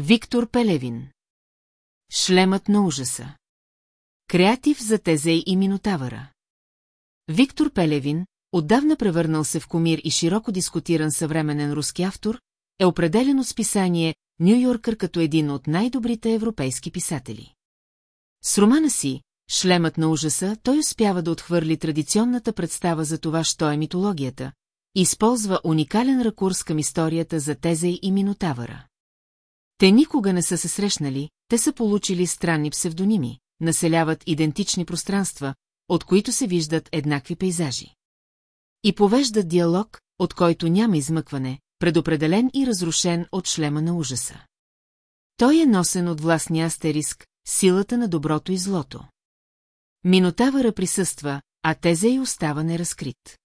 Виктор Пелевин. Шлемът на ужаса. Креатив за Тезей и Минотавъра. Виктор Пелевин, отдавна превърнал се в комир и широко дискутиран съвременен руски автор, е определен от списание Нью Йоркър като един от най-добрите европейски писатели. С романа си, Шлемът на ужаса, той успява да отхвърли традиционната представа за това, що е митологията, използва уникален ракурс към историята за Тезей и Минотавъра. Те никога не са се срещнали, те са получили странни псевдоними, населяват идентични пространства, от които се виждат еднакви пейзажи. И повеждат диалог, от който няма измъкване, предопределен и разрушен от шлема на ужаса. Той е носен от властния астериск, силата на доброто и злото. Минотавъра присъства, а Тезей остава неразкрит.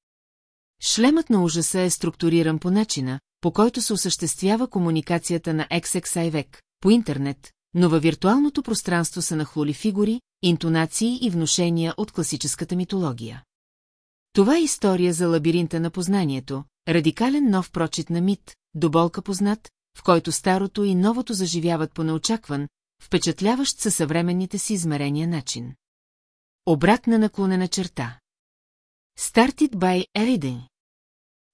Шлемът на ужаса е структуриран по начина, по който се осъществява комуникацията на XXI век, по интернет, но във виртуалното пространство са нахлули фигури, интонации и внушения от класическата митология. Това е история за лабиринта на познанието, радикален нов прочит на мит, до болка познат, в който старото и новото заживяват по неочакван, впечатляващ със съвременните си измерения начин. Обратна наклонена черта. Started by Eridan.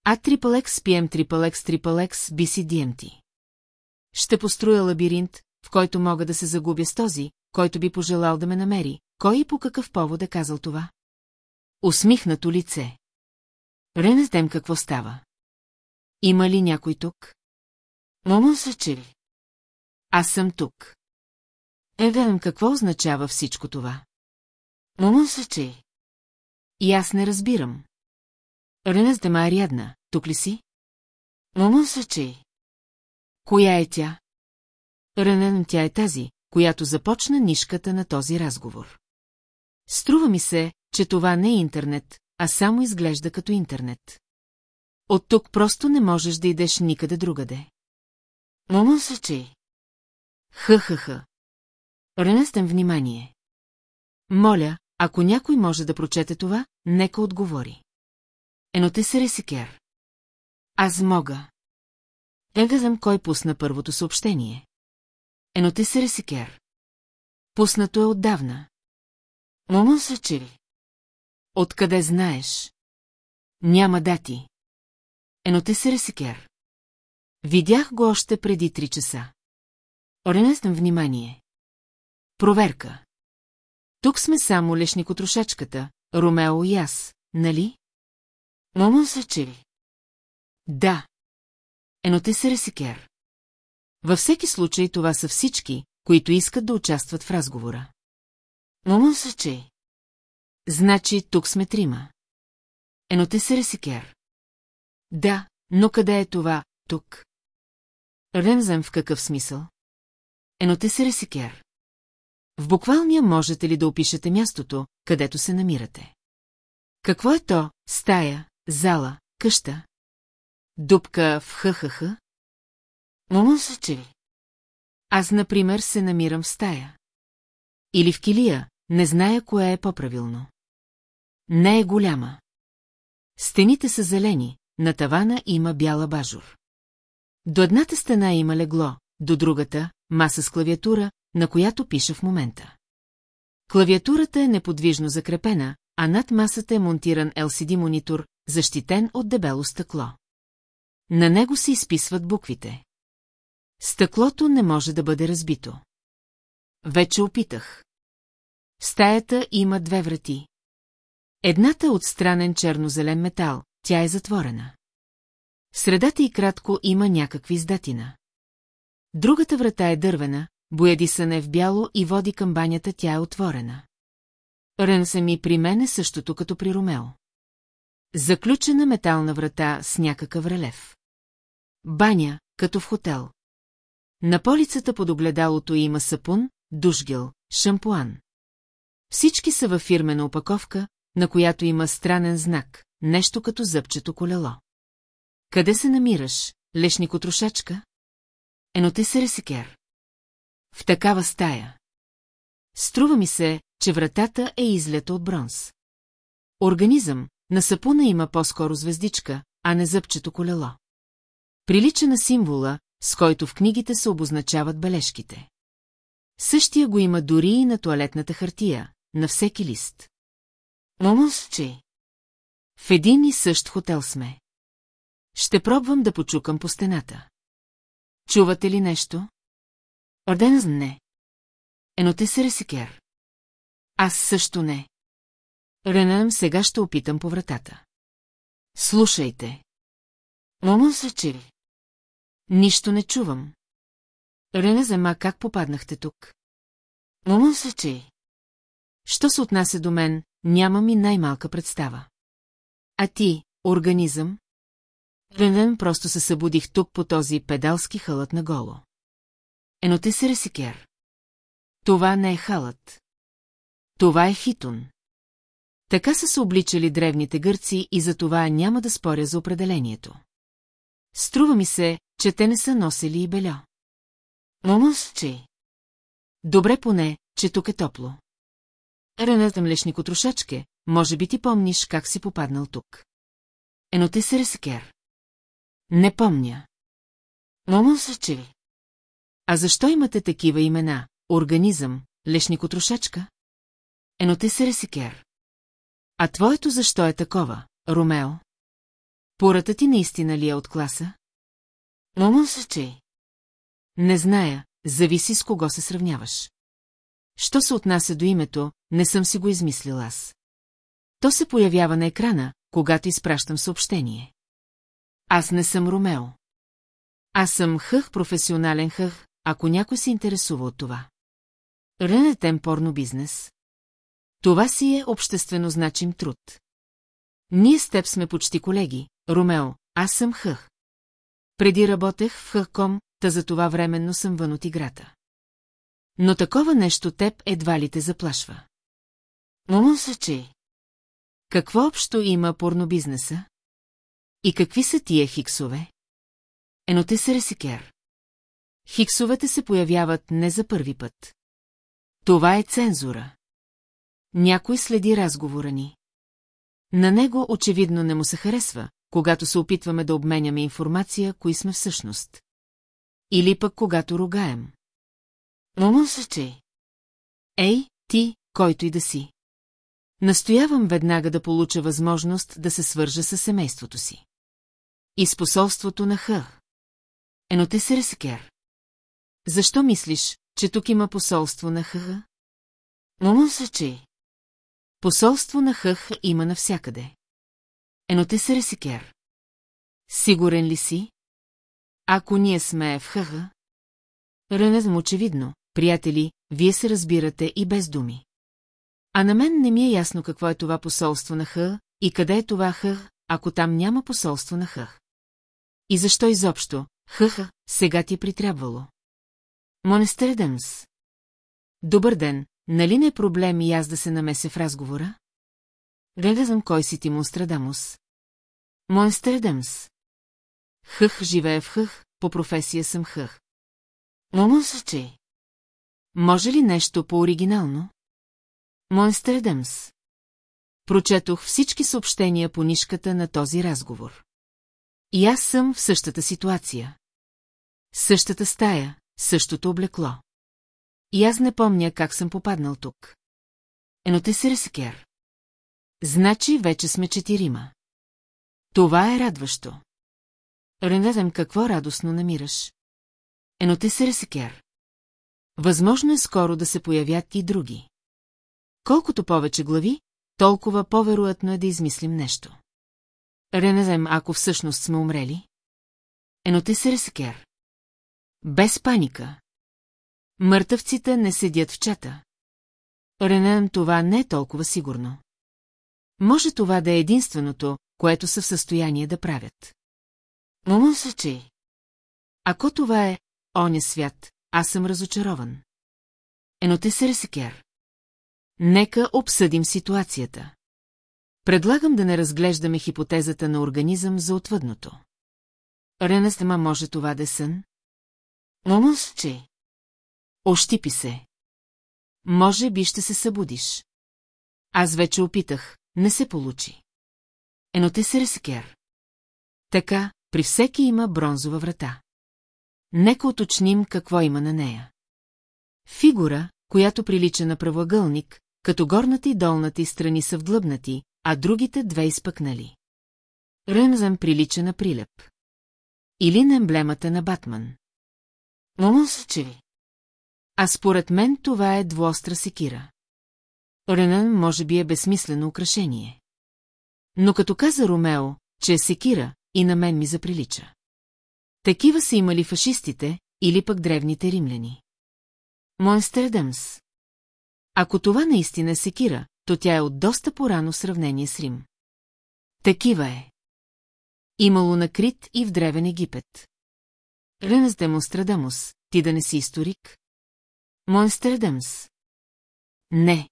A triple X PM triple X triple X BCDMT. Ще построя лабиринт, в който мога да се загубя с този, който би пожелал да ме намери. Кой и по какъв повод е казал това? Усмихнато лице. Ренездем какво става. Има ли някой тук? Момон се чили. Аз съм тук. Евелем какво означава всичко това? Момон се че. И аз не разбирам. Ренес дема Ариадна, тук ли си? Момон се че. Коя е тя? Ренен тя е тази, която започна нишката на този разговор. Струва ми се, че това не е интернет, а само изглежда като интернет. От тук просто не можеш да идеш никъде другаде. Момон се че. Ха-ха-ха. Ренестен внимание. Моля, ако някой може да прочете това, нека отговори. Ено те се ресикер. Аз мога. Егазам кой пусна първото съобщение. Ено те се ресикер. Пуснато е отдавна. Момон се чили. Откъде знаеш? Няма дати. Ено те се ресикер. Видях го още преди три часа. Оренестен внимание. Проверка. Тук сме само лешникотрошачката, Ромео и аз, нали? Момон се чили. Да. Ено те се ресикер. Във всеки случай това са всички, които искат да участват в разговора. Момон се че. Значи тук сме трима. Ено те се ресикер. Да, но къде е това, тук? Рензем в какъв смисъл? Ено те се ресикер. В буквалния можете ли да опишете мястото, където се намирате? Какво е то, стая, зала, къща? Дупка в ХХХ? Момон се че Аз, например, се намирам в стая. Или в килия, не зная кое е по-правилно. Не е голяма. Стените са зелени, на тавана има бяла бажур. До едната стена има легло, до другата – маса с клавиатура, на която пиша в момента. Клавиатурата е неподвижно закрепена, а над масата е монтиран LCD монитор, защитен от дебело стъкло. На него се изписват буквите. Стъклото не може да бъде разбито. Вече опитах. В стаята има две врати. Едната от странен черно-зелен метал, тя е затворена. Средата и кратко има някакви издатина. Другата врата е дървена, боядисана е в бяло и води към банята, тя е отворена. Рънса ми при мен е същото като при Ромео. Заключена метална врата с някакъв релеф. Баня, като в хотел. На полицата под огледалото има сапун, душгел, шампуан. Всички са във фирмена опаковка, на която има странен знак, нещо като зъбчето колело. Къде се намираш, лешникотрошачка? Ено те се ресикер. В такава стая. Струва ми се, че вратата е излета от бронз. Организъм, на сапуна има по-скоро звездичка, а не зъбчето колело. Прилича на символа, с който в книгите се обозначават бележките. Същия го има дори и на туалетната хартия, на всеки лист. Момус, че... В един и същ хотел сме. Ще пробвам да почукам по стената. Чувате ли нещо? Орденз не. Ено се ресикер. Аз също не. Ренам сега ще опитам по вратата. Слушайте. Момон се чили. Нищо не чувам. Рене зема как попаднахте тук. Момон се че. Що се отнася до мен, нямам и най-малка представа. А ти, организъм? Ренен просто се събудих тук по този педалски халът наголо. Ено те се ресикер. Това не е халът. Това е хитун. Така са се обличали древните гърци и за това няма да споря за определението. Струва ми се, че те не са носили и бельо. Момус, че... Добре поне, че тук е топло. Рената млечнико трошачке, може би ти помниш как си попаднал тук. Ено те се ресекер. Не помня. Момус, че... А защо имате такива имена? Организъм, лешникотрошачка? Ено те се ресикер. А твоето защо е такова, Ромео? Пората ти наистина ли е от класа? Момон се че. Не зная, зависи с кого се сравняваш. Що се отнася до името, не съм си го измислил аз. То се появява на екрана, когато изпращам съобщение. Аз не съм Ромео. Аз съм хъх професионален хъх, ако някой се интересува от това. Ренетен порно бизнес. Това си е обществено значим труд. Ние с теб сме почти колеги, Ромео, аз съм хъх. Преди работех в Хъхком, та за това временно съм вън от играта. Но такова нещо теб едва ли те заплашва. Че. Какво общо има порнобизнеса? И какви са тия хиксове? Ено те се ресикер. Хиксовете се появяват не за първи път. Това е цензура. Някой следи разговора ни. На него очевидно не му се харесва, когато се опитваме да обменяме информация, кои сме всъщност. Или пък когато ругаем. Че. Ей, ти, който и да си. Настоявам веднага да получа възможност да се свържа с семейството си. И с посолството на Х. Ено те се ресекер. Защо мислиш, че тук има посолство на ХХ? Че. Посолство на ХХ има навсякъде. Ено те се ресикер. Сигурен ли си? Ако ние сме в ХХ? Ренезм очевидно, приятели, вие се разбирате и без думи. А на мен не ми е ясно какво е това посолство на Х и къде е това Х, ако там няма посолство на Х. И защо изобщо, ХХ, сега ти е притрябвало? Монестердъмс. Добър ден, нали не е проблем и аз да се намеся в разговора? Гледам кой си ти Монстрадамус. Монстрадамс. Хъх живее в Хъх, по професия съм Хъх. Момус че. Може ли нещо по-оригинално? Монстрадамс. Прочетох всички съобщения по нишката на този разговор. И аз съм в същата ситуация. Същата стая, същото облекло. И аз не помня как съм попаднал тук. Ено те се ресекер. Значи вече сме четирима. Това е радващо. Ренедем какво радостно намираш. Ено те се ресекер. Възможно е скоро да се появят и други. Колкото повече глави, толкова по-вероятно е да измислим нещо. Ренезем, ако всъщност сме умрели. Ено те се ресекер. Без паника. Мъртъвците не седят в чата. Ренен, това не е толкова сигурно. Може това да е единственото, което са в състояние да правят. Момон се че. Ако това е оня свят, аз съм разочарован. Ено те се ресекер. Нека обсъдим ситуацията. Предлагам да не разглеждаме хипотезата на организъм за отвъдното. Ренестема може това да е сън? Момус, че... Ощипи се. Може би ще се събудиш. Аз вече опитах, не се получи. Ено те се ресекер. Така, при всеки има бронзова врата. Нека уточним какво има на нея. Фигура, която прилича на правоъгълник, като горната и долната и страни са вдлъбнати, а другите две изпъкнали. Рънзъм прилича на прилеп. Или на емблемата на Батман. ви. А според мен това е двуостра секира. Ренън може би е безсмислено украшение. Но като каза Ромео, че е секира, и на мен ми заприлича. Такива са имали фашистите или пък древните римляни. Монстердъмс. Ако това наистина е секира, то тя е от доста порано сравнение с Рим. Такива е. Имало на Крит и в Древен Египет. Ренес Демонстрадамус, ти да не си историк? Монстердъмс. Не.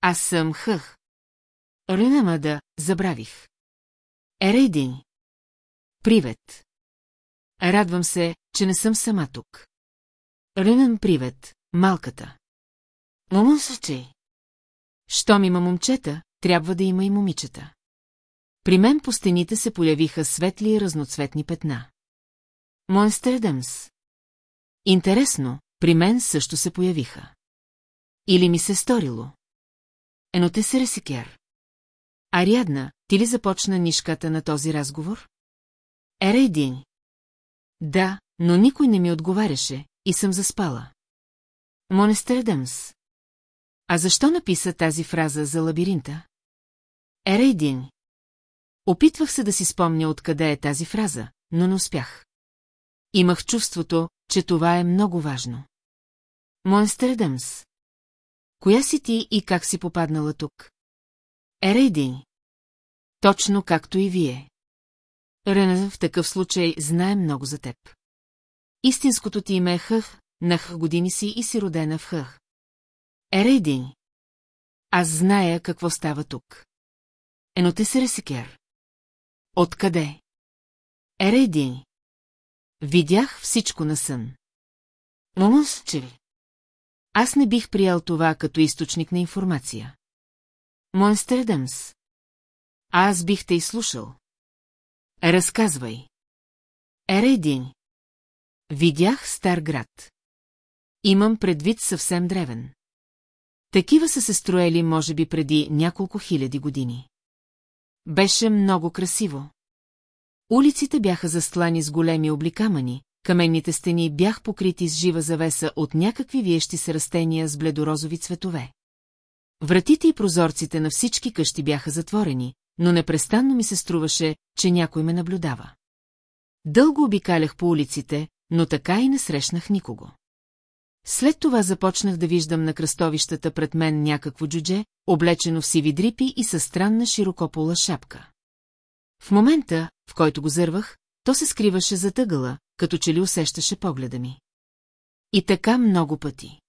Аз съм хъх. Ренамада, забравих. Ерейдин. Привет. Радвам се, че не съм сама тук. Ренан, привет, малката. че. Щом има момчета, трябва да има и момичета. При мен по стените се появиха светли и разноцветни петна. Монстердъмс. Интересно, при мен също се появиха. Или ми се сторило? Ено те се ресикер. Ариадна, ти ли започна нишката на този разговор? Ерейдин. Да, но никой не ми отговаряше и съм заспала. Монестердъмс. А защо написа тази фраза за лабиринта? Ерейдин. Опитвах се да си спомня откъде е тази фраза, но не успях. Имах чувството, че това е много важно. Монстердъмс. Коя си ти и как си попаднала тук? Ерейдин. Точно както и вие. Рена в такъв случай знае много за теб. Истинското ти име е Хъх, на Хъх години си и си родена в Хъх. Ерейдин. Аз зная какво става тук. Ено те се ресикер. Откъде? Ерейдин. Видях всичко на сън. Момус, че ли? Аз не бих приял това като източник на информация. Монстердъмс. Аз бих те изслушал. Разказвай. Ерейдин. Видях стар град. Имам предвид съвсем древен. Такива са се строели, може би, преди няколко хиляди години. Беше много красиво. Улиците бяха застлани с големи обликамани, каменните стени бях покрити с жива завеса от някакви виещи се растения с бледорозови цветове. Вратите и прозорците на всички къщи бяха затворени, но непрестанно ми се струваше, че някой ме наблюдава. Дълго обикалях по улиците, но така и не срещнах никого. След това започнах да виждам на кръстовищата пред мен някакво джудже, облечено в сиви дрипи и със странна широкопола шапка. В момента, в който го зървах, то се скриваше за тъгъла, като че ли усещаше погледа ми. И така много пъти.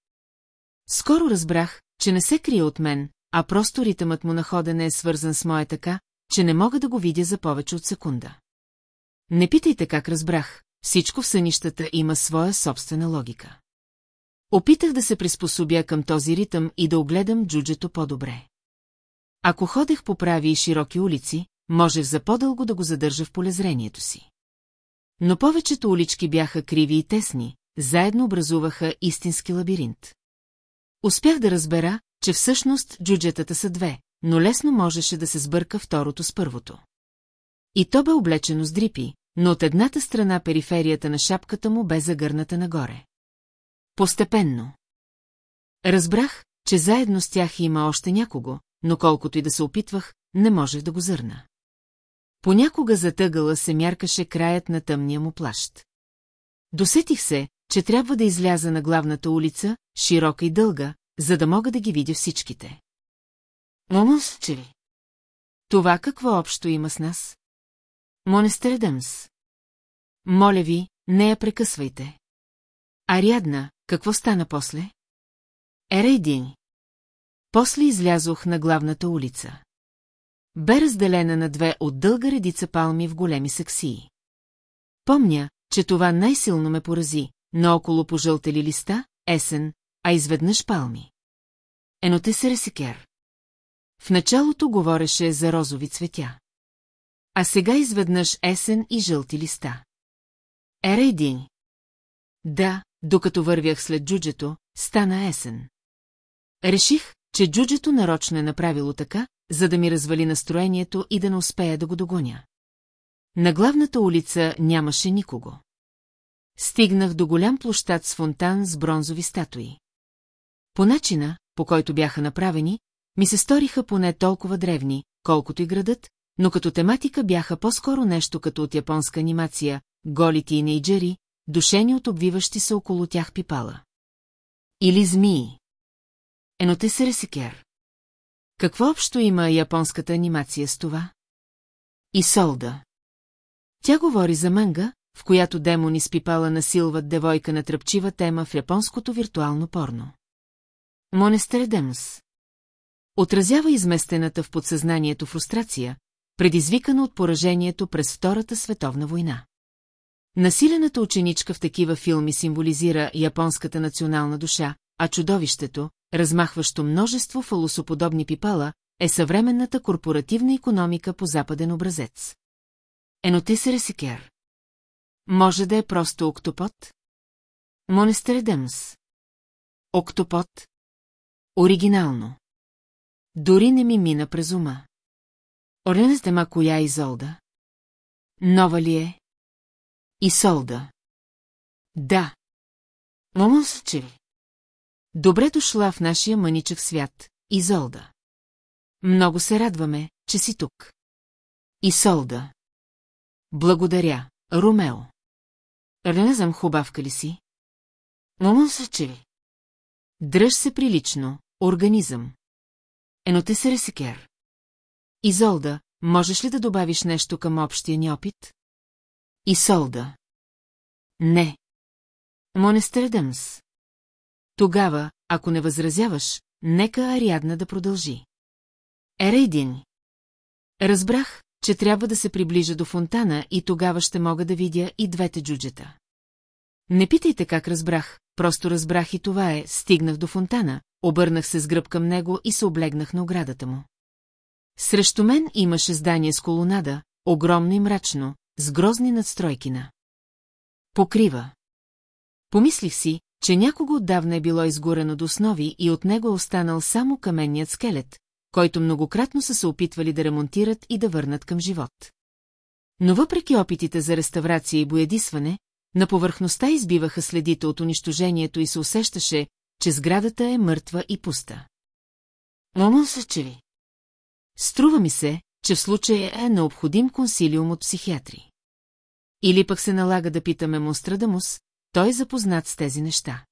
Скоро разбрах, че не се крие от мен, а просто ритъмът му на ходене е свързан с моя така, че не мога да го видя за повече от секунда. Не питайте как разбрах, всичко в сънищата има своя собствена логика. Опитах да се приспособя към този ритъм и да огледам джуджето по-добре. Ако ходех по прави и широки улици, можех за по-дълго да го задържа в полезрението си. Но повечето улички бяха криви и тесни, заедно образуваха истински лабиринт. Успях да разбера, че всъщност джуджетата са две, но лесно можеше да се сбърка второто с първото. И то бе облечено с дрипи, но от едната страна периферията на шапката му бе загърната нагоре. Постепенно. Разбрах, че заедно с тях има още някого, но колкото и да се опитвах, не можех да го зърна. Понякога затъгъла се мяркаше краят на тъмния му плащ. Досетих се, че трябва да изляза на главната улица, широка и дълга, за да мога да ги видя всичките. Момус, че ли? Това какво общо има с нас? Монестердъмс. Моля ви, не я прекъсвайте. Ариадна, какво стана после? Ерейдин. После излязох на главната улица. Бе разделена на две от дълга редица палми в големи сексии. Помня, че това най-силно ме порази, но около пожълтели листа, есен, а изведнъж палми. Ено те се ресикер. В началото говореше за розови цветя. А сега изведнъж есен и жълти листа. Ерейдин. Да, докато вървях след джуджето, стана есен. Реших, че джуджето нарочно е направило така, за да ми развали настроението и да не успея да го догоня. На главната улица нямаше никого. Стигнах до голям площад с фонтан с бронзови статуи. По начина, по който бяха направени, ми се сториха поне толкова древни, колкото и градът, но като тематика бяха по-скоро нещо като от японска анимация, голи тинейджери, душени от обвиващи се около тях пипала. Или змии. Еноте се ресикер. Какво общо има японската анимация с това? И Солда. Тя говори за манга, в която демони с пипала насилват девойка на тръпчива тема в японското виртуално порно. Монестередемс. Отразява изместената в подсъзнанието фрустрация, предизвикана от поражението през Втората световна война. Насилената ученичка в такива филми символизира японската национална душа, а чудовището, размахващо множество фалосоподобни пипала, е съвременната корпоративна економика по западен образец. Енотис Ресикер. Може да е просто октопот? Монестередемс. Октопот. Оригинално. Дори не ми мина през ума. Орленес дема коя е Изолда? Нова ли е? Изолда. Да. Момън че Добре дошла в нашия мъничък свят, Изолда. Много се радваме, че си тук. Изолда. Благодаря, Ромео. Ренезам хубавка ли си? Момън че Дръж се прилично, организъм. Ено те се ресекер. Изолда, можеш ли да добавиш нещо към общия ни опит? Изолда. Не. Монестердъмс. Тогава, ако не възразяваш, нека Ариадна да продължи. Ерейдин. Разбрах, че трябва да се приближа до фонтана и тогава ще мога да видя и двете джуджета. Не питайте как разбрах, просто разбрах и това е, стигнах до фонтана, обърнах се с гръб към него и се облегнах на оградата му. Срещу мен имаше здание с колонада, огромно и мрачно, с грозни надстройки на. Покрива. Помислих си, че някого отдавна е било изгорено до основи и от него е останал само каменният скелет, който многократно са се опитвали да ремонтират и да върнат към живот. Но въпреки опитите за реставрация и боядисване, на повърхността избиваха следите от унищожението и се усещаше, че сградата е мъртва и пуста. Момон се чели. Струва ми се, че в случая е необходим консилиум от психиатри. Или пък се налага да питаме Монстрадамус, той е запознат с тези неща.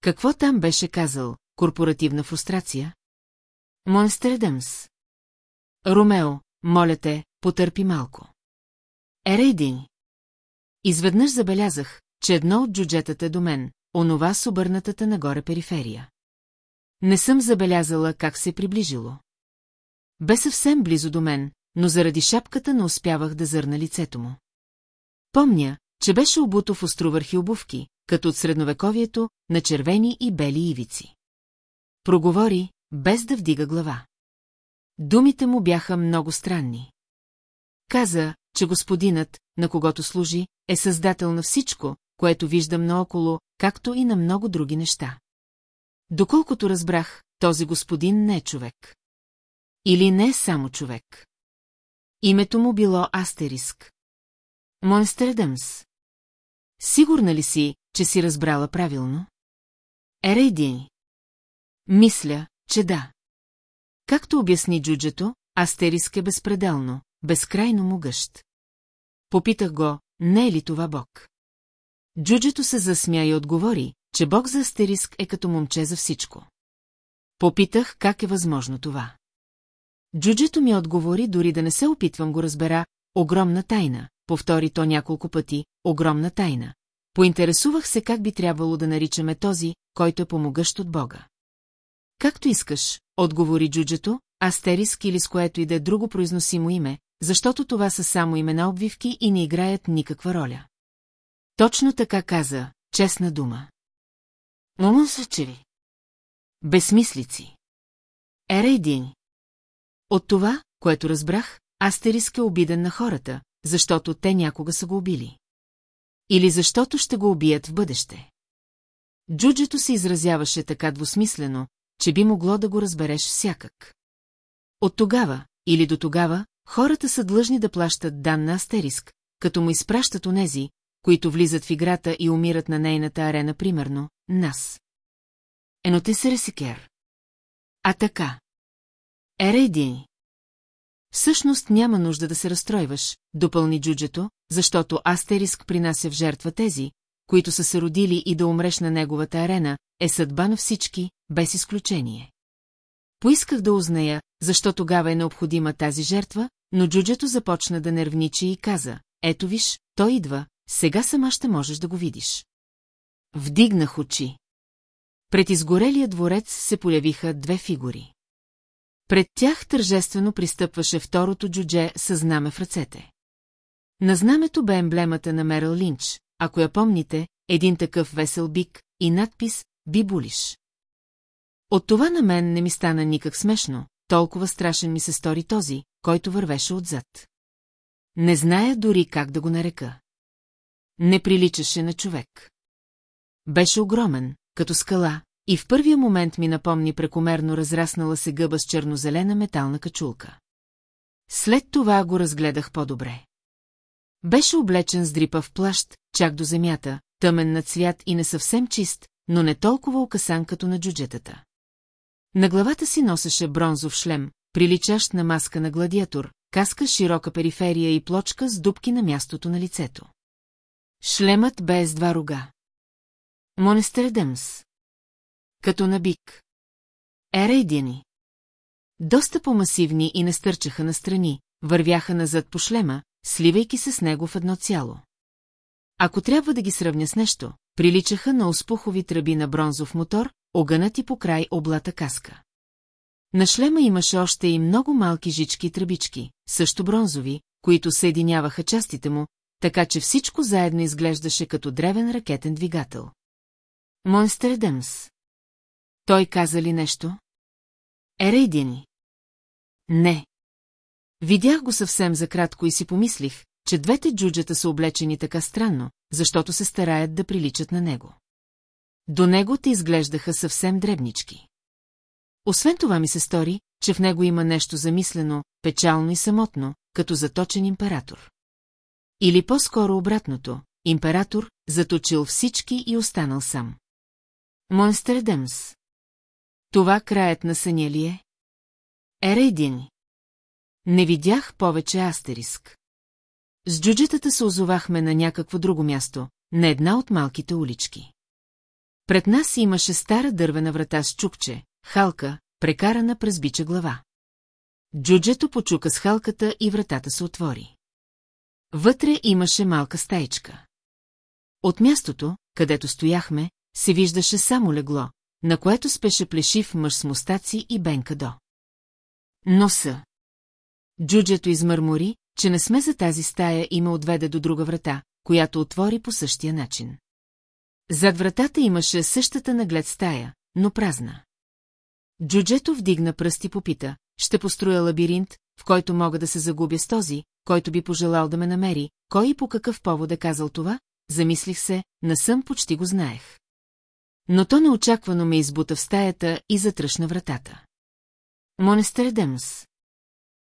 Какво там беше казал? Корпоративна фрустрация? Монстредъмс. Ромео, моля те, потърпи малко. Ерейдин. Изведнъж забелязах, че едно от джуджетата е до мен, онова с обърнатата нагоре периферия. Не съм забелязала как се е приближило. Бе съвсем близо до мен, но заради шапката не успявах да зърна лицето му. Помня, че беше обуто в островърхи обувки, като от средновековието, на червени и бели ивици. Проговори, без да вдига глава. Думите му бяха много странни. Каза, че господинът, на когото служи, е създател на всичко, което виждам наоколо, както и на много други неща. Доколкото разбрах, този господин не е човек. Или не е само човек. Името му било Астериск. Монстердъмс. Сигурна ли си, че си разбрала правилно? Ерейди. Мисля, че да. Както обясни джуджето, Астериск е безпределно, безкрайно могъщ. Попитах го, не е ли това Бог? Джуджето се засмя и отговори, че Бог за Астериск е като момче за всичко. Попитах как е възможно това. Джуджето ми отговори, дори да не се опитвам го разбера, огромна тайна, повтори то няколко пъти, огромна тайна. Поинтересувах се как би трябвало да наричаме този, който е помогъщ от Бога. Както искаш, отговори джуджето, астериск или с което и да е друго произносимо име, защото това са само имена обвивки и не играят никаква роля. Точно така каза, честна дума. Момон са чели. Безсмислици. Ера един. От това, което разбрах, Астериск е обиден на хората, защото те някога са го убили. Или защото ще го убият в бъдеще. Джуджето се изразяваше така двусмислено, че би могло да го разбереш всякак. От тогава, или до тогава, хората са длъжни да плащат дан на астериск, като му изпращат онези, които влизат в играта и умират на нейната арена, примерно, нас. Ено се ресикер. А така. Ерейди. Всъщност няма нужда да се разстройваш, допълни джуджето, защото Астериск принася в жертва тези, които са се родили и да умреш на неговата арена, е съдба на всички, без изключение. Поисках да узная, защо тогава е необходима тази жертва, но джуджето започна да нервничи и каза, ето виж, той идва, сега сама ще можеш да го видиш. Вдигнах очи. Пред изгорелия дворец се появиха две фигури. Пред тях тържествено пристъпваше второто джудже с знаме в ръцете. На знамето бе емблемата на Мерил Линч, ако я помните, един такъв весел бик и надпис «Бибулиш». От това на мен не ми стана никак смешно, толкова страшен ми се стори този, който вървеше отзад. Не зная дори как да го нарека. Не приличаше на човек. Беше огромен, като скала, и в първия момент ми напомни прекомерно разраснала се гъба с чернозелена метална качулка. След това го разгледах по-добре. Беше облечен с дрипав плащ, чак до земята, тъмен на цвят и не съвсем чист, но не толкова окасан като на джуджетата. На главата си носеше бронзов шлем, приличащ на маска на гладиатор, каска с широка периферия и плочка с дубки на мястото на лицето. Шлемът бе с два рога. Монестередемс. Като на бик. Ерейдяни. Доста по-масивни и не стърчаха настрани, вървяха назад по шлема, сливайки се с него в едно цяло. Ако трябва да ги сравня с нещо, приличаха на успухови тръби на бронзов мотор, огънати по край облата каска. На шлема имаше още и много малки жички и тръбички, също бронзови, които съединяваха частите му, така че всичко заедно изглеждаше като древен ракетен двигател. Монстер Дъмс. Той каза ли нещо? Ерейдини. Не. Видях го съвсем за кратко и си помислих, че двете джуджета са облечени така странно, защото се стараят да приличат на него. До него те изглеждаха съвсем дребнички. Освен това ми се стори, че в него има нещо замислено, печално и самотно, като заточен император. Или по-скоро обратното, император, заточил всички и останал сам. Монстер Демс. Това краят на съня ли е? Ерейдин. Не видях повече астериск. С джуджетата се озовахме на някакво друго място, на една от малките улички. Пред нас имаше стара дървена врата с чукче, халка, прекарана през бича глава. Джуджето почука с халката и вратата се отвори. Вътре имаше малка стаичка. От мястото, където стояхме, се виждаше само легло, на което спеше плешив мъж с мустаци и бенка до. Носа. Джуджето измърмори, че не сме за тази стая и ме отведе до друга врата, която отвори по същия начин. Зад вратата имаше същата наглед стая, но празна. Джуджето вдигна пръст и попита, ще построя лабиринт, в който мога да се загубя с този, който би пожелал да ме намери, кой и по какъв повод е казал това, замислих се, насъм почти го знаех. Но то неочаквано ме избута в стаята и затръшна вратата. Монестер Демс.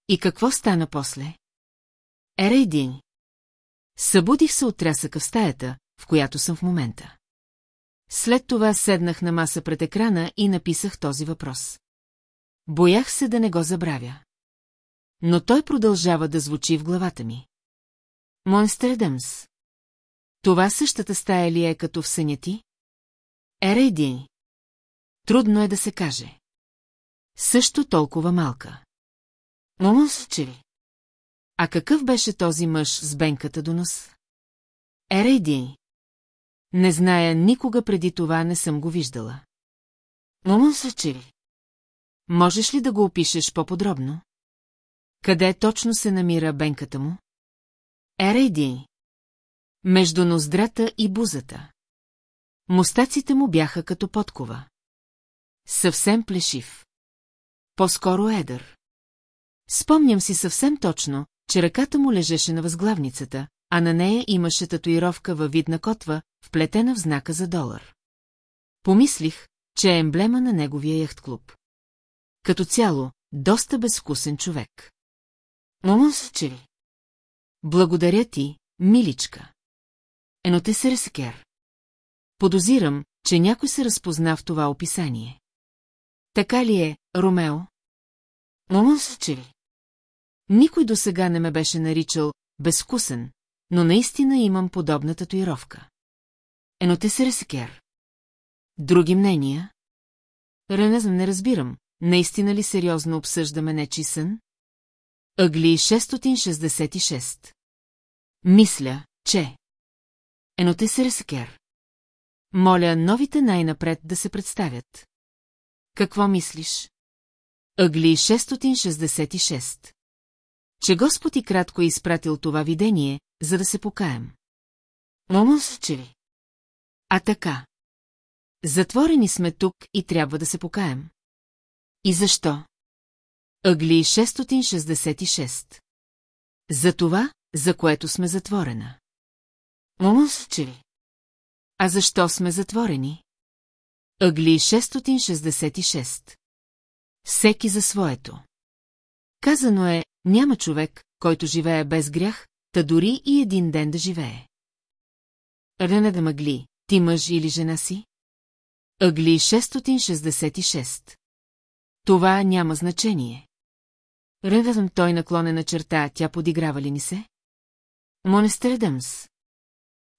И какво стана после? Ерейдин. Събудих се от трясъка в стаята, в която съм в момента. След това седнах на маса пред екрана и написах този въпрос. Боях се да не го забравя. Но той продължава да звучи в главата ми. Монстер Демс. Това същата стая ли е като в съня ти? Ерейди. Трудно е да се каже. Също толкова малка. Момъсче. А какъв беше този мъж с бенката до нос? Ерейди. Не зная, никога преди това не съм го виждала. Момъсче. Можеш ли да го опишеш по-подробно? Къде точно се намира бенката му? Ерейди. Между ноздрата и бузата. Мустаците му бяха като подкова. Съвсем плешив. По-скоро едър. Спомням си съвсем точно, че ръката му лежеше на възглавницата, а на нея имаше татуировка във вид на котва, вплетена в знака за долар. Помислих, че е емблема на неговия яхтклуб. Като цяло, доста безвкусен човек. че ли? Благодаря ти, миличка. Ено те се ресекер. Подозирам, че някой се разпозна в това описание. Така ли е, Ромео? че ли? Никой до сега не ме беше наричал безвкусен, но наистина имам подобна татуировка. Ено те се ресекер. Други мнения? Ренезъм не разбирам, наистина ли сериозно обсъждаме нечи сън? Ъгли 666 Мисля, че... Ено те се ресекер. Моля новите най-напред да се представят. Какво мислиш? Ъгли 666 Че Господ и кратко е изпратил това видение, за да се покаем. Момъс, че ли? А така. Затворени сме тук и трябва да се покаем. И защо? Ъгли 666. За това, за което сме затворена. Момус, че ли? А защо сме затворени? Ъгли 666. Всеки за своето. Казано е, няма човек, който живее без грях, та дори и един ден да живее. Рене да мъгли, ти мъж или жена си? Ъгли 666. Това няма значение. Редъм той наклонена черта, тя подиграва ли ни се? Монестредъмс.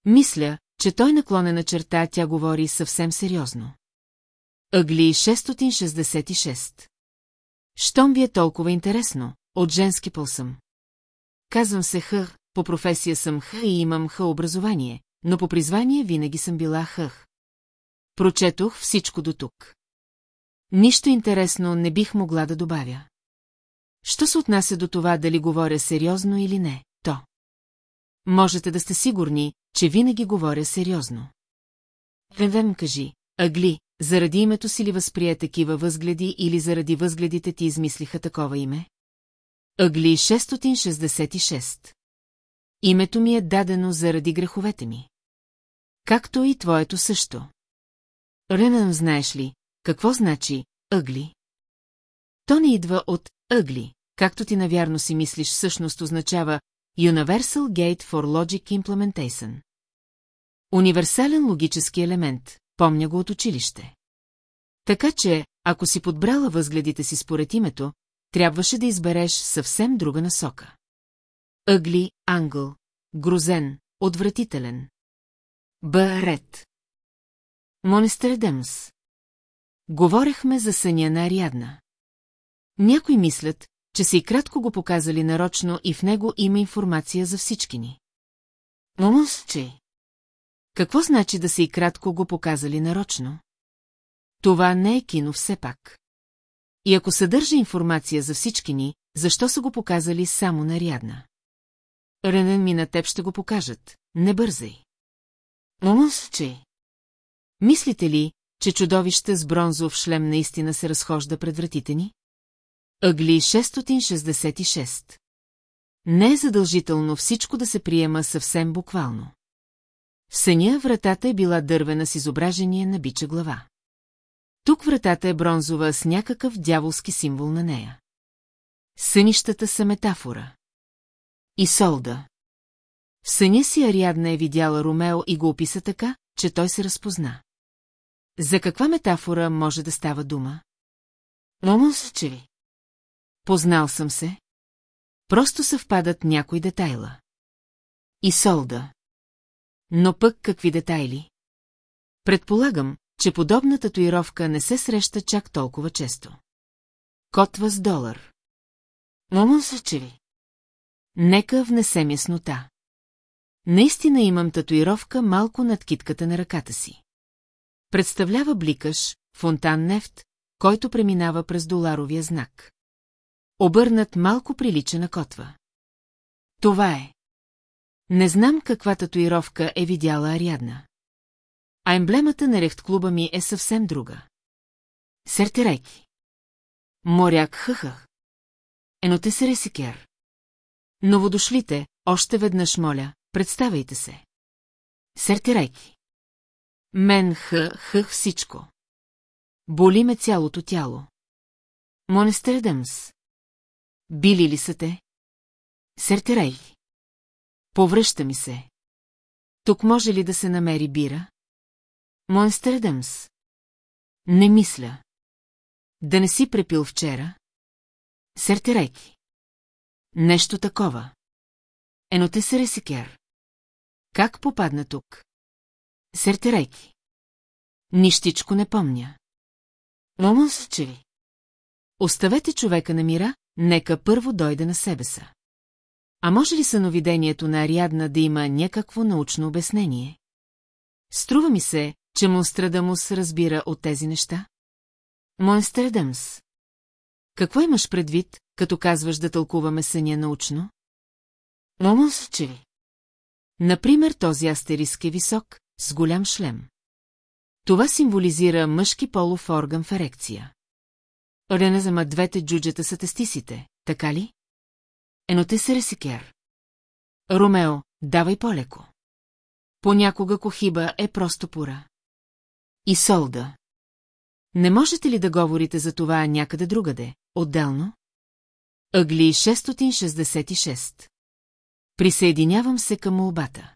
Мисля, че той наклонена черта, тя говори съвсем сериозно. Ъгли 666. Щом ви е толкова интересно, от женски пъл съм. Казвам се Хъх, по професия съм Х и имам Х образование, но по призвание винаги съм била Хъх. Прочетох всичко до тук. Нищо интересно не бих могла да добавя. Що се отнася до това дали говоря сериозно или не, то. Можете да сте сигурни, че винаги говоря сериозно. Венвен кажи, Агли, заради името си ли възприе такива възгледи или заради възгледите ти измислиха такова име? Агли 666 Името ми е дадено заради греховете ми. Както и твоето също. Ренан, знаеш ли, какво значи ъгли? То не идва от ъгли, както ти навярно си мислиш, всъщност означава Universal Gate for Logic Implementation. Универсален логически елемент, помня го от училище. Така че, ако си подбрала възгледите си според името, трябваше да избереш съвсем друга насока. Ъгли, ангъл, грозен, отвратителен. Б-ред. Монестердемс. Говорехме за съня на Ариадна. Някои мислят, че са и кратко го показали нарочно и в него има информация за всички ни. Момус, че... Какво значи да са и кратко го показали нарочно? Това не е кино все пак. И ако съдържа информация за всички ни, защо са го показали само нарядна? Ренен ми на теб ще го покажат. Не бързай. Момус, че... Мислите ли, че чудовище с бронзов шлем наистина се разхожда пред вратите ни? Ъгли 666 Не е задължително всичко да се приема съвсем буквално. В съня вратата е била дървена с изображение на бича глава. Тук вратата е бронзова с някакъв дяволски символ на нея. Сънищата са метафора. И Солда. В съня си Ариадна е видяла Ромео и го описа така, че той се разпозна. За каква метафора може да става дума? Момус, че ли? Познал съм се. Просто съвпадат някои детайла. И Солда. Но пък какви детайли? Предполагам, че подобна татуировка не се среща чак толкова често. Котва с долар. Че ли? Нека внесем яснота. Наистина имам татуировка малко над китката на ръката си. Представлява бликаш, фонтан нефт, който преминава през доларовия знак. Обърнат малко прилича на котва. Това е. Не знам каква татуировка е видяла Ариадна. А емблемата на рехт-клуба ми е съвсем друга. Сертереки. Моряк хъхъх. Ено те се ресикер. Новодошлите, още веднъж моля, представяйте се. Сертирайки. Мен х, х, всичко. Боли ме цялото тяло. Монестердемс. Били ли са те? Сертирай. Повръща ми се. Тук може ли да се намери бира? Монстердемс. Не мисля. Да не си препил вчера? Сертирайки. Нещо такова. Ено се ресикер. Как попадна тук? Сертирайки. Нищичко не помня. Ломонс, че ли? Оставете човека на мира, нека първо дойде на себе са. А може ли съновидението на Ариадна да има някакво научно обяснение? Струва ми се, че Монстрадамус разбира от тези неща. Монстрадамс. Какво имаш предвид, като казваш да тълкуваме съня научно? Момус, че? Например, този астериск е висок, с голям шлем. Това символизира мъжки полов орган в ерекция. Ренезама двете джуджета са тестисите, така ли? Ено те се ресикер. Ромео, давай по-леко. Понякога кохиба е просто пора. И солда. Не можете ли да говорите за това някъде другаде, отделно? Ъгли 666 Присъединявам се към молбата.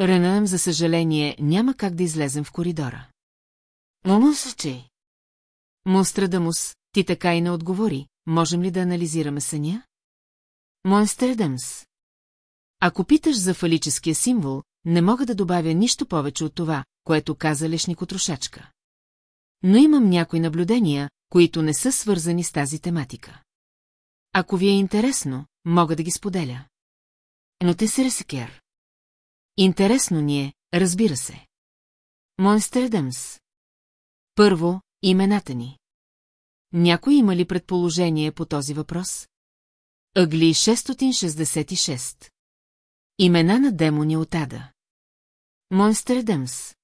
Ренъм, за съжаление, няма как да излезем в коридора. Момус, че... Монстрадамус, ти така и не отговори, можем ли да анализираме съня? Монстрадамс. Ако питаш за фалическия символ, не мога да добавя нищо повече от това, което каза Лешникотрошачка. Но имам някои наблюдения, които не са свързани с тази тематика. Ако ви е интересно, мога да ги споделя. Но те се ресекер. Интересно ни е, разбира се. Монстердъмс. Първо, имената ни. Някой има ли предположение по този въпрос? Ъгли 666. Имена на демони от Ада. Монстердъмс.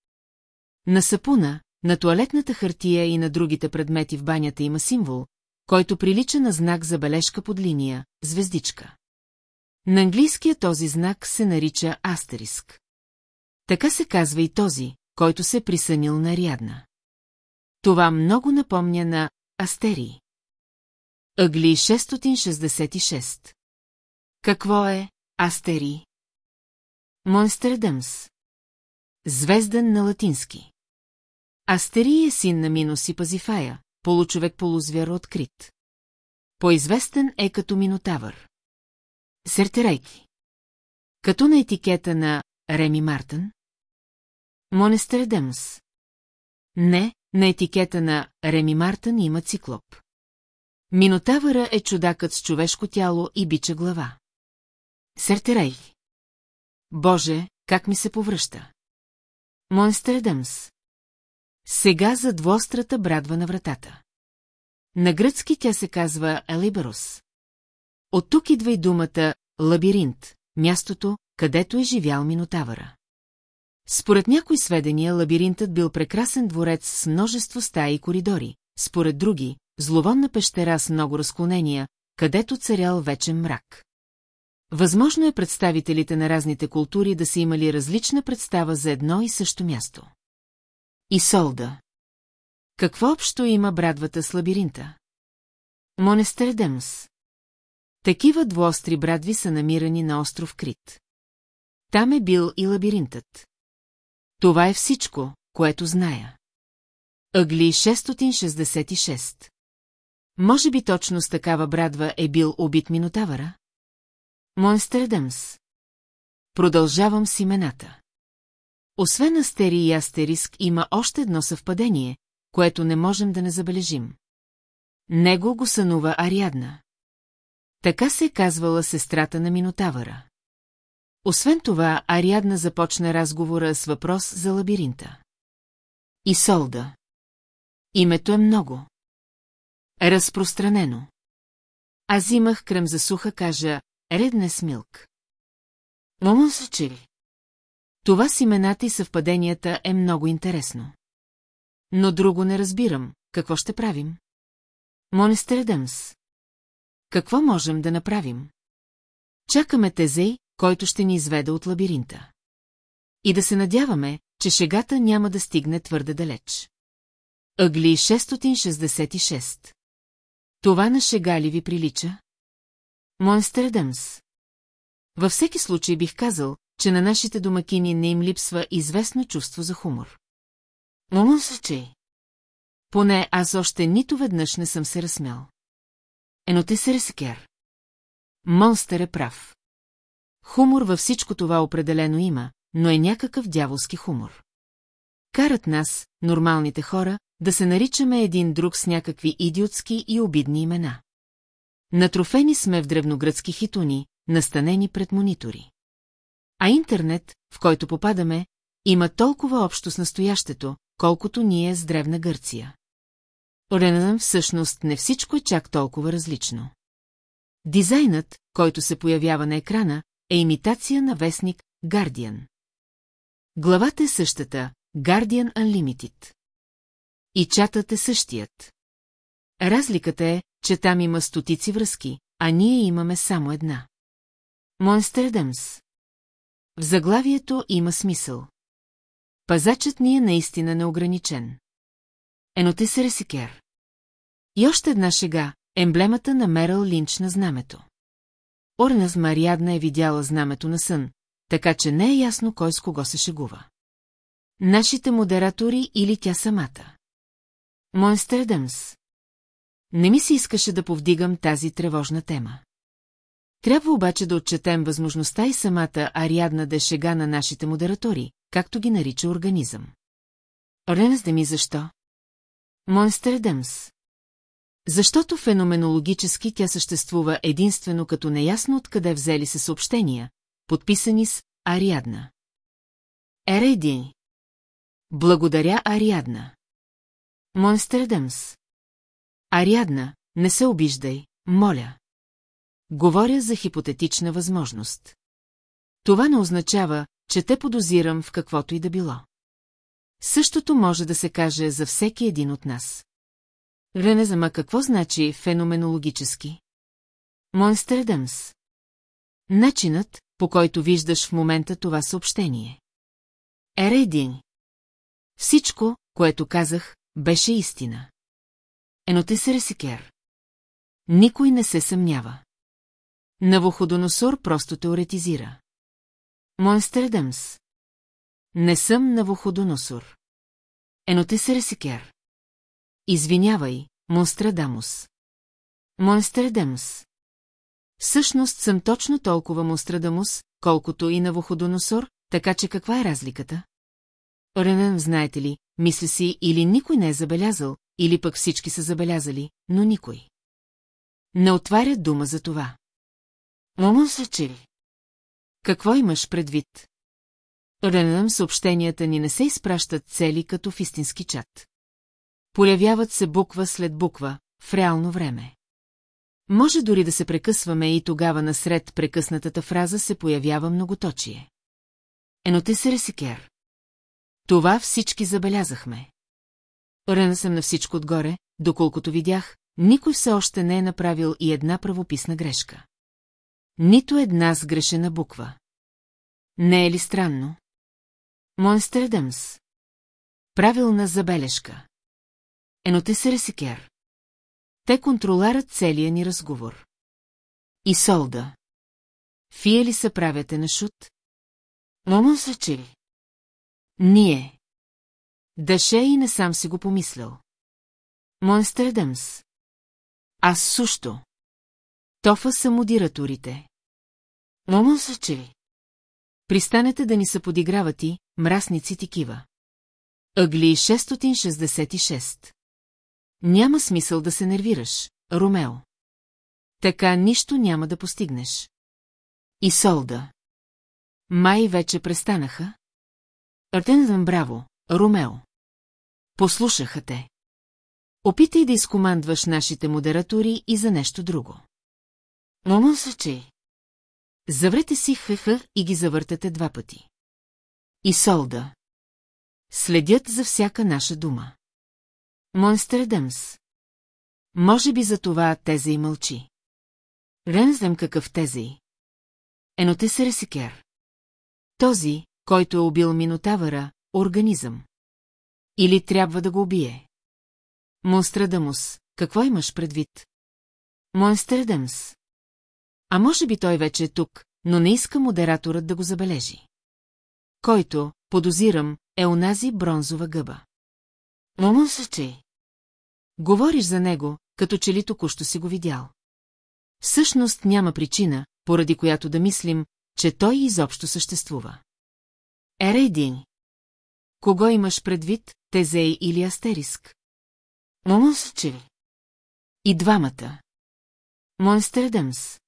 На сапуна, на туалетната хартия и на другите предмети в банята има символ, който прилича на знак за бележка под линия, звездичка. На английския този знак се нарича астериск. Така се казва и този, който се присънил на Рядна. Това много напомня на Астерии. Ъгли 666. Какво е Астерии? Монстердъмс. Звезден на латински. Астерий е син на Минос и Пазифая, получовек-полузвяр открит. Поизвестен е като Минотавър. Сертерейки. Като на етикета на Реми Мартън. Монестердемс. Не, на етикета на Реми Мартън има циклоп. Минотавъра е чудакът с човешко тяло и бича глава. Сертерей. Боже, как ми се повръща. Монстердъмс. Сега за двострата брадва на вратата. На гръцки тя се казва Елиберус. От тук идва и думата лабиринт, мястото, където е живял Минотавъра. Според някои сведения, лабиринтът бил прекрасен дворец с множество стаи и коридори, според други, зловонна пещера с много разклонения, където царял вечен мрак. Възможно е представителите на разните култури да са имали различна представа за едно и също място. И Солда. Какво общо има брадвата с лабиринта? Монестер Демс. Такива двуостри брадви са намирани на остров Крит. Там е бил и лабиринтът. Това е всичко, което зная. Ъгли 666. Може би точно с такава брадва е бил убит Минотавъра? Монстердъмс. Продължавам с имената. Освен Астери и Астериск има още едно съвпадение, което не можем да не забележим. Него го сънува Ариадна. Така се е казвала сестрата на Минотавъра. Освен това, Ариадна започна разговора с въпрос за лабиринта. И Солда. Името е много. Разпространено. Аз имах крем за суха, кажа, редне с милк. Момон чили. Това с имената и съвпаденията е много интересно. Но друго не разбирам, какво ще правим? Монестредъмс. Какво можем да направим? Чакаме Тезей, който ще ни изведе от лабиринта. И да се надяваме, че шегата няма да стигне твърде далеч. Ъгли 666 Това на шега ли ви прилича? Монстердъмс. Във всеки случай бих казал, че на нашите домакини не им липсва известно чувство за хумор. Момон че. Поне аз още нито веднъж не съм се разсмял. Ено те се ресекер. Монстър е прав. Хумор във всичко това определено има, но е някакъв дяволски хумор. Карат нас, нормалните хора, да се наричаме един друг с някакви идиотски и обидни имена. Натрофени сме в древногръцки хитуни, настанени пред монитори. А интернет, в който попадаме, има толкова общо с настоящето, колкото ние с древна Гърция. Оренъм всъщност не всичко е чак толкова различно. Дизайнът, който се появява на екрана, е имитация на вестник Guardian. Главата е същата Guardian Unlimited. И чатът е същият. Разликата е, че там има стотици връзки, а ние имаме само една. Монстердъмс. В заглавието има смисъл. Пазачът ни е наистина неограничен. Еноте ресикер. И още една шега, емблемата на Мерал Линч на знамето. Орназ Мариадна е видяла знамето на сън, така че не е ясно кой с кого се шегува. Нашите модератори или тя самата. Монстердъмс. Не ми се искаше да повдигам тази тревожна тема. Трябва обаче да отчетем възможността и самата Ариадна да е шега на нашите модератори, както ги нарича организъм. Ренс да ми защо? Монстердъмс. Защото феноменологически тя съществува единствено като неясно откъде взели се съобщения, подписани с Ариадна. Ерейди. Благодаря, Ариадна. Монстердъмс. Ариадна, не се обиждай, моля. Говоря за хипотетична възможност. Това не означава, че те подозирам в каквото и да било. Същото може да се каже за всеки един от нас. Ренезама какво значи феноменологически? Монстердъмс. Начинът, по който виждаш в момента това съобщение. Ерейдин. Всичко, което казах, беше истина. Еноте се ресикер. Никой не се съмнява. Навуходоносор просто теоретизира. Монстердъмс. Не съм Навуходоносор. Еноте се ресикер. Извинявай, Монстрадамус. Монстердъмс. Всъщност съм точно толкова Монстрадамус, колкото и Навуходоносор, така че каква е разликата? Ренен, знаете ли, мисля си, или никой не е забелязал, или пък всички са забелязали, но никой. Не отваря дума за това. Момон се чили. Какво имаш предвид? Ренем съобщенията ни не се изпращат цели като в истински чат. Полявяват се буква след буква, в реално време. Може дори да се прекъсваме и тогава насред прекъснатата фраза се появява многоточие. Еноте се ресикер. Това всички забелязахме. Рена съм на всичко отгоре, доколкото видях, никой все още не е направил и една правописна грешка. Нито една сгрешена буква. Не е ли странно? Монстердъмс. Правилна забележка. Еноте се ресикер. Те контролират целия ни разговор. И солда. Фие ли се правяте на шут? Момон се чили. Ние. Даше и не сам си го помислял. Монстредъмс. Аз също. Тофа са модираторите. Момон са чили. Пристанете да ни са подигравати, мрасници такива. Ъгли 666. Няма смисъл да се нервираш, Ромео. Така нищо няма да постигнеш. И Солда. Май вече престанаха? Артензъм браво, Ромео. Послушаха те. Опитай да изкомандваш нашите модератори и за нещо друго. Момон се че. Заврете си хх и ги завъртате два пъти. И Солда. Следят за всяка наша дума. Монстредъмс. Може би за това Тезей мълчи. Ренздем какъв Тезей. Еноте се ресикер. Този, който е убил Минотавъра, организъм. Или трябва да го убие? Монстрадамус, какво имаш предвид? Монстрадамс. А може би той вече е тук, но не иска модераторът да го забележи. Който, подозирам, е онази бронзова гъба. Момон че. Говориш за него, като че ли току-що си го видял. Всъщност няма причина, поради която да мислим, че той изобщо съществува. Ерейдин. Кого имаш предвид, Тезей или Астериск? че. И двамата. Монстердъмс.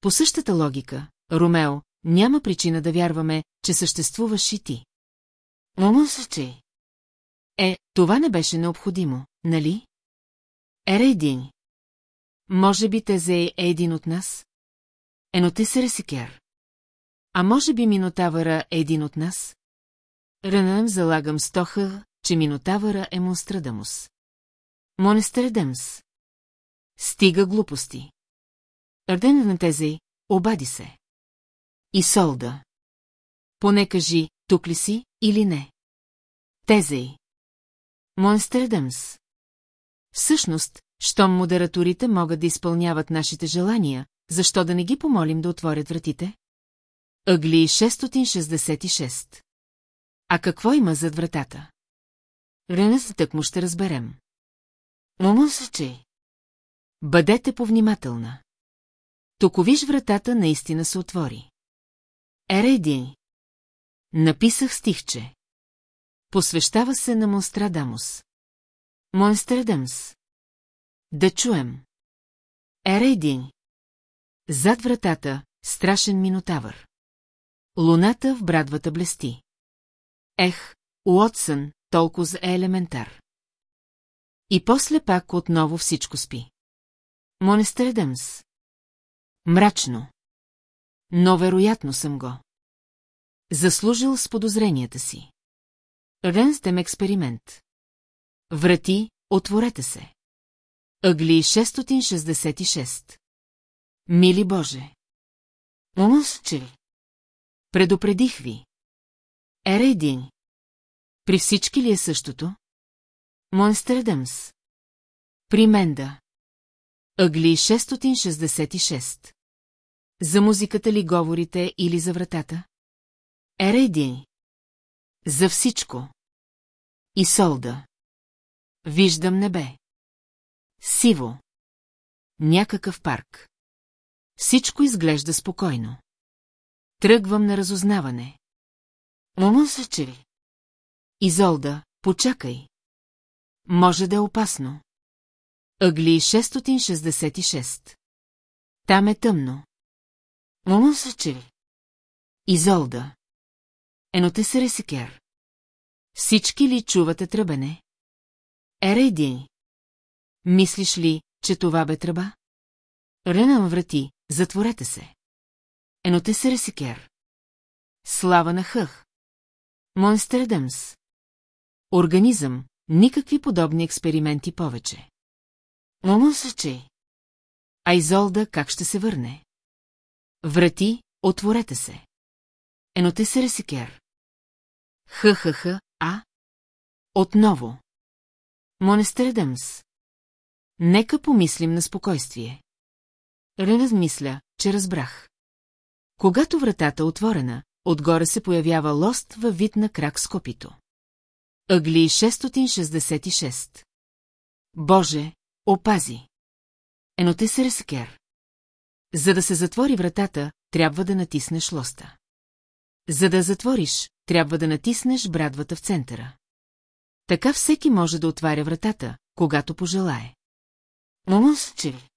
По същата логика, Ромео, няма причина да вярваме, че съществуваш и ти. че. Е, това не беше необходимо, нали? Ерейдин. Може би Тезей е един от нас? Ено ресикер. А може би Минотавъра е един от нас? Рънам залагам стоха, че Минотавъра е Монстрадамус. Монестредемс. Стига глупости. Арден на Тезей, обади се. И Солда. Поне кажи, тук ли си или не? Тезей. Монстредемс. Всъщност, щом модераторите могат да изпълняват нашите желания, защо да не ги помолим да отворят вратите? Ъгли 666. А какво има зад вратата? Ренес тък му ще разберем. Се че. Бъдете повнимателна. Токо виж вратата наистина се отвори. Ереди. Написах стихче. Посвещава се на Монстрадамус. Монстрадамс. Да чуем. Ерейдин. Зад вратата, страшен минотавър. Луната в брадвата блести. Ех, Уотсън, толкова е елементар. И после пак отново всичко спи. Монестередъмс. Мрачно. Но вероятно съм го. Заслужил с подозренията си. Ренстем експеримент. Врати, отворете се. Ъгли 666. Мили Боже! че Предупредих ви. Ера един. При всички ли е същото? Монстредъмс. При Менда. Ъгли 666. За музиката ли говорите или за вратата? Ера един. За всичко. И Солда. Виждам небе. Сиво. Някакъв парк. Всичко изглежда спокойно. Тръгвам на разузнаване. Момон се чери. Изолда, почакай. Може да е опасно. Ъгли 666. Там е тъмно. Момон се чери. Изолда. Еноте се ресикер. Всички ли чувате тръбене? Ерейди. Мислиш ли, че това бе тръба? Ренам врати, затворете се. Еноте се ресикер. Слава на хъх. Монстердъмс. Организъм, никакви подобни експерименти повече. Момон че. А Изолда как ще се върне? Врати, отворете се. Еноте се ресикер. Х-х-х, а? Отново. Монестердъмс. Нека помислим на спокойствие. Размисля, че разбрах. Когато вратата е отворена, отгоре се появява лост във вид на крак с копито. Ъгли 666. Боже, опази! Еноте се рескер. За да се затвори вратата, трябва да натиснеш лоста. За да затвориш, трябва да натиснеш брадвата в центъра. Така всеки може да отваря вратата, когато пожелае. Момонсче.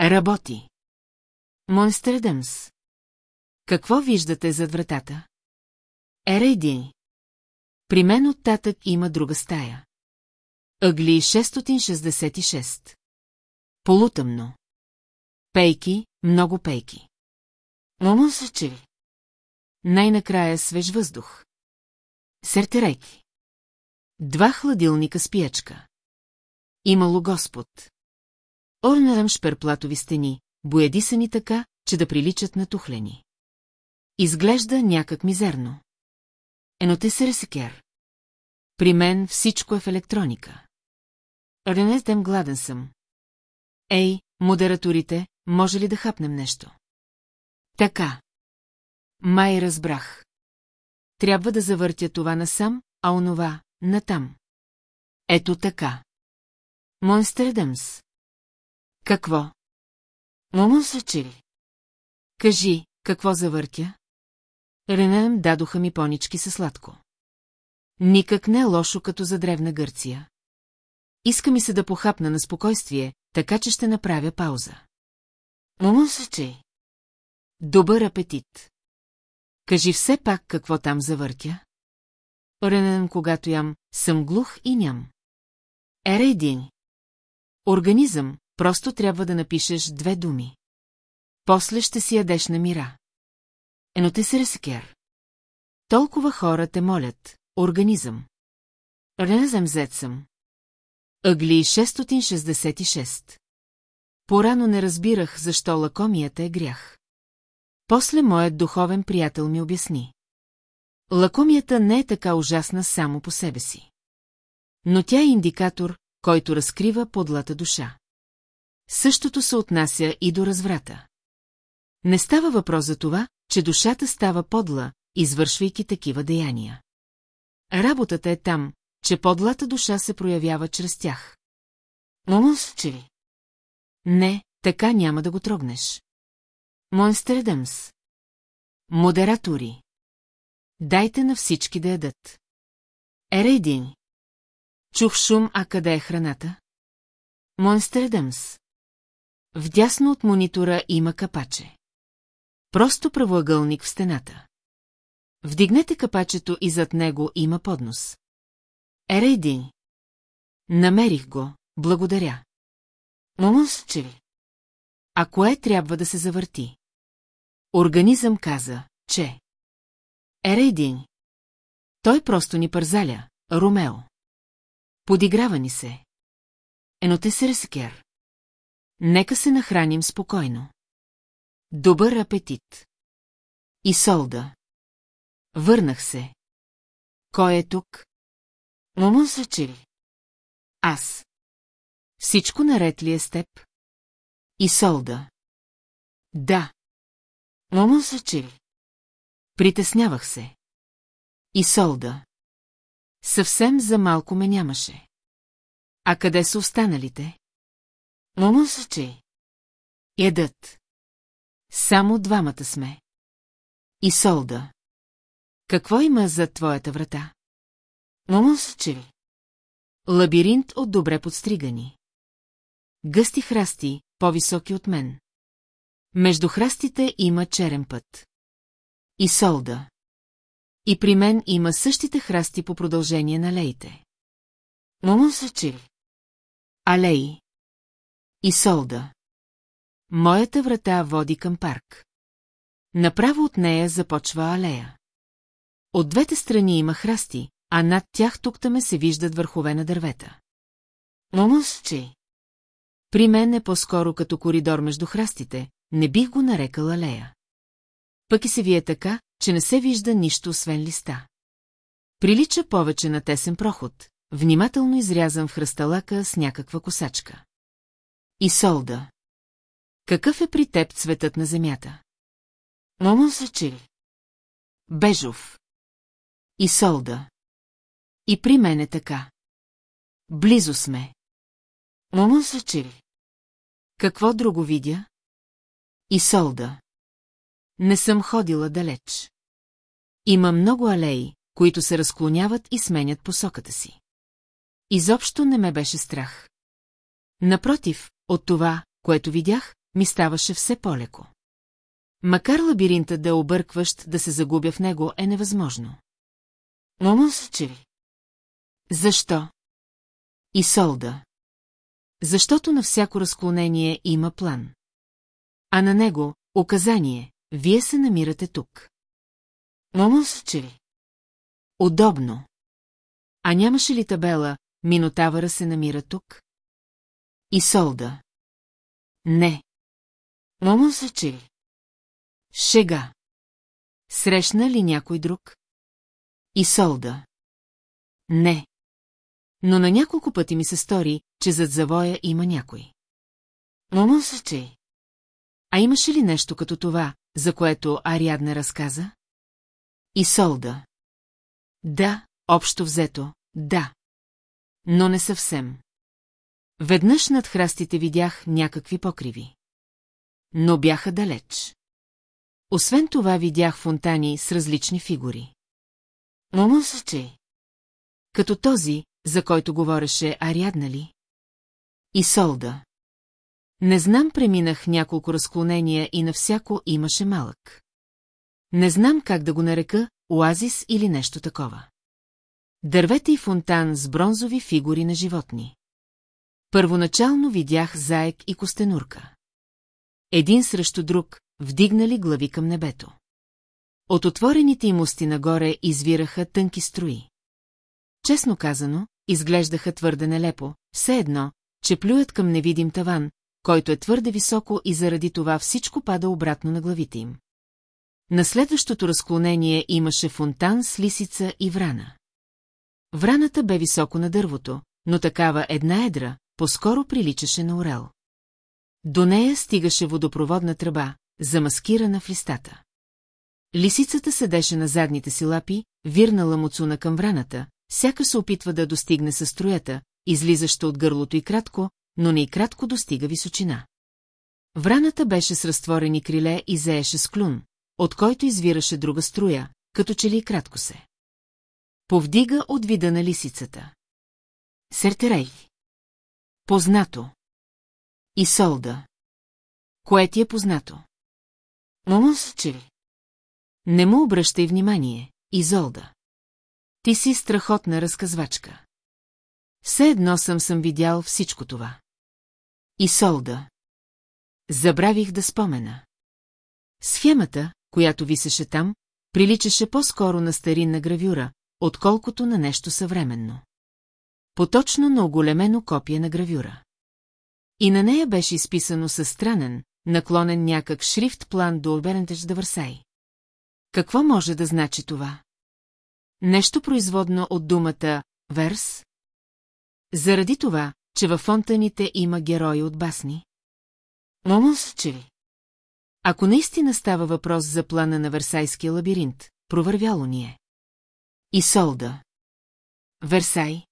Работи. Монстредъмс. Какво виждате зад вратата? Ерейди. При мен оттатък има друга стая. Ъгли 666. Полутъмно. Пейки, много пейки. Момонсче. Най-накрая свеж въздух. Сертерейки. Два хладилника с пиечка. Имало Господ. Орнарам шперплатови стени, боядисани така, че да приличат на тухлени. Изглежда някак мизерно. Ено те се ресекер. При мен всичко е в електроника. Ренездем гладен съм. Ей, модераторите, може ли да хапнем нещо? Така. Май разбрах. Трябва да завъртя това насам, а онова – натам. Ето така. Монстердъмс. Какво? Момонсачили. Кажи, какво завъртя? Ренем дадоха ми понички със сладко. Никак не е лошо като за древна Гърция. Иска ми се да похапна на спокойствие, така че ще направя пауза. Момонсачи. Добър апетит. Кажи все пак какво там завъртя. Ренен, когато ям, съм глух и ням. Ера един. Организъм, просто трябва да напишеш две думи. После ще си ядеш на мира. Ено те се ресекер. Толкова хора те молят. Организъм. Ренезем взет съм. Ъгли 666. Порано не разбирах, защо лакомията е грях. После моят духовен приятел ми обясни. Лакомията не е така ужасна само по себе си. Но тя е индикатор, който разкрива подлата душа. Същото се отнася и до разврата. Не става въпрос за това, че душата става подла, извършвайки такива деяния. Работата е там, че подлата душа се проявява чрез тях. Момус, че ли? Не, така няма да го трогнеш. Монстердъмс. Модератори. Дайте на всички да ядат. Ерейдин. Чух шум, а къде е храната? Монстердъмс. Вдясно от монитора има капаче. Просто правоъгълник в стената. Вдигнете капачето и зад него има поднос. Ерейдин. Намерих го, благодаря. Момус, че ли? А кое трябва да се завърти? Организъм каза, че... Ерейдин. Той просто ни пързаля, Ромео. Подиграва ни се. Ено се рескер. Нека се нахраним спокойно. Добър апетит. И солда. Върнах се. Кой е тук? Момон ли? Аз. Всичко наред ли е с теб? И солда. Да. Момон ли? Притеснявах се. И солда. Съвсем за малко ме нямаше. А къде са останалите? Момон че. Едат. Само двамата сме. И солда. Какво има зад твоята врата? Момон че. Лабиринт от добре подстригани. Гъсти храсти, по-високи от мен. Между храстите има черен път. И солда. И при мен има същите храсти по продължение на леите. Момон Сачил. Алеи. И солда. Моята врата води към парк. Направо от нея започва алея. От двете страни има храсти, а над тях тук-таме се виждат върхове на дървета. Момусчи. При мен е по-скоро като коридор между храстите, не бих го нарекала алея. Пък и се вие така, че не се вижда нищо освен листа. Прилича повече на тесен проход, внимателно изрязан в хръсталака с някаква косачка. И солда. Какъв е при теб цветът на земята? Момон Сачил. Бежов. И солда. И при мен е така. Близо сме. Момон Сачил. Какво друго видя? И солда. Не съм ходила далеч. Има много алеи, които се разклоняват и сменят посоката си. Изобщо не ме беше страх. Напротив, от това, което видях, ми ставаше все по-леко. Макар лабиринта да е объркващ да се загубя в него, е невъзможно. Момон ли? Защо? И Солда. Защото на всяко разклонение има план. А на него – указание, вие се намирате тук. Момон ли? Удобно. А нямаше ли табела, Минотавъра се намира тук? И Солда. Не. Момон ли? Шега. Срещна ли някой друг? И Солда. Не. Но на няколко пъти ми се стори, че зад завоя има някой. Момън че. А имаше ли нещо като това, за което Ариадна разказа? И Солда. Да, общо взето, да. Но не съвсем. Веднъж над храстите видях някакви покриви. Но бяха далеч. Освен това видях фонтани с различни фигури. Момън че. Като този, за който говореше Ариадна ли? И Солда. Не знам, преминах няколко разклонения и на всяко имаше малък. Не знам как да го нарека, оазис или нещо такова. Дървета и фонтан с бронзови фигури на животни. Първоначално видях заек и костенурка. Един срещу друг, вдигнали глави към небето. От отворените им усти нагоре извираха тънки строи. Честно казано, изглеждаха твърде нелепо, все едно, че плюят към невидим таван, който е твърде високо и заради това всичко пада обратно на главите им. На следващото разклонение имаше фонтан с лисица и врана. Враната бе високо на дървото, но такава една едра, по-скоро приличаше на орел. До нея стигаше водопроводна тръба, замаскирана в листата. Лисицата седеше на задните си лапи, вирнала муцуна към враната, сяка се опитва да достигне със строята, излизаща от гърлото и кратко, но не и кратко достига височина. Враната беше с разтворени криле и заеше с клюн, от който извираше друга струя, като че ли и кратко се. Повдига от вида на лисицата. Сертерей. Познато. И Солда. Кое ти е познато? Момус, че Не му обръщай внимание, Изолда. Ти си страхотна разказвачка. Все едно съм съм видял всичко това. И Солда. Забравих да спомена. Схемата, която висеше там, приличаше по-скоро на старинна гравюра, отколкото на нещо съвременно. Поточно на оголемено копие на гравюра. И на нея беше изписано със странен, наклонен някак шрифт план до Оберентеж да Върсай. Какво може да значи това? Нещо производно от думата «верс»? Заради това, че във фонтаните има герои от басни? Момус, че ли? Ако наистина става въпрос за плана на Версайския лабиринт, провървяло ни е. И Солда. Версай.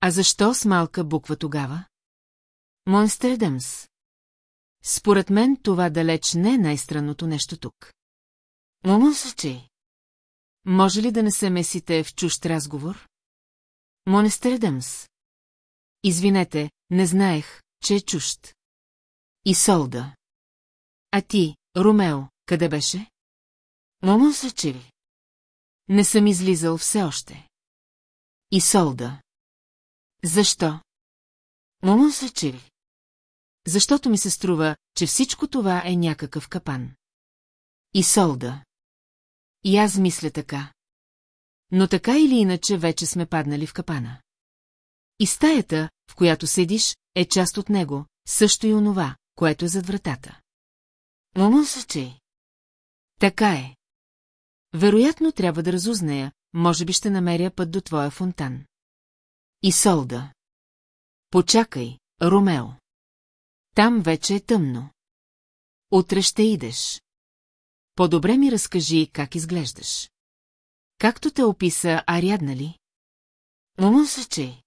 А защо с малка буква тогава? Монстердъмс. Според мен това далеч не е най-странното нещо тук. Момус, че? Може ли да не се месите в чужд разговор? Монестердъмс. Извинете, не знаех, че е чужд. И Солда. А ти, Ромео, къде беше? Момон ли? Не съм излизал все още. И Солда. Защо? Момон ли? Защото ми се струва, че всичко това е някакъв капан. И Солда. И аз мисля така. Но така или иначе вече сме паднали в капана. И стаята, в която седиш, е част от него, също и онова, което е зад вратата. Момон че. Така е. Вероятно трябва да разузная, може би ще намеря път до твоя фонтан. И Солда. Почакай, Ромео. Там вече е тъмно. Утре ще идеш. По-добре ми разкажи как изглеждаш. Както те описа Ариадна ли? Момон че.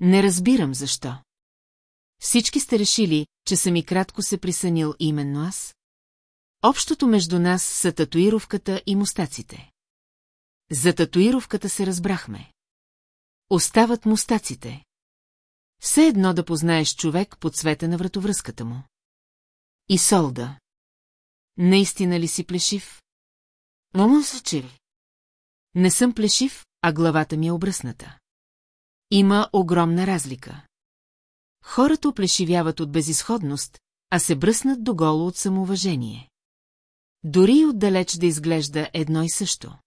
Не разбирам защо. Всички сте решили, че съм и кратко се присънил именно аз? Общото между нас са татуировката и мустаците. За татуировката се разбрахме. Остават мустаците. Все едно да познаеш човек по цвета на вратовръзката му. И Солда. Наистина ли си плешив? Момон ли? Не съм плешив, а главата ми е обръсната. Има огромна разлика. Хората оплешивяват от безисходност, а се бръснат до голо от самоуважение. Дори и отдалеч да изглежда едно и също.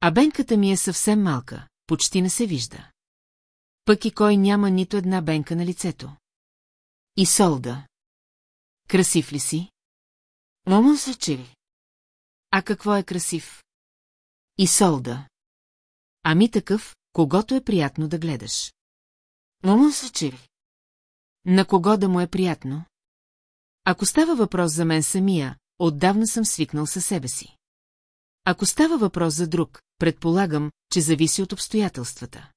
А бенката ми е съвсем малка, почти не се вижда. Пък и кой няма нито една бенка на лицето. И Солда. Красив ли си? Момон се чили. А какво е красив? И солда. Ами такъв, когато е приятно да гледаш. Се чили. На кого да му е приятно? Ако става въпрос за мен самия, отдавна съм свикнал със себе си. Ако става въпрос за друг, предполагам, че зависи от обстоятелствата.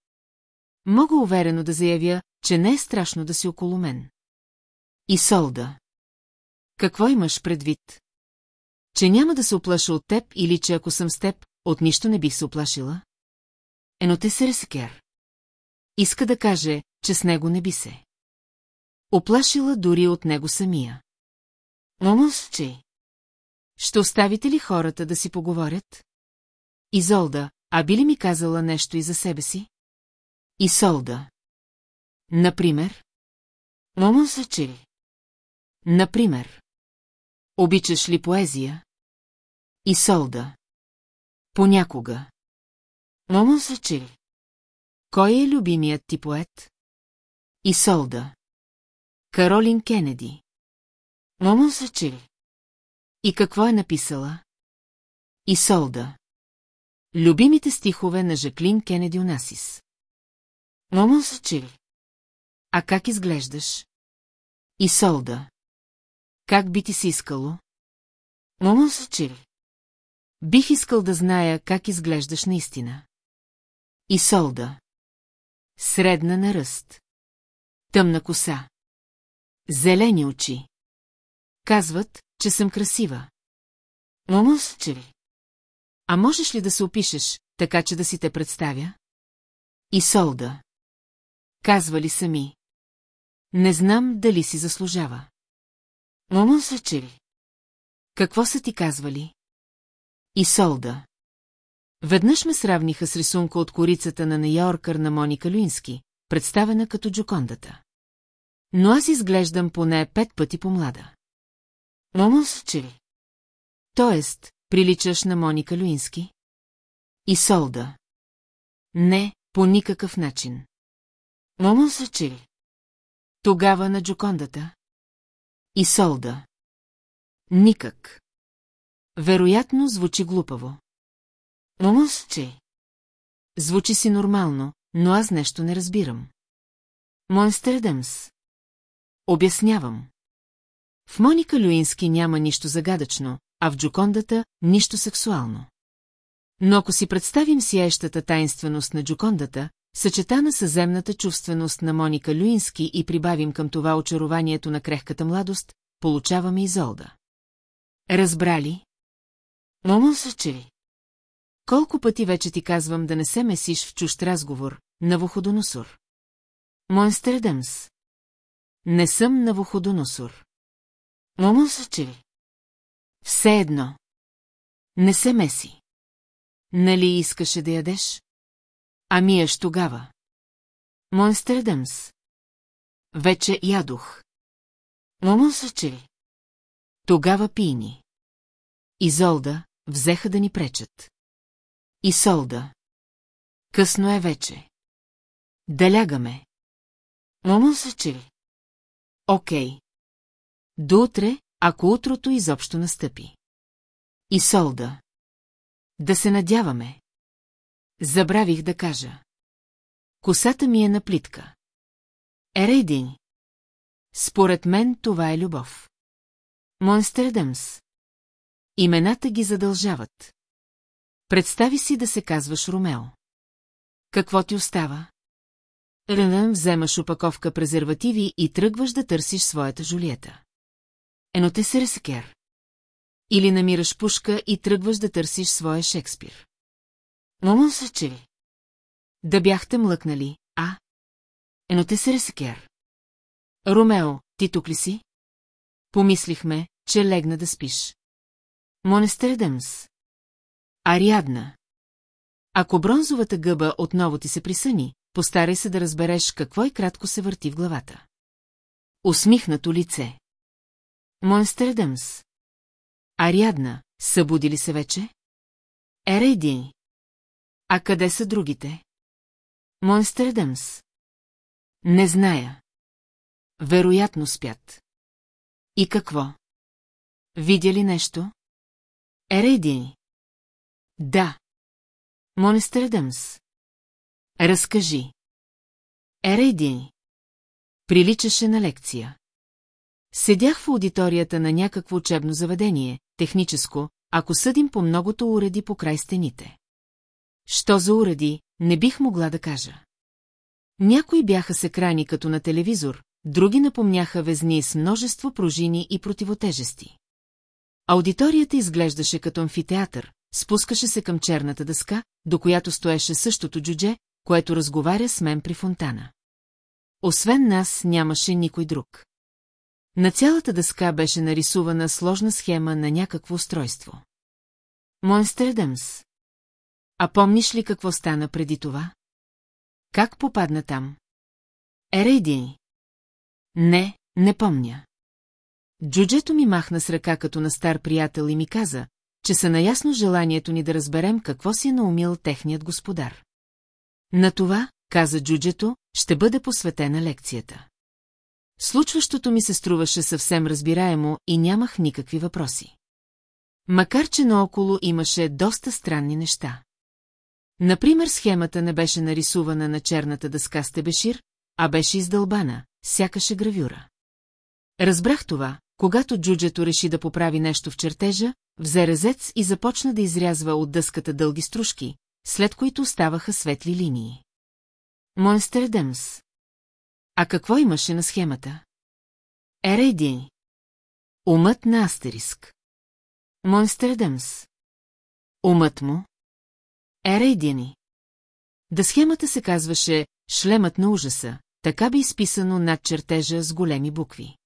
Мога уверено да заявя, че не е страшно да си около мен. И Солда. Какво имаш предвид? Че няма да се оплаша от теб или че ако съм с теб, от нищо не бих се оплашила? Ено те се ресекер. Иска да каже, че с него не би се. Оплашила дори от него самия. Момус, че... Ще оставите ли хората да си поговорят? Изолда, а би ли ми казала нещо и за себе си? Изолда. Например? Момус, че... Например. Обичаш ли поезия? Изолда. Понякога. Момус, че... Кой е любимият ти поет? Изолда. Каролин Кенеди. Момон Сачили. И какво е написала? Исолда. Любимите стихове на Жаклин Кенеди Онасис. Момон Сачили. А как изглеждаш? Исолда. Как би ти си искало? Момон Сачили. Бих искал да зная как изглеждаш наистина. Исолда. Средна на ръст. Тъмна коса. Зелени очи. Казват, че съм красива. Момус, че ли? А можеш ли да се опишеш, така че да си те представя? И Солда. Казва ли сами? Не знам дали си заслужава. Момус, че ли? Какво са ти казвали? И Солда. Веднъж ме сравниха с рисунка от корицата на Нейоркър на Моника Люински, представена като Джокондата. Но аз изглеждам поне пет пъти по-млада. Момус, че ли? Тоест, приличаш на Моника Люински? И Солда. Не, по никакъв начин. Момус, че ли? Тогава на Джокондата? И Солда. Никак. Вероятно звучи глупаво. Момус, че? Звучи си нормално, но аз нещо не разбирам. Монстердъмс. Обяснявам. В Моника Люински няма нищо загадъчно, а в Джокондата – нищо сексуално. Но ако си представим сияещата тайнственост на Джокондата, съчетана с земната чувственост на Моника Люински и прибавим към това очарованието на крехката младост, получаваме Изолда. Разбрали? Ли? Колко пъти вече ти казвам да не се месиш в чужд разговор, на Вуходоносор? Монстердъмс. Не съм на Вуходоносор. Момон ли? Все едно. Не се меси. Нали искаше да ядеш? Ами еш тогава. Монстердъмс. Вече ядох. Момон ли? Тогава пини. Изолда взеха да ни пречат. И Солда. Късно е вече. Да лягаме. Момон ли? Окей. До утре, ако утрото изобщо настъпи. И Солда. Да се надяваме. Забравих да кажа. Косата ми е на плитка. Ерейдин. Според мен това е любов. Монстердъмс. Имената ги задължават. Представи си да се казваш Ромео. Какво ти остава? Ренън вземаш опаковка презервативи и тръгваш да търсиш своята Жулиета. Ено те се ресекер. Или намираш пушка и тръгваш да търсиш своя Шекспир. Момон се че Да бяхте млъкнали, а? Ено те се ресекер. Ромео, ти тук ли си? Помислихме, че легна да спиш. Монестердъмс. Ариадна. Ако бронзовата гъба отново ти се присъни, постарай се да разбереш какво и кратко се върти в главата. Усмихнато лице. Монстердъмс. Ариадна, събуди ли се вече? Ерейди. А къде са другите? Монстердъмс. Не зная. Вероятно спят. И какво? Видя ли нещо? Ерейди. Да. Монестредъмс. Разкажи. Ерейди. Приличаше на лекция. Седях в аудиторията на някакво учебно заведение, техническо, ако съдим по многото уреди по край стените. Що за уреди, не бих могла да кажа. Някои бяха с екрани като на телевизор, други напомняха везни с множество пружини и противотежести. Аудиторията изглеждаше като амфитеатър, спускаше се към черната дъска, до която стоеше същото джудже, което разговаря с мен при фонтана. Освен нас нямаше никой друг. На цялата дъска беше нарисувана сложна схема на някакво устройство. Монстердъмс. А помниш ли какво стана преди това? Как попадна там? Ерейди. Не, не помня. Джуджето ми махна с ръка като на стар приятел и ми каза, че са наясно желанието ни да разберем какво си е наумил техният господар. На това, каза Джуджето, ще бъде посветена лекцията. Случващото ми се струваше съвсем разбираемо и нямах никакви въпроси. Макар, че наоколо имаше доста странни неща. Например, схемата не беше нарисувана на черната дъска с тебешир, а беше издълбана, сякаше гравюра. Разбрах това, когато джуджето реши да поправи нещо в чертежа, взе резец и започна да изрязва от дъската дълги стружки, след които оставаха светли линии. Монстердемс. А какво имаше на схемата? Ерейди. Умът на Астериск. Монстердемс. Умът му. Ерейдини. Да схемата се казваше «Шлемът на ужаса», така би изписано над чертежа с големи букви.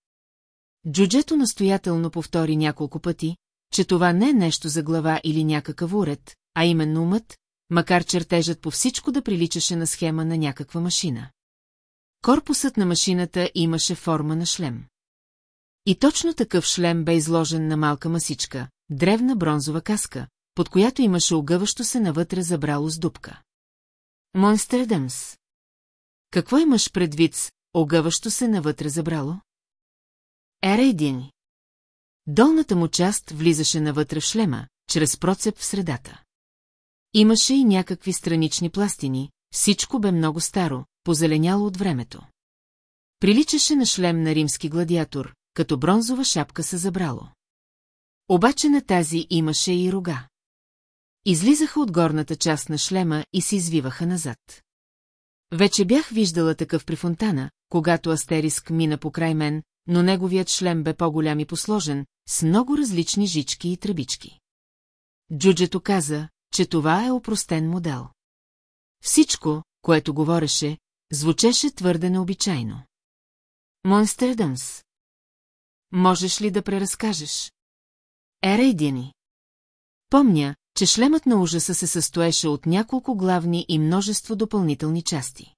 Джуджето настоятелно повтори няколко пъти, че това не е нещо за глава или някакъв уред, а именно умът, макар чертежът по всичко да приличаше на схема на някаква машина. Корпусът на машината имаше форма на шлем. И точно такъв шлем бе изложен на малка масичка, древна бронзова каска, под която имаше огъващо се навътре забрало с дупка. Монстердъмс. Какво имаш предвид с огъващо се навътре забрало? Ерейдин. Долната му част влизаше навътре в шлема, чрез процеп в средата. Имаше и някакви странични пластини, всичко бе много старо, позеленяло от времето. Приличаше на шлем на римски гладиатор, като бронзова шапка се забрало. Обаче на тази имаше и рога. Излизаха от горната част на шлема и се извиваха назад. Вече бях виждала такъв при фонтана, когато Астериск мина покрай мен, но неговият шлем бе по-голям и посложен, с много различни жички и тръбички. Джуджето каза, че това е опростен модел. Всичко, което говореше, звучеше твърде необичайно. Монстердъмс. Можеш ли да преразкажеш? Ерейдини. Помня, че шлемът на ужаса се състоеше от няколко главни и множество допълнителни части.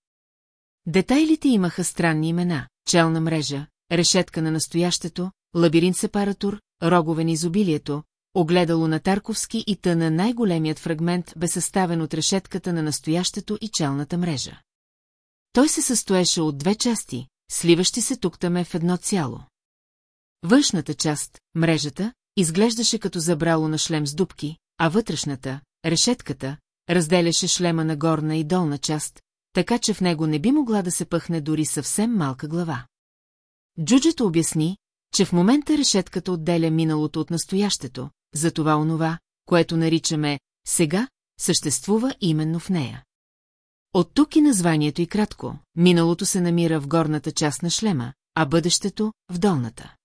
Детайлите имаха странни имена, челна мрежа, решетка на настоящето, лабиринт сепаратор, рогове на изобилието, огледало на Тарковски и тъна най-големият фрагмент бе съставен от решетката на настоящето и челната мрежа. Той се състоеше от две части, сливащи се туктаме в едно цяло. Външната част, мрежата, изглеждаше като забрало на шлем с дубки, а вътрешната, решетката, разделяше шлема на горна и долна част, така че в него не би могла да се пъхне дори съвсем малка глава. Джуджето обясни, че в момента решетката отделя миналото от настоящето, затова онова, което наричаме «сега», съществува именно в нея. От тук и названието и кратко, миналото се намира в горната част на шлема, а бъдещето – в долната.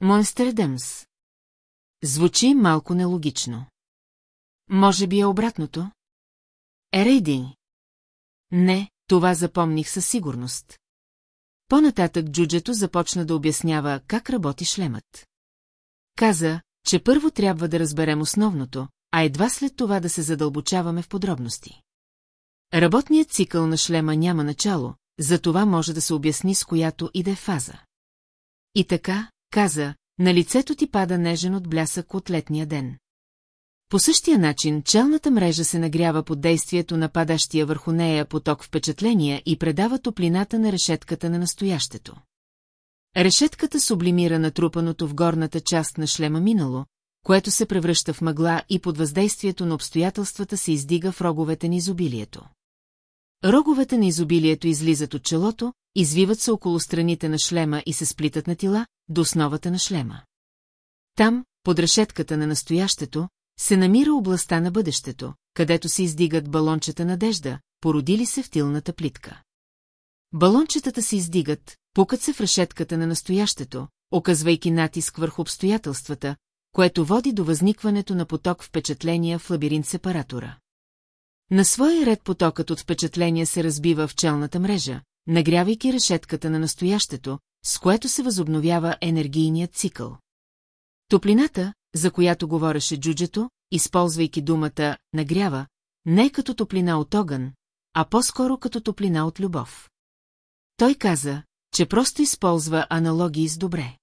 Монстердемс. Звучи малко нелогично. Може би е обратното? Ерейдин. Не, това запомних със сигурност. По-нататък джуджето започна да обяснява как работи шлемът. Каза, че първо трябва да разберем основното, а едва след това да се задълбочаваме в подробности. Работният цикъл на шлема няма начало, за това може да се обясни с която и да е фаза. И така, каза, на лицето ти пада нежен от блясък от летния ден. По същия начин челната мрежа се нагрява под действието на падащия върху нея поток впечатления и предава топлината на решетката на настоящето. Решетката сублимира натрупаното в горната част на шлема минало, което се превръща в мъгла и под въздействието на обстоятелствата се издига в роговете на изобилието. Роговете на изобилието излизат от челото, извиват се около страните на шлема и се сплитат на тила, до основата на шлема. Там, под решетката на настоящето, се намира областта на бъдещето, където се издигат балончета надежда, породили се в тилната плитка. Балончетата се издигат, пукат се в решетката на настоящето, оказвайки натиск върху обстоятелствата, което води до възникването на поток впечатления в лабиринт сепаратора. На своя ред потокът от впечатления се разбива в челната мрежа, нагрявайки решетката на настоящето, с което се възобновява енергийният цикъл. Топлината, за която говореше джуджето, използвайки думата «нагрява», не като топлина от огън, а по-скоро като топлина от любов. Той каза, че просто използва аналогии с добре.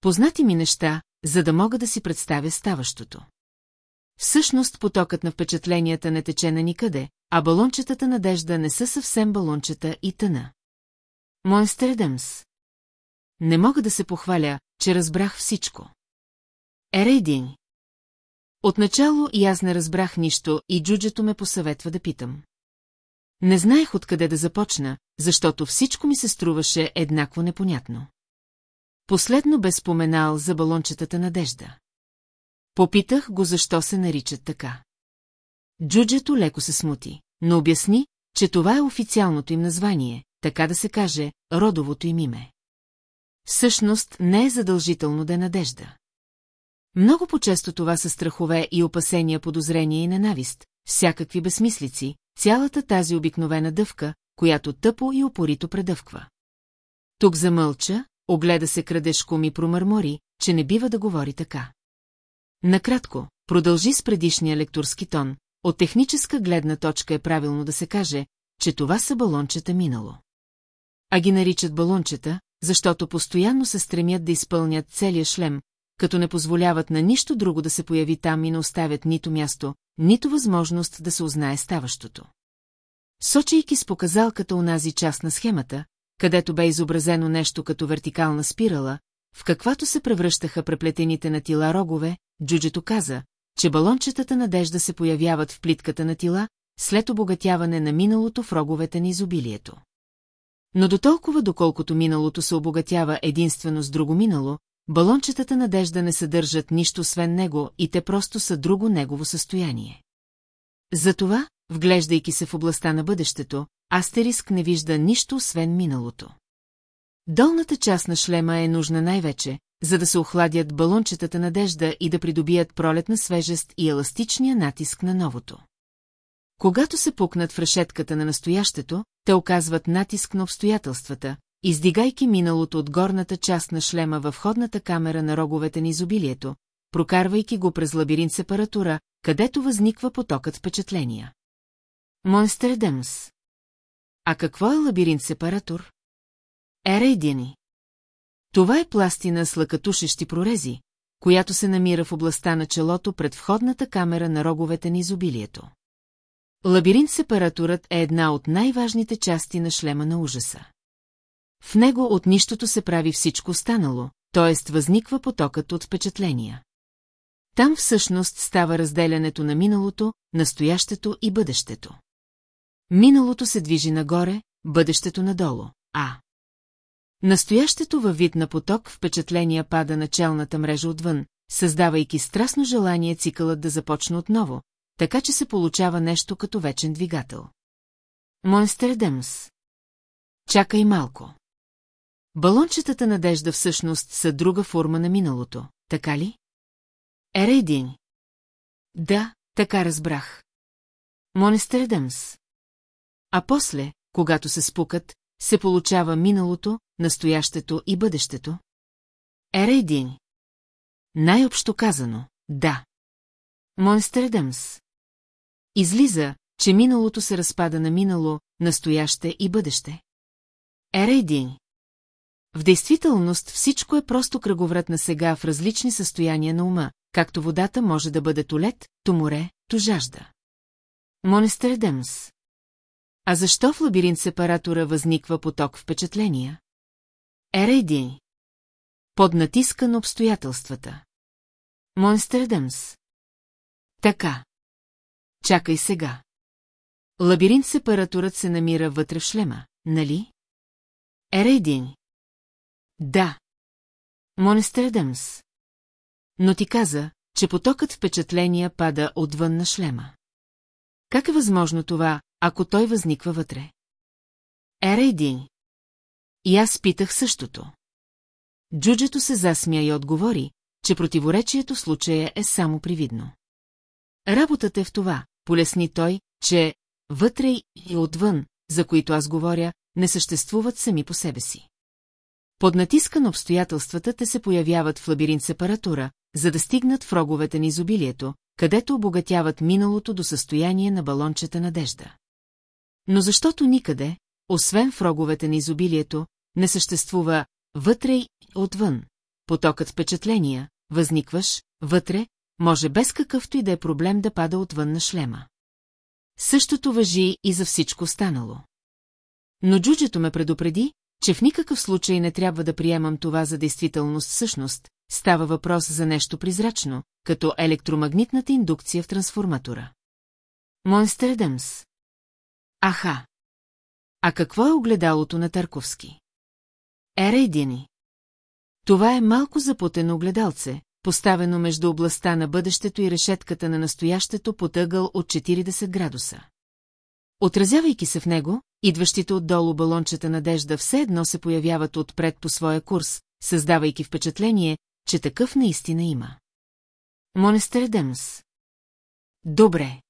Познати ми неща, за да мога да си представя ставащото. Всъщност потокът на впечатленията не тече на никъде, а балончетата надежда не са съвсем балончета и тъна. Монстердъмс. Не мога да се похваля, че разбрах всичко. Ерейдин. Отначало и аз не разбрах нищо и джуджето ме посъветва да питам. Не знаех откъде да започна, защото всичко ми се струваше еднакво непонятно. Последно бе споменал за балончетата надежда. Попитах го защо се наричат така. Джуджето леко се смути, но обясни, че това е официалното им название, така да се каже, родовото им име. Всъщност не е задължително да е надежда. Много по-често това са страхове и опасения, подозрения и ненавист, всякакви безсмислици, цялата тази обикновена дъвка, която тъпо и опорито предъвква. Тук замълча, огледа се крадешко ми промърмори, че не бива да говори така. Накратко, продължи с предишния лекторски тон, от техническа гледна точка е правилно да се каже, че това са балончета минало. А ги наричат балончета, защото постоянно се стремят да изпълнят целия шлем, като не позволяват на нищо друго да се появи там и не оставят нито място, нито възможност да се узнае ставащото. Сочейки с показалката унази част на схемата, където бе изобразено нещо като вертикална спирала, в каквато се превръщаха преплетените на тила рогове, Джуджето каза, че балончетата надежда се появяват в плитката на тила, след обогатяване на миналото в роговете на изобилието. Но до толкова доколкото миналото се обогатява единствено с друго минало, балончетата надежда не съдържат нищо освен него и те просто са друго негово състояние. Затова, вглеждайки се в областта на бъдещето, Астериск не вижда нищо освен миналото. Долната част на шлема е нужна най-вече, за да се охладят балончетата надежда и да придобият пролетна свежест и еластичния натиск на новото. Когато се пукнат в решетката на настоящето, те оказват натиск на обстоятелствата, издигайки миналото от горната част на шлема във входната камера на роговете на изобилието, прокарвайки го през лабиринт сепаратура, където възниква потокът впечатления. Монстердемс. А какво е лабиринт сепаратор? Ерейдини. Това е пластина с лъкатушещи прорези, която се намира в областта на челото пред входната камера на роговете на изобилието. Лабиринт-сепаратурът е една от най-важните части на шлема на ужаса. В него от нищото се прави всичко останало, т.е. възниква потокът от впечатления. Там всъщност става разделянето на миналото, настоящето и бъдещето. Миналото се движи нагоре, бъдещето надолу, а... Настоящето във вид на поток впечатления пада на челната мрежа отвън, създавайки страстно желание цикълът да започне отново, така че се получава нещо като вечен двигател. Монстердемс. Чакай малко. Балончетата надежда всъщност са друга форма на миналото, така ли? Ерейдин. Да, така разбрах. Монестердемс. А после, когато се спукат, се получава миналото, настоящето и бъдещето? Ерейдин. Най-общо казано, да. Монстердемс. Излиза, че миналото се разпада на минало, настояще и бъдеще. Ерейдин. В действителност всичко е просто кръговрат на сега в различни състояния на ума, както водата може да бъде то лед, то море, то жажда. Монестердемс. А защо в лабиринт сепаратора възниква поток впечатления? Ерейди. Под натиска на обстоятелствата. Монстердъмс. Така. Чакай сега. Лабиринт сепаратурът се намира вътре в шлема, нали? Ерейдин. Да. Монестердъмс. Но ти каза, че потокът впечатления пада отвън на шлема. Как е възможно това, ако той възниква вътре? Ерейдин. И аз питах същото. Джуджето се засмя и отговори, че противоречието в случая е само привидно. Работата е в това, полесни той, че вътре и отвън, за които аз говоря, не съществуват сами по себе си. Под натиска на обстоятелствата те се появяват в лабиринт сепаратура, за да стигнат в роговете на изобилието, където обогатяват миналото до състояние на балончета надежда. Но защото никъде, освен в роговете на изобилието, не съществува вътре и отвън, потокът впечатления, възникваш, вътре, може без какъвто и да е проблем да пада отвън на шлема. Същото въжи и за всичко станало. Но джуджето ме предупреди, че в никакъв случай не трябва да приемам това за действителност всъщност, става въпрос за нещо призрачно, като електромагнитната индукция в трансформатора. Монстердъмс. Аха. А какво е огледалото на Тарковски? Ерейдини. Това е малко запутено огледалце, поставено между областта на бъдещето и решетката на настоящето под ъгъл от 40 градуса. Отразявайки се в него, идващите отдолу балончета надежда все едно се появяват отпред по своя курс, създавайки впечатление, че такъв наистина има. Монестер Демс. Добре.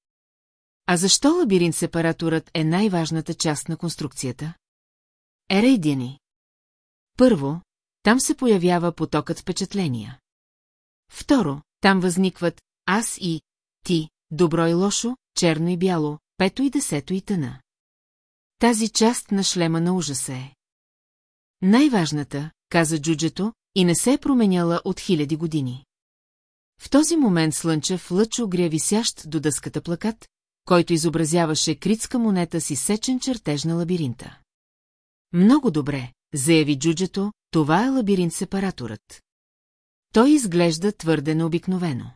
А защо лабиринт-сепараторът е най-важната част на конструкцията? Ерейдиани. Първо, там се появява потокът впечатления. Второ, там възникват аз и ти, добро и лошо, черно и бяло, пето и десето и тъна. Тази част на шлема на ужаса е. Най-важната, каза Джуджето, и не се е променяла от хиляди години. В този момент Слънчев лъч огря висящ до дъската плакат, който изобразяваше критска монета си сечен чертеж на лабиринта. Много добре, заяви Джуджето, това е лабиринт-сепараторът. Той изглежда твърде необикновено.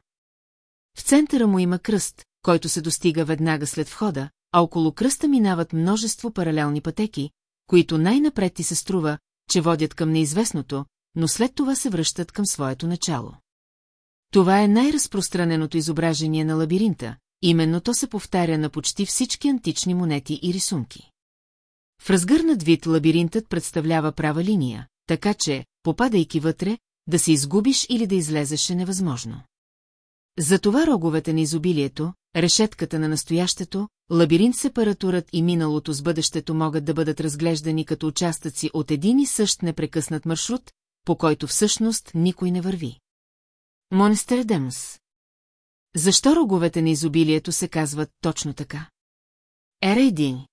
В центъра му има кръст, който се достига веднага след входа, а около кръста минават множество паралелни пътеки, които най-напред ти се струва, че водят към неизвестното, но след това се връщат към своето начало. Това е най-разпространеното изображение на лабиринта, именно то се повтаря на почти всички антични монети и рисунки. В разгърнат вид лабиринтът представлява права линия, така че, попадайки вътре, да се изгубиш или да излезеш е невъзможно. Затова роговете на изобилието, решетката на настоящето, лабиринт-сепаратурът и миналото с бъдещето могат да бъдат разглеждани като участъци от един и същ непрекъснат маршрут, по който всъщност никой не върви. Монстер Демс Защо роговете на изобилието се казват точно така? Ерейдин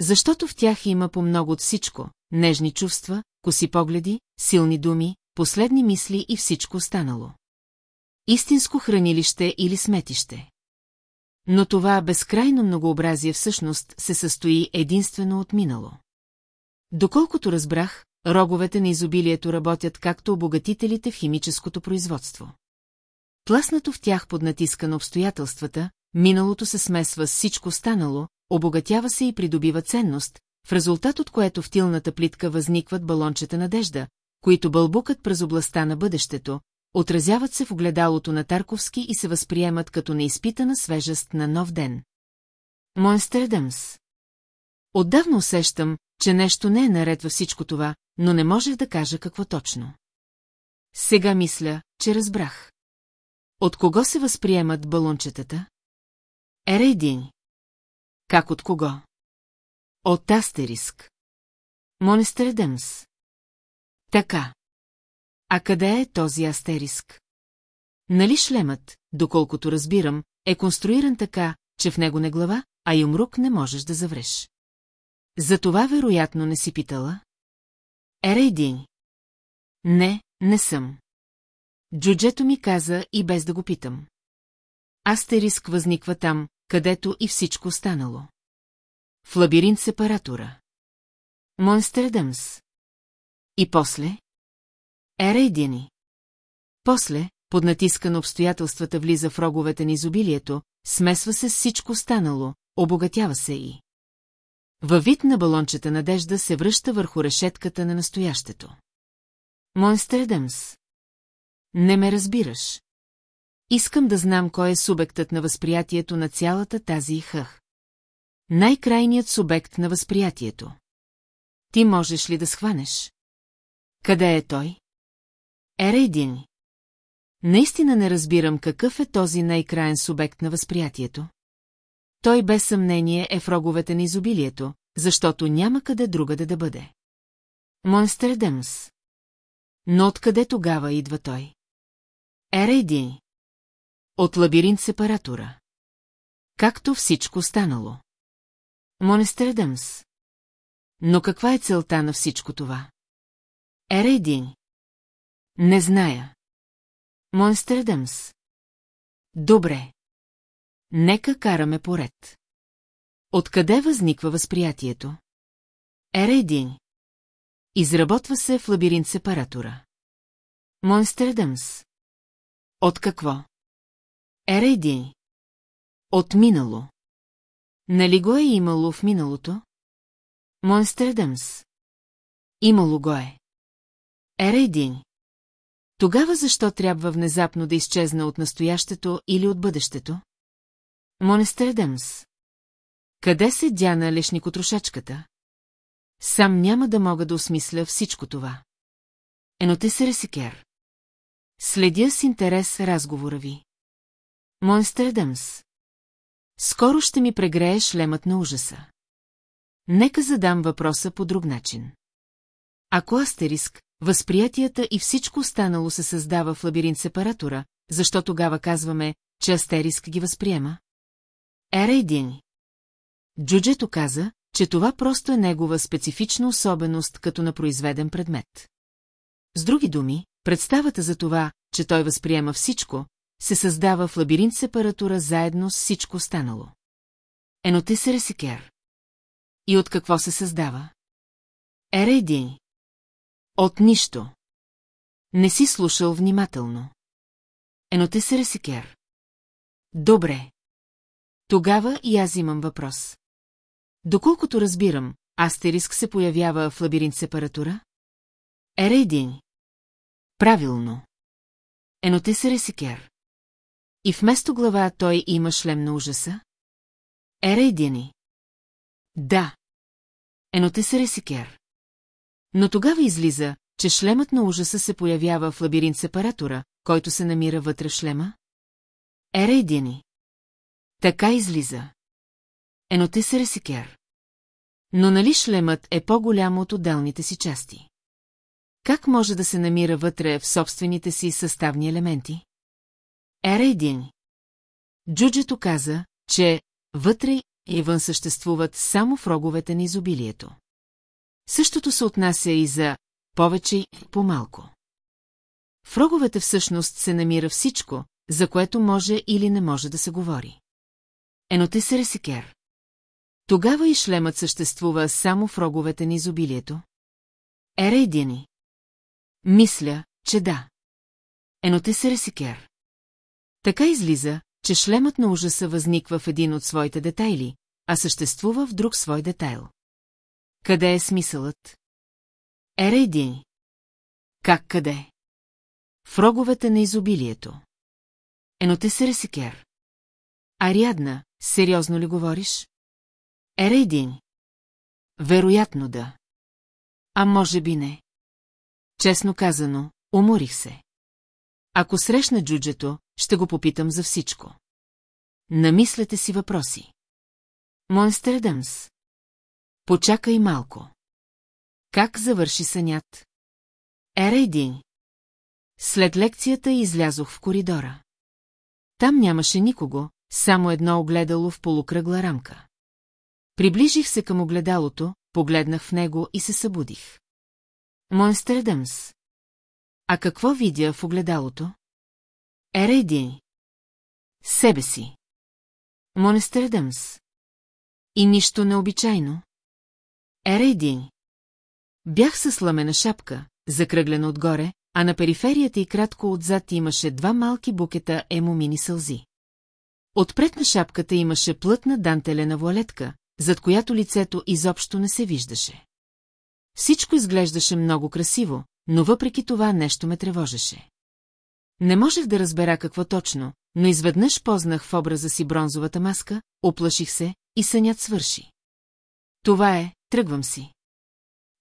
Защото в тях има по много от всичко, нежни чувства, коси погледи, силни думи, последни мисли и всичко останало. Истинско хранилище или сметище. Но това безкрайно многообразие всъщност се състои единствено от минало. Доколкото разбрах, роговете на изобилието работят както обогатителите в химическото производство. Пласнато в тях под натиска на обстоятелствата, миналото се смесва с всичко станало, обогатява се и придобива ценност, в резултат от което в тилната плитка възникват балончета надежда, които бълбукат през областта на бъдещето, отразяват се в огледалото на Тарковски и се възприемат като неизпитана свежест на нов ден. Монстердъмс. Отдавна усещам, че нещо не е наред във всичко това, но не можех да кажа какво точно. Сега мисля, че разбрах. От кого се възприемат балончетата? Ерейдин. Как от кого? От Астериск. Монестердъмс. Така. А къде е този астериск? Нали шлемът, доколкото разбирам, е конструиран така, че в него не глава, а и умрук не можеш да завреш. Затова вероятно не си питала? Ерейдин. Не, не съм. Джуджето ми каза и без да го питам. Астериск възниква там, където и всичко останало. В лабиринт сепаратора. Монстердъмс. И после? Ерейдиани. После, под натиска на обстоятелствата влиза в роговете на изобилието, смесва се с всичко станало, обогатява се и. Във вид на балончета надежда се връща върху решетката на настоящето. Монстредъмс. Не ме разбираш. Искам да знам кой е субектът на възприятието на цялата тази хъх. Най-крайният субект на възприятието. Ти можеш ли да схванеш? Къде е той? Ерейдин. Наистина не разбирам какъв е този най-краен субект на възприятието. Той без съмнение е в роговете на изобилието, защото няма къде другаде да бъде. Монстредемс. Но откъде тогава идва той? Ерейди. От лабиринт сепаратора. Както всичко станало. Монестредъмс. Но каква е целта на всичко това? Ерейди. Не зная. Монстредъмс. Добре. Нека караме поред. Откъде възниква възприятието? Ерейдин. Изработва се в лабиринт сепаратора. Монстредъмс. От какво? Ерейдин. От минало. Нали го е имало в миналото? Монстредъмс. Имало го е. Ерейдин. Тогава защо трябва внезапно да изчезна от настоящето или от бъдещето? Монестредемс. Къде се дяна лешникотрошачката? Сам няма да мога да осмисля всичко това. Ено те се. Следя с интерес разговора ви. Монстредемс. Скоро ще ми прегрее шлемът на ужаса. Нека задам въпроса по друг начин. Ако астериск, възприятията и всичко останало се създава в лабиринт сепаратора, защо тогава казваме, че астериск ги възприема? Ера един. Джуджето каза, че това просто е негова специфична особеност като на произведен предмет. С други думи, представата за това, че той възприема всичко, се създава в лабиринт сепаратура заедно с всичко останало. Еноте се. И от какво се създава? Ера един. От нищо. Не си слушал внимателно. Еноте се ресикер. Добре. Тогава и аз имам въпрос. Доколкото разбирам, астериск се появява в лабиринт сепаратура? Ерейдин. Правилно. Еноте се ресикер. И вместо глава той има шлем на ужаса? Ерейдини. Да. Еноте се ресикер. Но тогава излиза, че шлемът на ужаса се появява в лабиринт сепаратора, който се намира вътре в шлема? Ерейдини. Така излиза. Ено ресикер. Но нали шлемът е по-голям от отделните си части? Как може да се намира вътре в собствените си съставни елементи? Ера един. Джуджето каза, че вътре и вън съществуват само в роговете на изобилието. Същото се отнася и за повече и по-малко. В роговете всъщност се намира всичко, за което може или не може да се говори. Еноте се ресикер. Тогава и шлемът съществува само в роговете на изобилието. Ера едини. Мисля, че да. Еноте се ресикер. Така излиза, че шлемът на ужаса възниква в един от своите детайли, а съществува в друг свой детайл. Къде е смисълът? Ера един. Как къде? В роговете на изобилието. Еноте се ресикер. Ариадна, сериозно ли говориш? Ера един. Вероятно да. А може би не. Честно казано, уморих се. Ако срещна джуджето, ще го попитам за всичко. Намислете си въпроси. Монстердъмс. Почакай малко. Как завърши сънят? Ера един. След лекцията излязох в коридора. Там нямаше никого, само едно огледало в полукръгла рамка. Приближих се към огледалото, погледнах в него и се събудих. Монстредъмс. А какво видя в огледалото? Ерейди. Себе си. Монстредъмс. И нищо необичайно. Ерейди. Бях със сламена шапка, закръглена отгоре, а на периферията и кратко отзад имаше два малки букета емомини сълзи. Отпред на шапката имаше плътна дантелена вуалетка, зад която лицето изобщо не се виждаше. Всичко изглеждаше много красиво, но въпреки това нещо ме тревожеше. Не можех да разбера какво точно, но изведнъж познах в образа си бронзовата маска, оплаших се и сънят свърши. Това е, тръгвам си.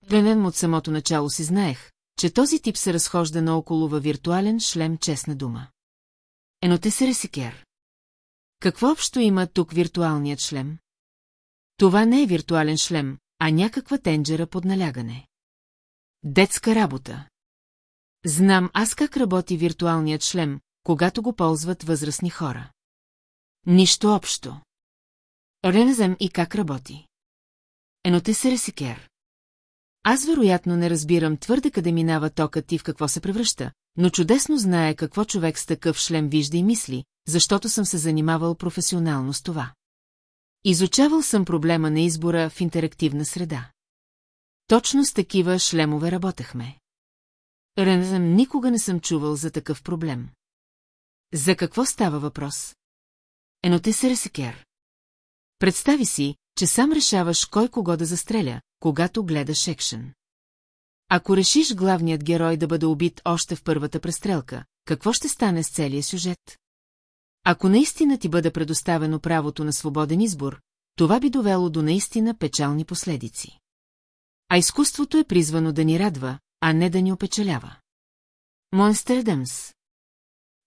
Пленен от самото начало си знаех, че този тип се разхожда наоколо във виртуален шлем честна дума. Ено те се ресикер. Какво общо има тук виртуалният шлем? Това не е виртуален шлем, а някаква тенджера под налягане. Детска работа. Знам аз как работи виртуалният шлем, когато го ползват възрастни хора. Нищо общо. Ренезем и как работи. Ено се ресикер. Аз вероятно не разбирам твърде къде минава токът и в какво се превръща, но чудесно знае какво човек с такъв шлем вижда и мисли, защото съм се занимавал професионално с това. Изучавал съм проблема на избора в интерактивна среда. Точно с такива шлемове работехме. Рензъм никога не съм чувал за такъв проблем. За какво става въпрос? Ено се ресекер. Представи си, че сам решаваш кой кого да застреля, когато гледаш екшен. Ако решиш главният герой да бъде убит още в първата престрелка, какво ще стане с целия сюжет? Ако наистина ти бъде предоставено правото на свободен избор, това би довело до наистина печални последици. А изкуството е призвано да ни радва, а не да ни опечалява. Монстердъмс.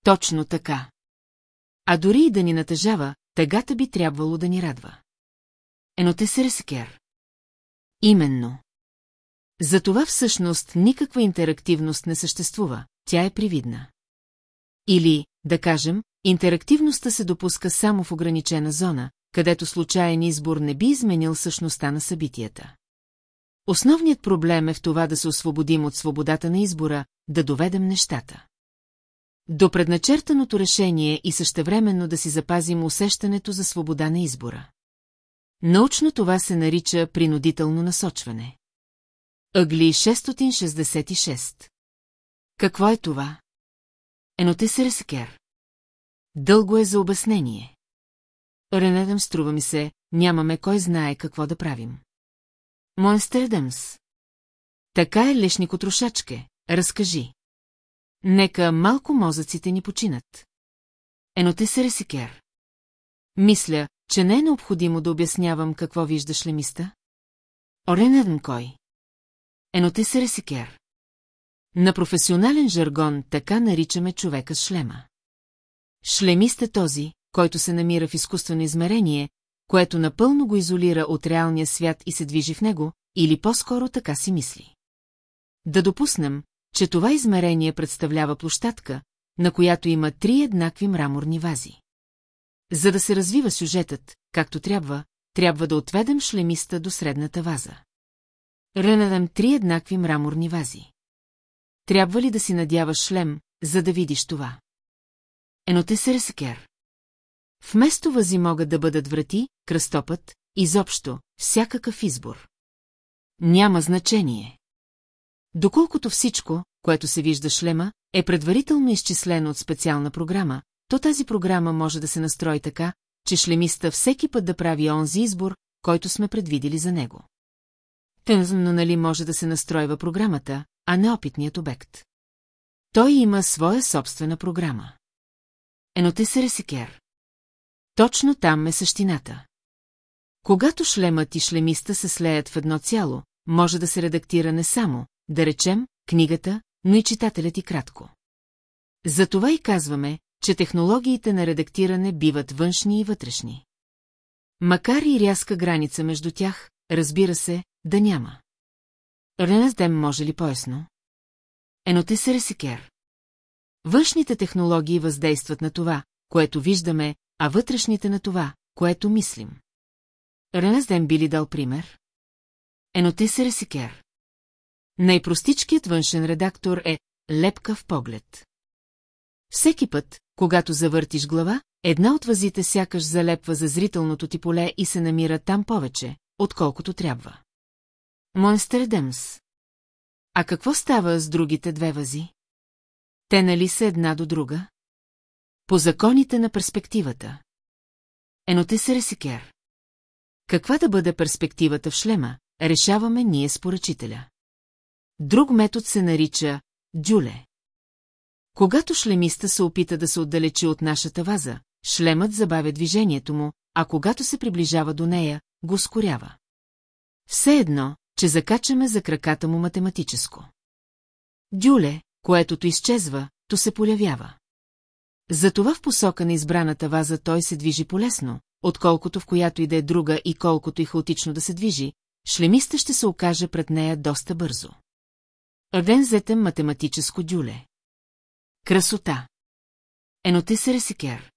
Точно така. А дори и да ни натъжава, тъгата би трябвало да ни радва. Ено те се ресекер. Именно. Затова всъщност никаква интерактивност не съществува, тя е привидна. Или, да кажем, интерактивността се допуска само в ограничена зона, където случайен избор не би изменил същността на събитията. Основният проблем е в това да се освободим от свободата на избора, да доведем нещата. До предначертаното решение и същевременно да си запазим усещането за свобода на избора. Научно това се нарича принудително насочване. Ъгли 666 Какво е това? Еноте се ресекер. Дълго е за обяснение. Ренедъм струва ми се, нямаме кой знае какво да правим. Монстердъмс. Така е лешнико трошачке, разкажи. Нека малко мозъците ни починат. Еноте се ресикер. Мисля, че не е необходимо да обяснявам какво виждаш шлемиста. Оренеден кой? Еноте се ресикер. На професионален жаргон така наричаме човека с шлема. Шлемист е този, който се намира в изкуствено измерение, което напълно го изолира от реалния свят и се движи в него, или по-скоро така си мисли. Да допуснем, че това измерение представлява площадка, на която има три еднакви мраморни вази. За да се развива сюжетът, както трябва, трябва да отведем шлемиста до средната ваза. Ренадам три еднакви мраморни вази. Трябва ли да си надяваш шлем, за да видиш това? Ено те се ресекер. Вместо вази могат да бъдат врати, кръстопът, изобщо, всякакъв избор. Няма значение. Доколкото всичко, което се вижда шлема, е предварително изчислено от специална програма, то тази програма може да се настрои така, че шлемиста всеки път да прави онзи избор, който сме предвидели за него. Тънзно нали може да се настройва програмата, а не опитният обект. Той има своя собствена програма. Еноте се ресикер. Точно там е същината. Когато шлемът и шлемиста се слеят в едно цяло, може да се редактира не само, да речем, книгата, но и читателят и кратко. Затова и казваме, че технологиите на редактиране биват външни и вътрешни. Макар и рязка граница между тях, разбира се, да няма. Ренездем може ли поясно? Еноте се ресикер. Външните технологии въздействат на това, което виждаме, а вътрешните на това, което мислим. Ренездем би ли дал пример? Еноте ресикер. Най-простичкият външен редактор е лепка в поглед. Всеки път, когато завъртиш глава, една от вазите сякаш залепва за зрителното ти поле и се намира там повече, отколкото трябва. Монстер Демс. А какво става с другите две вази? Те нали са една до друга? По законите на перспективата. Ено се ресикер. Каква да бъде перспективата в шлема, решаваме ние с поръчителя. Друг метод се нарича джуле. Когато шлемиста се опита да се отдалечи от нашата ваза, шлемът забавя движението му, а когато се приближава до нея, го ускорява. Все едно, че закачаме за краката му математическо. Дюле, което изчезва, то се полявява. Затова в посока на избраната ваза той се движи полесно, отколкото в която и да е друга и колкото и хаотично да се движи, шлемиста ще се окаже пред нея доста бързо. Арден математическо дюле. Красота. Еноте се ресикер.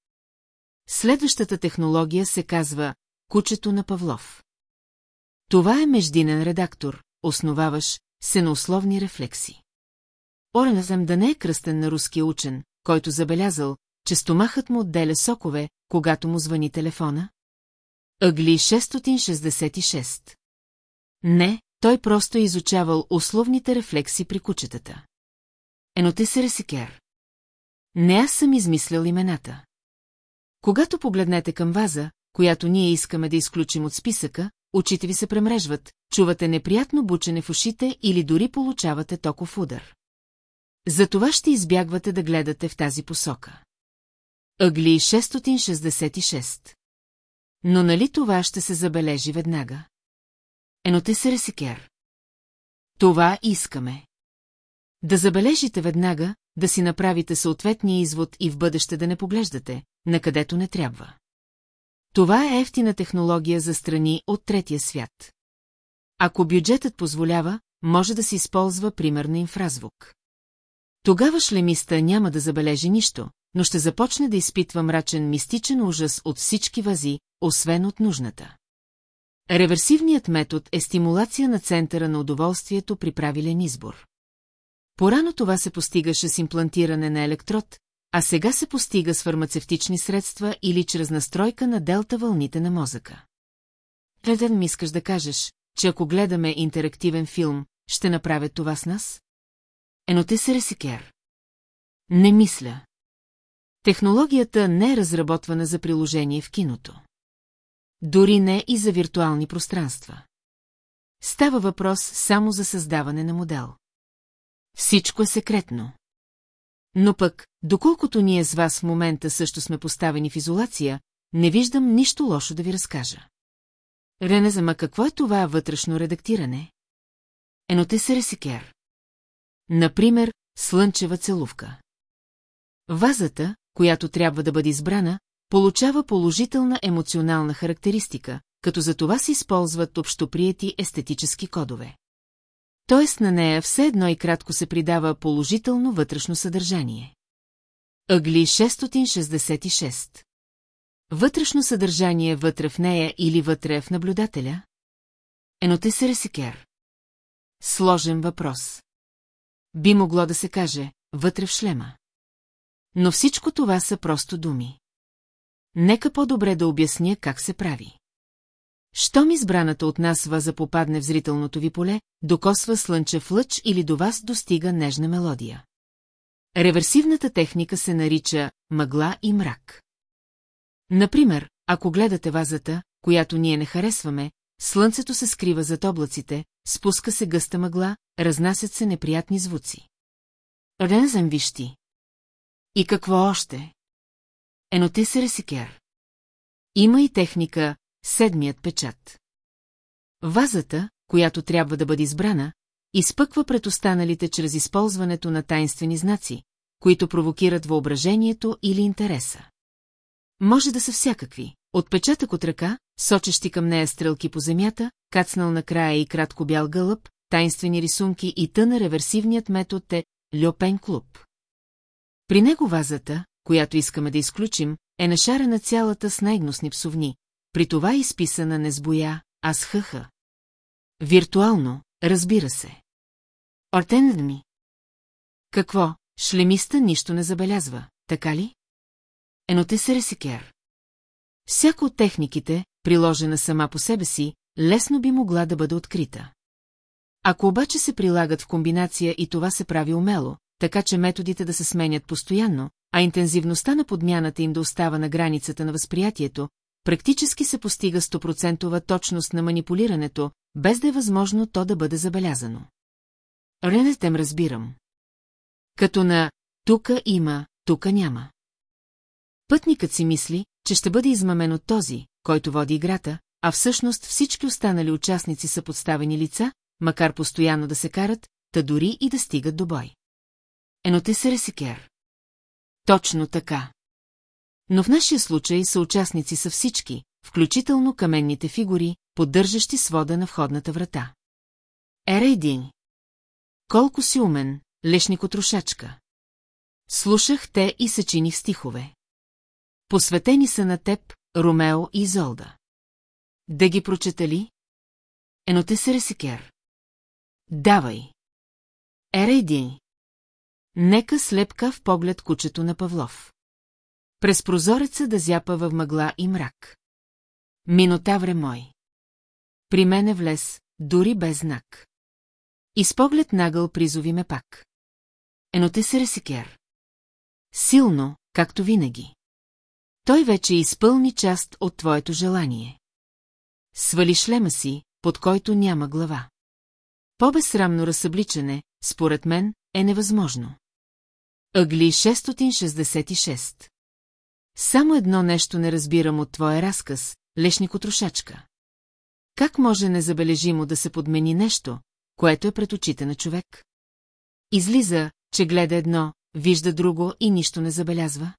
Следващата технология се казва «Кучето на Павлов». Това е междинен редактор, основаваш се на условни рефлекси. Ореназъм да не е кръстен на руския учен, който забелязал, че стомахът му отделя сокове, когато му звъни телефона? Ъгли 666. Не, той просто е изучавал условните рефлекси при кучетата. Еноте ресикер. Не аз съм измислял имената. Когато погледнете към ваза, която ние искаме да изключим от списъка, очите ви се премрежват, чувате неприятно бучене в ушите или дори получавате токов удар. Затова ще избягвате да гледате в тази посока. Ъгли 666 Но нали това ще се забележи веднага? Еноте се ресикер. Това искаме. Да забележите веднага, да си направите съответния извод и в бъдеще да не поглеждате, на където не трябва. Това е ефтина технология за страни от третия свят. Ако бюджетът позволява, може да се използва примерно инфразвук. Тогава шлемиста няма да забележи нищо, но ще започне да изпитва мрачен мистичен ужас от всички вази, освен от нужната. Реверсивният метод е стимулация на центъра на удоволствието при правилен избор. Порано това се постигаше с имплантиране на електрод, а сега се постига с фармацевтични средства или чрез настройка на делта вълните на мозъка. Гледан ми искаш да кажеш, че ако гледаме интерактивен филм, ще направят това с нас? Ено те се ресикер. Не мисля. Технологията не е разработвана за приложение в киното. Дори не и за виртуални пространства. Става въпрос само за създаване на модел. Всичко е секретно. Но пък, доколкото ние с вас в момента също сме поставени в изолация, не виждам нищо лошо да ви разкажа. Ренезама, какво е това вътрешно редактиране? Еноте се ресикер. Например, слънчева целувка. Вазата, която трябва да бъде избрана, получава положителна емоционална характеристика, като за това се използват общоприети естетически кодове. Тоест на нея все едно и кратко се придава положително вътрешно съдържание. Ъгли 666 Вътрешно съдържание вътре в нея или вътре в наблюдателя? Еноте се ресикер. Сложен въпрос. Би могло да се каже, вътре в шлема. Но всичко това са просто думи. Нека по-добре да обясня как се прави. Щом избраната от нас ваза попадне в зрителното ви поле, докосва слънчев лъч или до вас достига нежна мелодия. Реверсивната техника се нарича мъгла и мрак. Например, ако гледате вазата, която ние не харесваме, слънцето се скрива зад облаците, спуска се гъста мъгла, разнасят се неприятни звуци. Рензен вищи. И какво още? Еноте се ресикер. Има и техника седмият печат. Вазата, която трябва да бъде избрана, изпъква пред останалите чрез използването на тайнствени знаци, които провокират въображението или интереса. Може да са всякакви. Отпечатък от ръка, сочещи към нея стрелки по земята, кацнал на края и кратко бял гълъб, тайнствени рисунки и тъна реверсивният метод е Льопен клуб. При него вазата, която искаме да изключим, е нашарена цялата с най-гнусни псовни, при това изписана не с боя, а с хъха. Виртуално, разбира се. Ортенът ми. Какво, шлемиста нищо не забелязва, така ли? Еноте се ресикер. Всяко от техниките, приложена сама по себе си, лесно би могла да бъде открита. Ако обаче се прилагат в комбинация и това се прави умело, така че методите да се сменят постоянно, а интензивността на подмяната им да остава на границата на възприятието, практически се постига стопроцентова точност на манипулирането, без да е възможно то да бъде забелязано. Ренетем разбирам. Като на «тука има, тука няма». Пътникът си мисли, че ще бъде измамен от този, който води играта, а всъщност всички останали участници са подставени лица, макар постоянно да се карат, та дори и да стигат до бой. Ено те се ресикер. Точно така. Но в нашия случай са участници са всички, включително каменните фигури, поддържащи свода на входната врата. Ерейдин. Колко си умен, лешникотрошачка. Слушах те и съчиних стихове. Посветени са на теб, Ромео и Изолда. Да ги прочета ли? Ено се ресикер. Давай. Ерейдин. Нека слепка в поглед кучето на Павлов. През прозореца да зяпа в мъгла и мрак. Минотавре мой. При мене влез, дори без знак. И с поглед нагъл призови ме пак. Ено те се ресикер. Силно, както винаги. Той вече изпълни част от твоето желание. Свали шлема си, под който няма глава. По-безсрамно разсъбличане, според мен, е невъзможно. Ъгли 666 Само едно нещо не разбирам от твоя разказ, лешникотрошачка. Как може незабележимо да се подмени нещо, което е пред очите на човек? Излиза, че гледа едно, вижда друго и нищо не забелязва.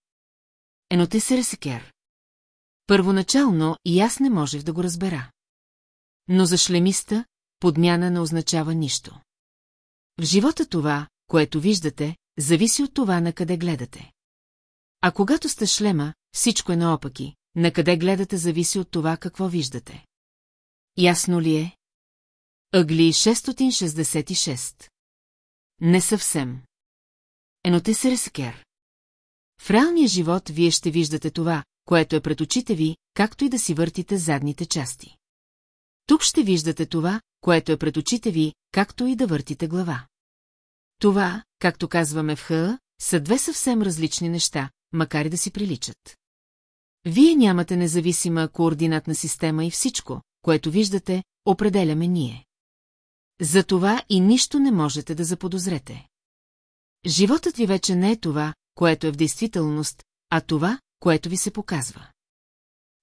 Ено те се ресекер. Първоначално и аз не можех да го разбера. Но за шлемиста подмяна не означава нищо. В живота това, което виждате, зависи от това на къде гледате. А когато сте шлема, всичко е наопаки, на къде гледате зависи от това какво виждате. Ясно ли е? Ъгли 666 Не съвсем. Ено се рескер. В реалния живот вие ще виждате това, което е пред очите ви, както и да си въртите задните части. Тук ще виждате това, което е пред очите ви, както и да въртите глава. Това, както казваме в ХА, са две съвсем различни неща, макар и да си приличат. Вие нямате независима координатна система и всичко, което виждате, определяме ние. Затова и нищо не можете да заподозрете. Животът ви вече не е това, което е в действителност, а това, което ви се показва.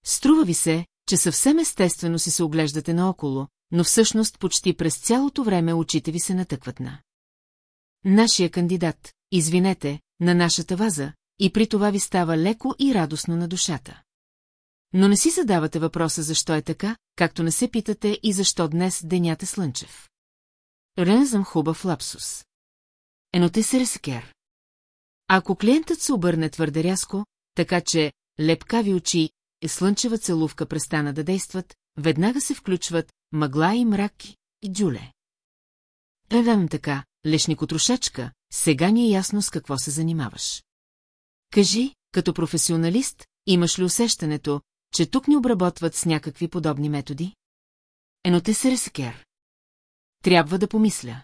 Струва ви се, че съвсем естествено си се оглеждате наоколо, но всъщност почти през цялото време очите ви се натъкват на. Нашия кандидат, извинете, на нашата ваза, и при това ви става леко и радостно на душата. Но не си задавате въпроса защо е така, както не се питате и защо днес денят е слънчев. Рензам хубав лапсус. Ено те се ресекер. Ако клиентът се обърне твърде рязко, така че лепкави очи и слънчева целувка престана да действат, веднага се включват мъгла и мрак и дюле. Едам така, лешникотрошачка, сега ни е ясно с какво се занимаваш. Кажи, като професионалист, имаш ли усещането, че тук ни обработват с някакви подобни методи? Ено те се ресекер. Трябва да помисля.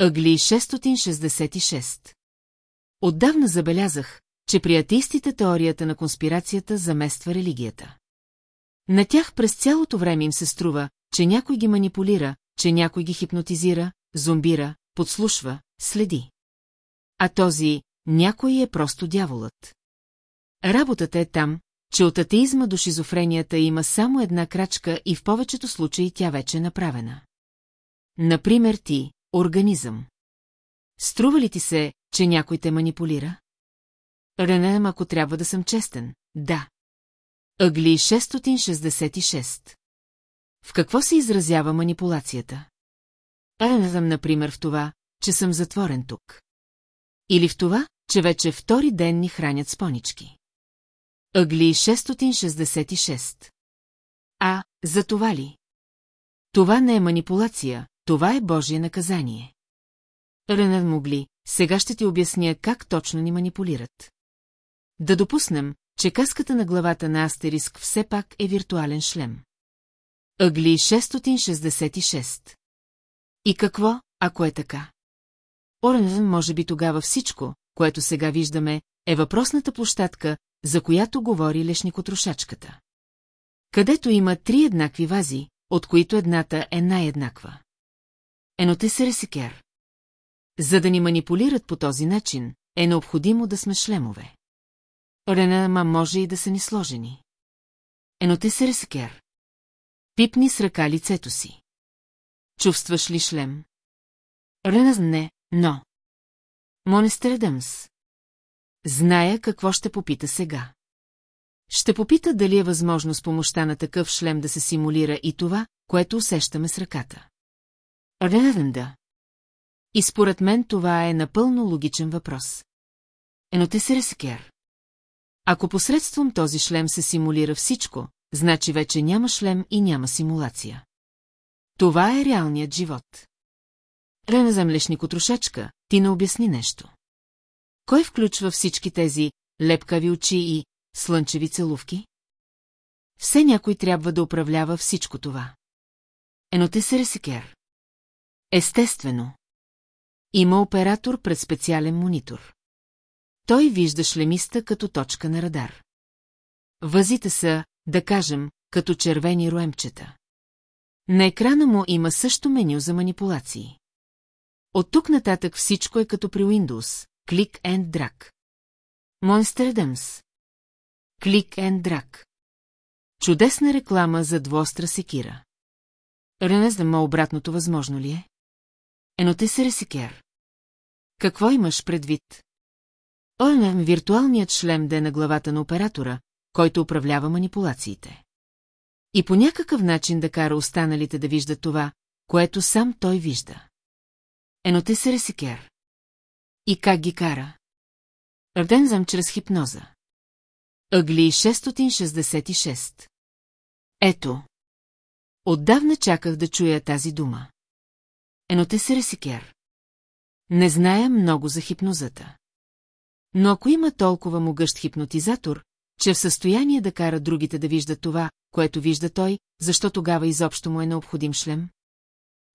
Ъгли 666 Отдавна забелязах, че при атеистите теорията на конспирацията замества религията. На тях през цялото време им се струва, че някой ги манипулира, че някой ги хипнотизира, зомбира, подслушва, следи. А този някой е просто дяволът. Работата е там, че от атеизма до шизофренията има само една крачка и в повечето случаи тя вече е направена. Например ти, организъм. Струва ли ти се, че някой те манипулира? Ренем, ако трябва да съм честен, да. Ъгли 666. В какво се изразява манипулацията? Ренем, например, в това, че съм затворен тук. Или в това, че вече втори ден ни хранят спонички. Ъгли 666. А, за това ли? Това не е манипулация, това е Божие наказание. Ренен Могли, сега ще ти обясня как точно ни манипулират. Да допуснем, че каската на главата на Астериск все пак е виртуален шлем. Ъгли 666. И какво, ако е така? Оренвен може би тогава всичко, което сега виждаме, е въпросната площадка, за която говори лешникотрошачката. Където има три еднакви вази, от които едната е най-еднаква. Еноте се ресикер. За да ни манипулират по този начин, е необходимо да сме шлемове. Рена, може и да са ни сложени. Еноте се ресикер. Пипни с ръка лицето си. Чувстваш ли шлем? Рена не, но... Монестередъмс. Зная какво ще попита сега. Ще попита дали е възможно с помощта на такъв шлем да се симулира и това, което усещаме с ръката. Ренда. И според мен това е напълно логичен въпрос. Ено те се ресекер. Ако посредством този шлем се симулира всичко, значи вече няма шлем и няма симулация. Това е реалният живот. Рена землешникотрошачка, ти не обясни нещо. Кой включва всички тези лепкави очи и слънчеви целувки? Все някой трябва да управлява всичко това. Ено те се ресекер. Естествено. Има оператор пред специален монитор. Той вижда шлемиста като точка на радар. Възите са, да кажем, като червени роемчета. На екрана му има също меню за манипулации. От тук нататък всичко е като при Windows, клик and drag. Monster Dams. Клик and drag. Чудесна реклама за двостра секира. Ренездама обратното възможно ли е? Ено те се ресикер. Какво имаш предвид? Ойнем виртуалният шлем да е на главата на оператора, който управлява манипулациите. И по някакъв начин да кара останалите да виждат това, което сам той вижда. Ено се ресикер. И как ги кара? Ардензам чрез хипноза. Ъгли 666. Ето. Отдавна чаках да чуя тази дума. Ено се ресикер. Не зная много за хипнозата. Но ако има толкова могъщ хипнотизатор, че в състояние да кара другите да виждат това, което вижда той, защо тогава изобщо му е необходим шлем?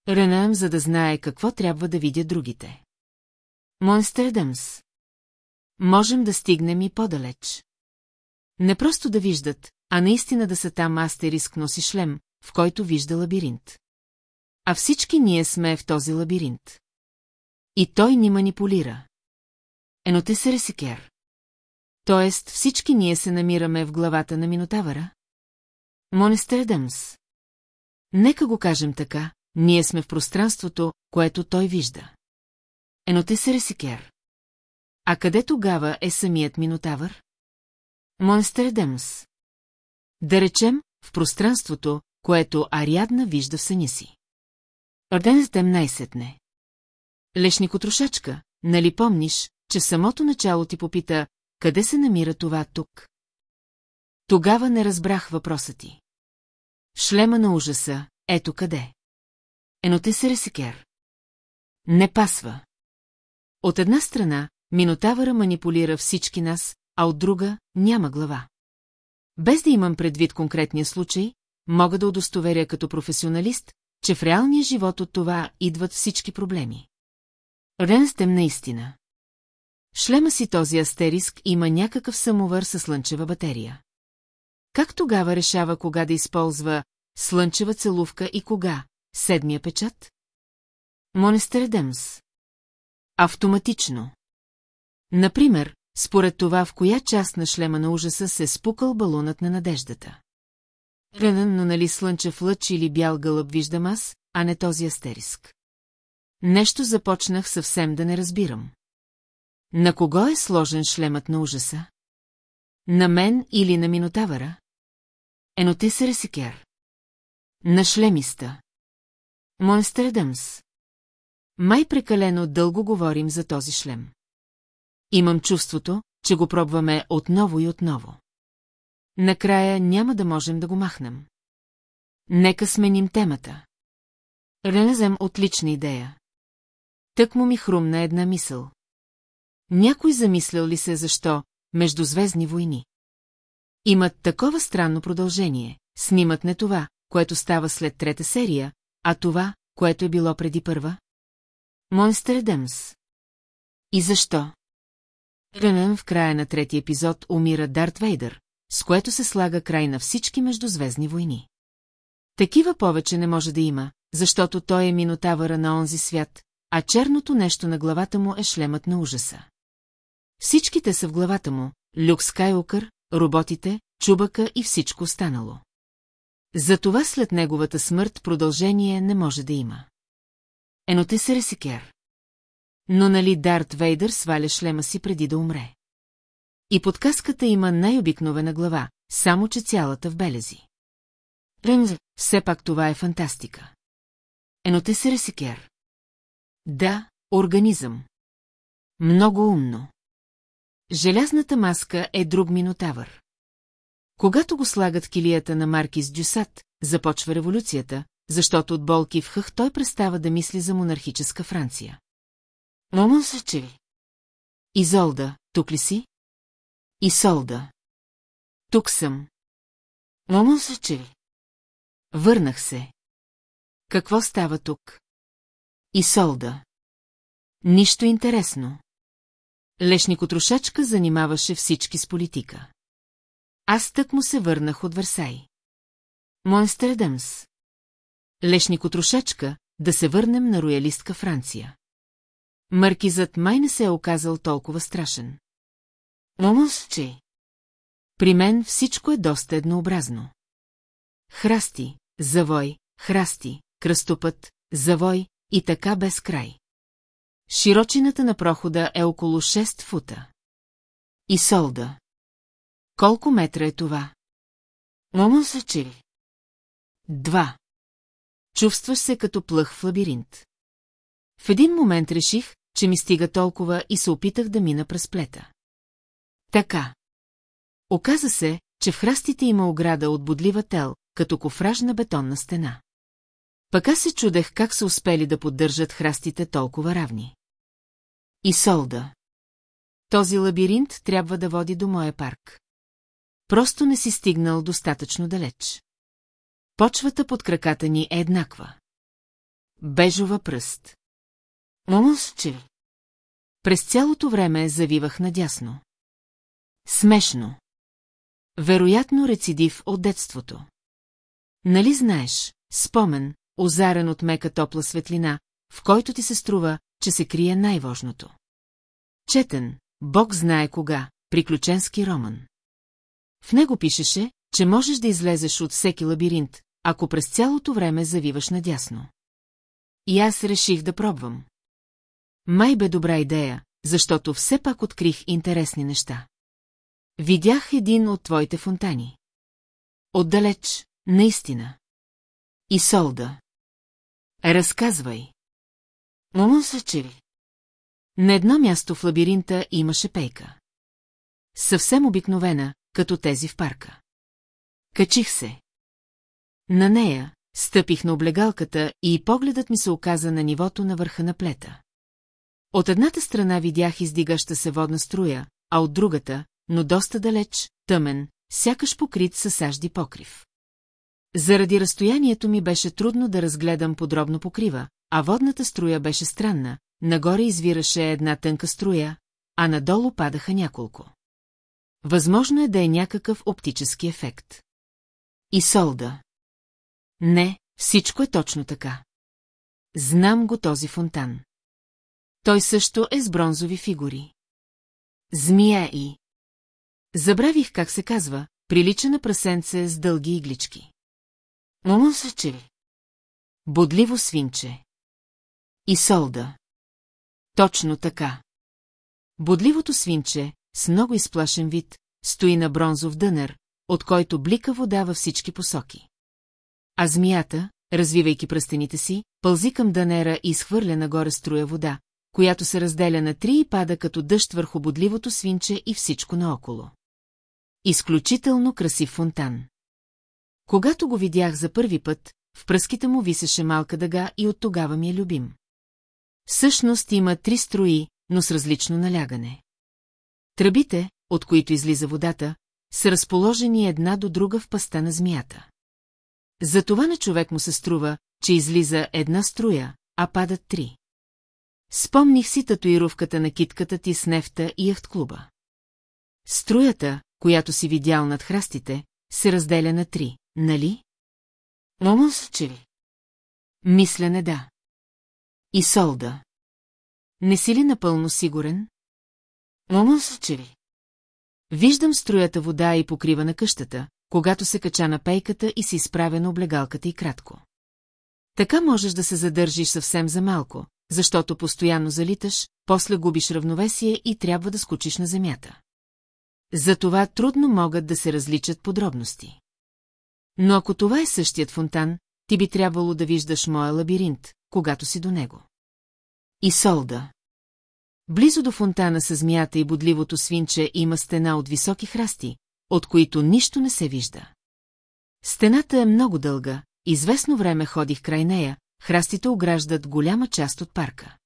Ренам, за да знае какво трябва да видя другите. Монстердъмс. Можем да стигнем и по-далеч. Не просто да виждат, а наистина да са там астериск носи шлем, в който вижда лабиринт. А всички ние сме в този лабиринт. И той ни манипулира. Ено те се ресикер. Тоест всички ние се намираме в главата на Минотавъра? Монестердъмс. Нека го кажем така, ние сме в пространството, което той вижда. Ено те се ресикер. А къде тогава е самият Минотавър? Монстердемс. Да речем, в пространството, което Ариадна вижда в съня си. Орден с 17 Лешникотрошачка, нали помниш, че самото начало ти попита, къде се намира това тук? Тогава не разбрах въпроса ти. Шлема на ужаса, ето къде. Ено те се. Не пасва. От една страна, Минотавъра манипулира всички нас, а от друга няма глава. Без да имам предвид конкретния случай, мога да удостоверя като професионалист, че в реалния живот от това идват всички проблеми. Ренстем наистина. шлема си този астериск има някакъв самовър със слънчева батерия. Как тогава решава кога да използва слънчева целувка и кога? Седмия печат? Монестередемс. Автоматично. Например, според това в коя част на шлема на ужаса се спукал балонът на надеждата. Ренън, но нали слънчев лъч или бял гълъб виждам аз, а не този астериск. Нещо започнах съвсем да не разбирам. На кого е сложен шлемът на ужаса? На мен или на Минотавъра? Ено те се ресикер. На шлемиста. Монстредъмс. Май прекалено дълго говорим за този шлем. Имам чувството, че го пробваме отново и отново. Накрая няма да можем да го махнем. Нека сменим темата. Ренезем отлична идея. Тък му ми хрумна една мисъл. Някой замислял ли се защо междузвездни войни? Имат такова странно продължение, снимат не това, което става след трета серия, а това, което е било преди първа? Монстредъмс. И защо? Ренън в края на третия епизод умира Дарт Вейдър, с което се слага край на всички междузвездни войни. Такива повече не може да има, защото той е минотавъра на онзи свят, а черното нещо на главата му е шлемът на ужаса. Всичките са в главата му, Люк Скайокър, роботите, чубака и всичко останало. Затова след неговата смърт продължение не може да има. Ено се ресикер. Но нали Дарт Вейдър сваля шлема си преди да умре? И подказката има най-обикновена глава, само че цялата в белези. Ремз, все пак това е фантастика. Ено се ресикер. Да, организъм. Много умно. Желязната маска е друг минотавър. Когато го слагат килията на Маркис Дюсат, започва революцията, защото от болки в хъх той престава да мисли за монархическа Франция. Момон се че Изолда, тук ли си? Изолда. Тук съм. Момон се че Върнах се. Какво става тук? Изолда. Нищо интересно. Лешникотрошачка занимаваше всички с политика. Аз тък му се върнах от Версай. Монстердъмс. Лешникотрошачка, да се върнем на роялистка Франция. Маркизът май не се е оказал толкова страшен. Момус. При мен всичко е доста еднообразно. Храсти, завой, храсти, кръстопът, завой и така без край. Широчината на прохода е около 6 фута. И солда. Колко метра е това? Момон се че. Два. Чувстваш се като плъх в лабиринт. В един момент реших, че ми стига толкова и се опитах да мина през плета. Така. Оказа се, че в храстите има ограда от бодлива тел, като кофражна бетонна стена. Пък аз се чудех как са успели да поддържат храстите толкова равни. И солда. Този лабиринт трябва да води до моя парк. Просто не си стигнал достатъчно далеч. Почвата под краката ни е еднаква. Бежова пръст. Момусче. През цялото време завивах надясно. Смешно. Вероятно рецидив от детството. Нали знаеш, спомен, озарен от мека топла светлина, в който ти се струва, че се крие най-важното. Четен, Бог знае кога, приключенски роман. В него пишеше, че можеш да излезеш от всеки лабиринт, ако през цялото време завиваш надясно. И аз реших да пробвам. Май бе добра идея, защото все пак открих интересни неща. Видях един от твоите фонтани. Отдалеч, наистина. И солда. Разказвай. Момон се чили. На едно място в лабиринта имаше пейка. Съвсем обикновена, като тези в парка. Качих се. На нея стъпих на облегалката и погледът ми се оказа на нивото на върха на плета. От едната страна видях издигаща се водна струя, а от другата, но доста далеч, тъмен, сякаш покрит със сажди покрив. Заради разстоянието ми беше трудно да разгледам подробно покрива, а водната струя беше странна, нагоре извираше една тънка струя, а надолу падаха няколко. Възможно е да е някакъв оптически ефект. И солда. Не, всичко е точно така. Знам го този фонтан. Той също е с бронзови фигури. Змия и... Забравих как се казва, прилича на прасенце с дълги иглички. Момон се че. Бодливо свинче. И солда. Точно така. Бодливото свинче, с много изплашен вид, стои на бронзов дънер, от който блика вода във всички посоки. А змията, развивайки пръстените си, пълзи към дънера и изхвърля нагоре струя вода, която се разделя на три и пада като дъжд върху бодливото свинче и всичко наоколо. Изключително красив фонтан. Когато го видях за първи път, в пръските му висеше малка дъга и от тогава ми е любим. Всъщност има три строи, но с различно налягане. Тръбите, от които излиза водата, са разположени една до друга в паста на змията. Затова на човек му се струва, че излиза една струя, а падат три. Спомних си татуировката на китката ти с нефта и яхт-клуба. Струята, която си видял над храстите, се разделя на три, нали? Момус, че ли? Мисля не да. И солда. Не си ли напълно сигурен? Момус, че ли? Виждам струята вода и покрива на къщата, когато се кача на пейката и се изправя на облегалката и кратко. Така можеш да се задържиш съвсем за малко, защото постоянно залиташ, после губиш равновесие и трябва да скочиш на земята. Затова трудно могат да се различат подробности. Но ако това е същият фонтан, ти би трябвало да виждаш моя лабиринт, когато си до него. И солда. Близо до фонтана с змията и бодливото свинче има стена от високи храсти, от които нищо не се вижда. Стената е много дълга, известно време ходих край нея, храстите ограждат голяма част от парка.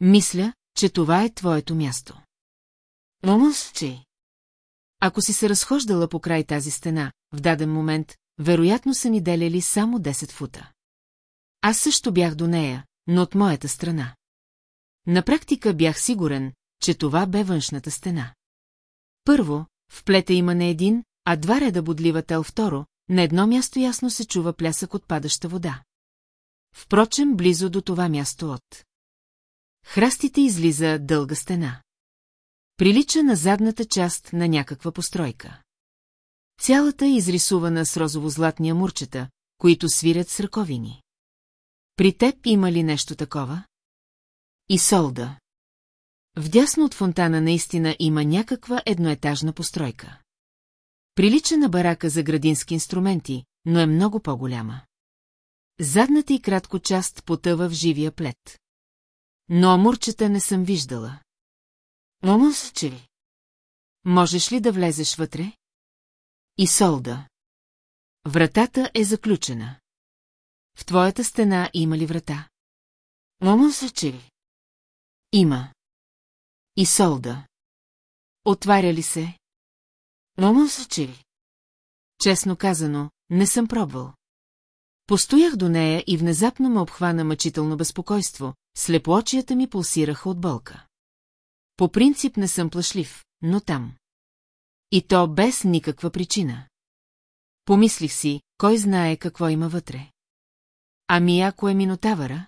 Мисля, че това е твоето място. Момус, че... Ако си се разхождала по край тази стена, в даден момент, вероятно са ни деляли само 10 фута. Аз също бях до нея, но от моята страна. На практика бях сигурен, че това бе външната стена. Първо, в плета има не един, а два реда бодлива тел второ, на едно място ясно се чува плясък от падаща вода. Впрочем, близо до това място от. Храстите излиза дълга стена. Прилича на задната част на някаква постройка. Цялата е изрисувана с розово-златния мурчета, които свирят с ръковини. При теб има ли нещо такова? И солда. Вдясно от фонтана наистина има някаква едноетажна постройка. Прилича на барака за градински инструменти, но е много по-голяма. Задната и кратко част потъва в живия плет. Но амурчета не съм виждала. Момус, че ли? Можеш ли да влезеш вътре? И солда. Вратата е заключена. В твоята стена има ли врата? Момус, че ли? Има. И солда. Отваря ли се? Момус, че ли? Честно казано, не съм пробвал. Постоях до нея и внезапно ме обхвана мъчително безпокойство, слепоочията ми пулсираха от болка. По принцип не съм плашлив, но там. И то без никаква причина. Помислих си, кой знае какво има вътре. Ами ако е Минотавъра?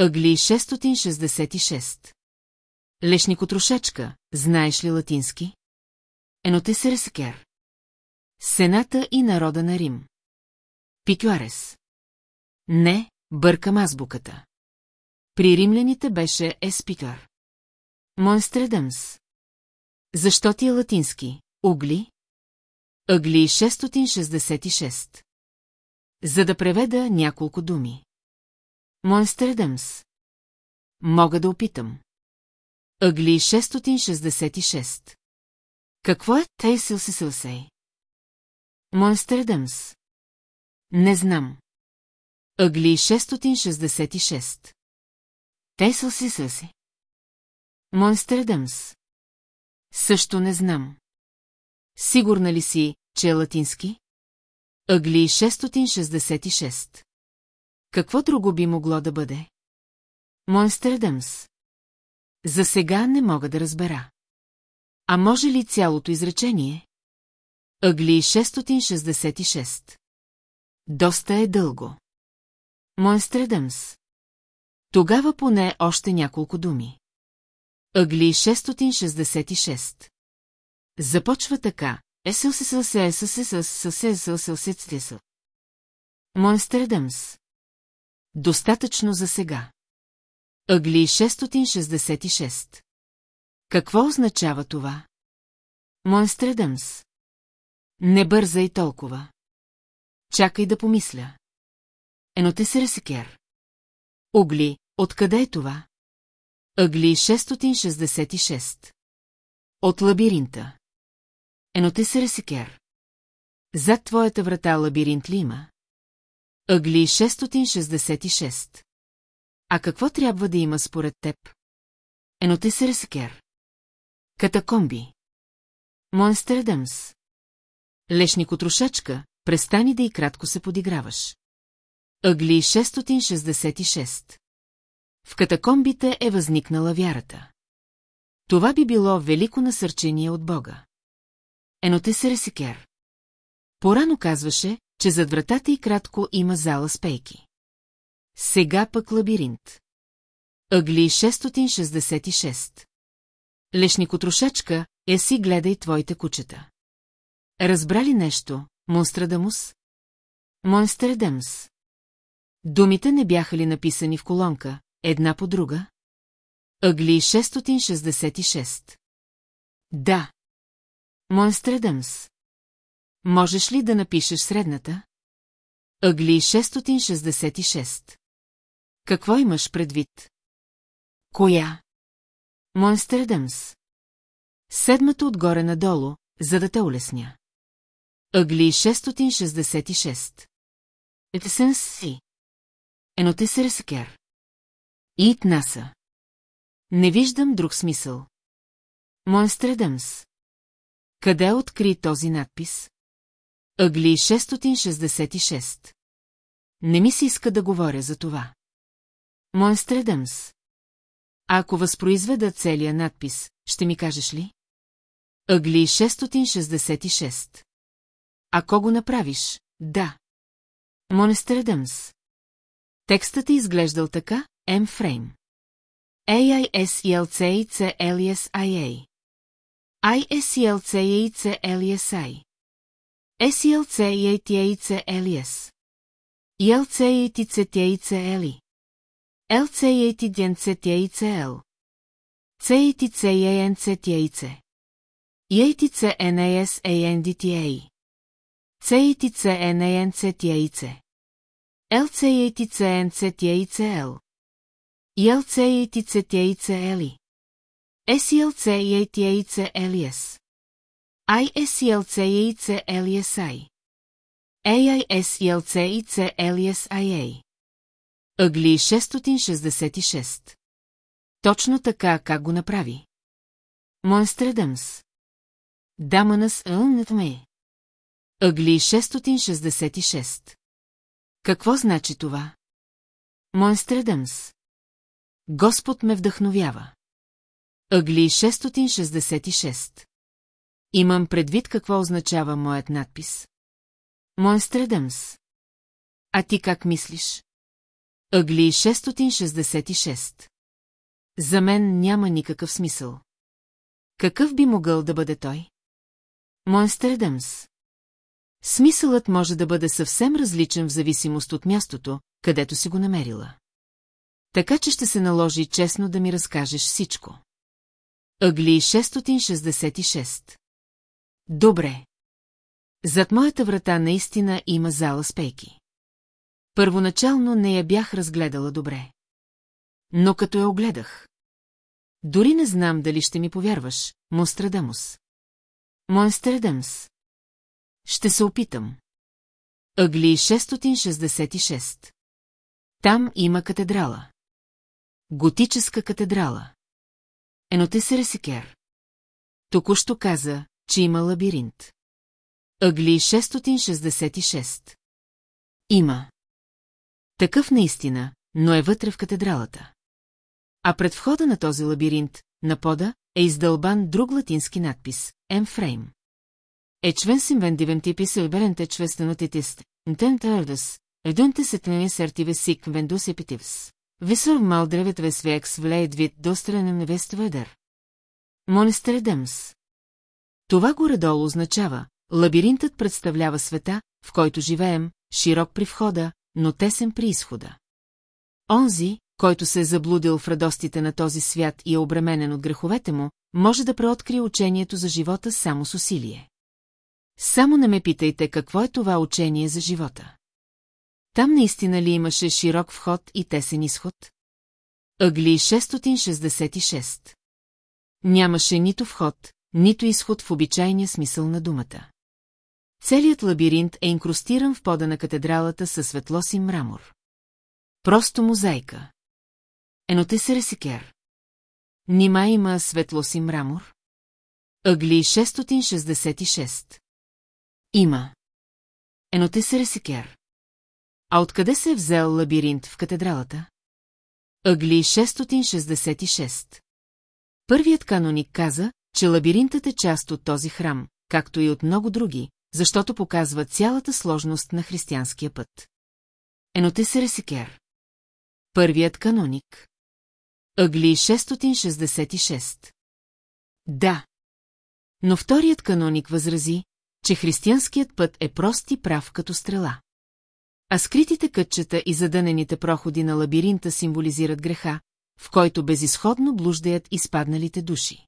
Ъгли 666. Лешникотрошечка, знаеш ли латински? Еноте се. Сената и народа на Рим. Пикюарес. Не, бъркам азбуката. При римляните беше еспикар. Монстредъмс. Защо ти е латински? Угли? Ъгли 666. За да преведа няколко думи. Монстредъмс. Мога да опитам. Ъгли 666. Какво е Тейсил Сисълсей? Монстредъмс. Не знам. Ъгли 666. Тейсил Сисълси. Монстредъмс. Също не знам. Сигурна ли си, че е латински? Ъгли 666. Какво друго би могло да бъде? Монстредъмс. За сега не мога да разбера. А може ли цялото изречение? Ъгли 666. Доста е дълго. Монстредъмс. Тогава поне още няколко думи. Ъгли 666. Започва така. Есъл се съл Достатъчно за сега. Ъгли 666. Какво означава това? Монстредъмс. Не бързай толкова. Чакай да помисля. Еноте се ресекер. Угли, откъде е това? Ъгли 666. От лабиринта. Еноте се ресекер. Зад твоята врата лабиринт ли има? Ъгли 666. А какво трябва да има според теб? Еноте се ресекер. Катакомби. Монстредъмс. Лешникотрошачка, престани да и кратко се подиграваш. Ъгли 666 В катакомбите е възникнала вярата. Това би било велико насърчение от Бога. Еноте се ресикер. Порано казваше, че зад вратата и кратко има зала с пейки. Сега пък лабиринт. Ъгли 666 Лешникотрошачка, е си гледай твоите кучета. Разбрали нещо, Монстрадамус? Монстрадамс. Думите не бяха ли написани в колонка, една по друга? Ъгли 666. Да. Монстрадамс. Можеш ли да напишеш средната? Ъгли 666. Какво имаш предвид? Коя? Монстрадамс. Седмата отгоре надолу, за да те улесня. Ъгли 666. Етесен си. Еноте се ресекер. Ит наса. Не виждам друг смисъл. Монстредъмс. Къде откри този надпис? Ъгли 666. Не ми се иска да говоря за това. Монстредъмс. Ако възпроизведа целия надпис, ще ми кажеш ли? Ъгли 666. Ако го направиш, да. Монестредъмс. Текстът е изглеждал така, M-frame. AISELCICLESIA. ISELCICLESI. SELCIATICLES. ELCIATCTICLE. LCIATDNCTICL. CITCANCTIC. EATCNASANDTA. CITCNANCTIC. LCATCNCTICL. ELCATCTICL. SELCATICLES. ISELCATCLESI. AISELCATCLESIA. Ъгли 666. Точно така, как го направи. Монстредъмс. Даманас ме. Ъгли 666. Какво значи това? Монстредъмс. Господ ме вдъхновява. Ъгли 666. Имам предвид какво означава моят надпис. Монстредъмс. А ти как мислиш? Ъгли 666. За мен няма никакъв смисъл. Какъв би могъл да бъде той? Монстредъмс. Смисълът може да бъде съвсем различен в зависимост от мястото, където си го намерила. Така че ще се наложи честно да ми разкажеш всичко. Ъгли 666 Добре. Зад моята врата наистина има зала с пейки. Първоначално не я бях разгледала добре. Но като я огледах. Дори не знам дали ще ми повярваш, Монстрадамус. Монстрадамс. Ще се опитам. Ъгли 666. Там има катедрала. Готическа катедрала. Еноте се. Току-що каза, че има лабиринт. Ъгли 666. Има. Такъв наистина, но е вътре в катедралата. А пред входа на този лабиринт, на пода, е издълбан друг латински надпис – Емфрейм. Ечвен симвен дивентипи се оберенте чвестенотитист, нтен търдъс, едунте се тнени сертиве сик вендус епитивс. Висър мал древет весвекс влеет вид достренен невест ведър. Монестередемс. Това горе-долу означава, лабиринтът представлява света, в който живеем, широк при входа, но тесен при изхода. Онзи, който се е заблудил в радостите на този свят и е обременен от греховете му, може да преоткрие учението за живота само с усилие. Само не ме питайте какво е това учение за живота. Там наистина ли имаше широк вход и тесен изход? Ъгли 666. Нямаше нито вход, нито изход в обичайния смисъл на думата. Целият лабиринт е инкрустиран в пода на катедралата със светлосим мрамор. Просто мозайка. Еноте се ресикер. Нима има светлосим мрамор? Ъгли 666. Има. Еноте се ресикер. А откъде се е взел лабиринт в катедралата? Ъгли 666. Първият каноник каза, че лабиринтът е част от този храм, както и от много други, защото показва цялата сложност на християнския път. Еноте се Ресикер. Първият каноник. Ъгли 666. Да. Но вторият каноник възрази, че християнският път е прост и прав като стрела. А скритите кътчета и задънените проходи на лабиринта символизират греха, в който безисходно блуждаят изпадналите души.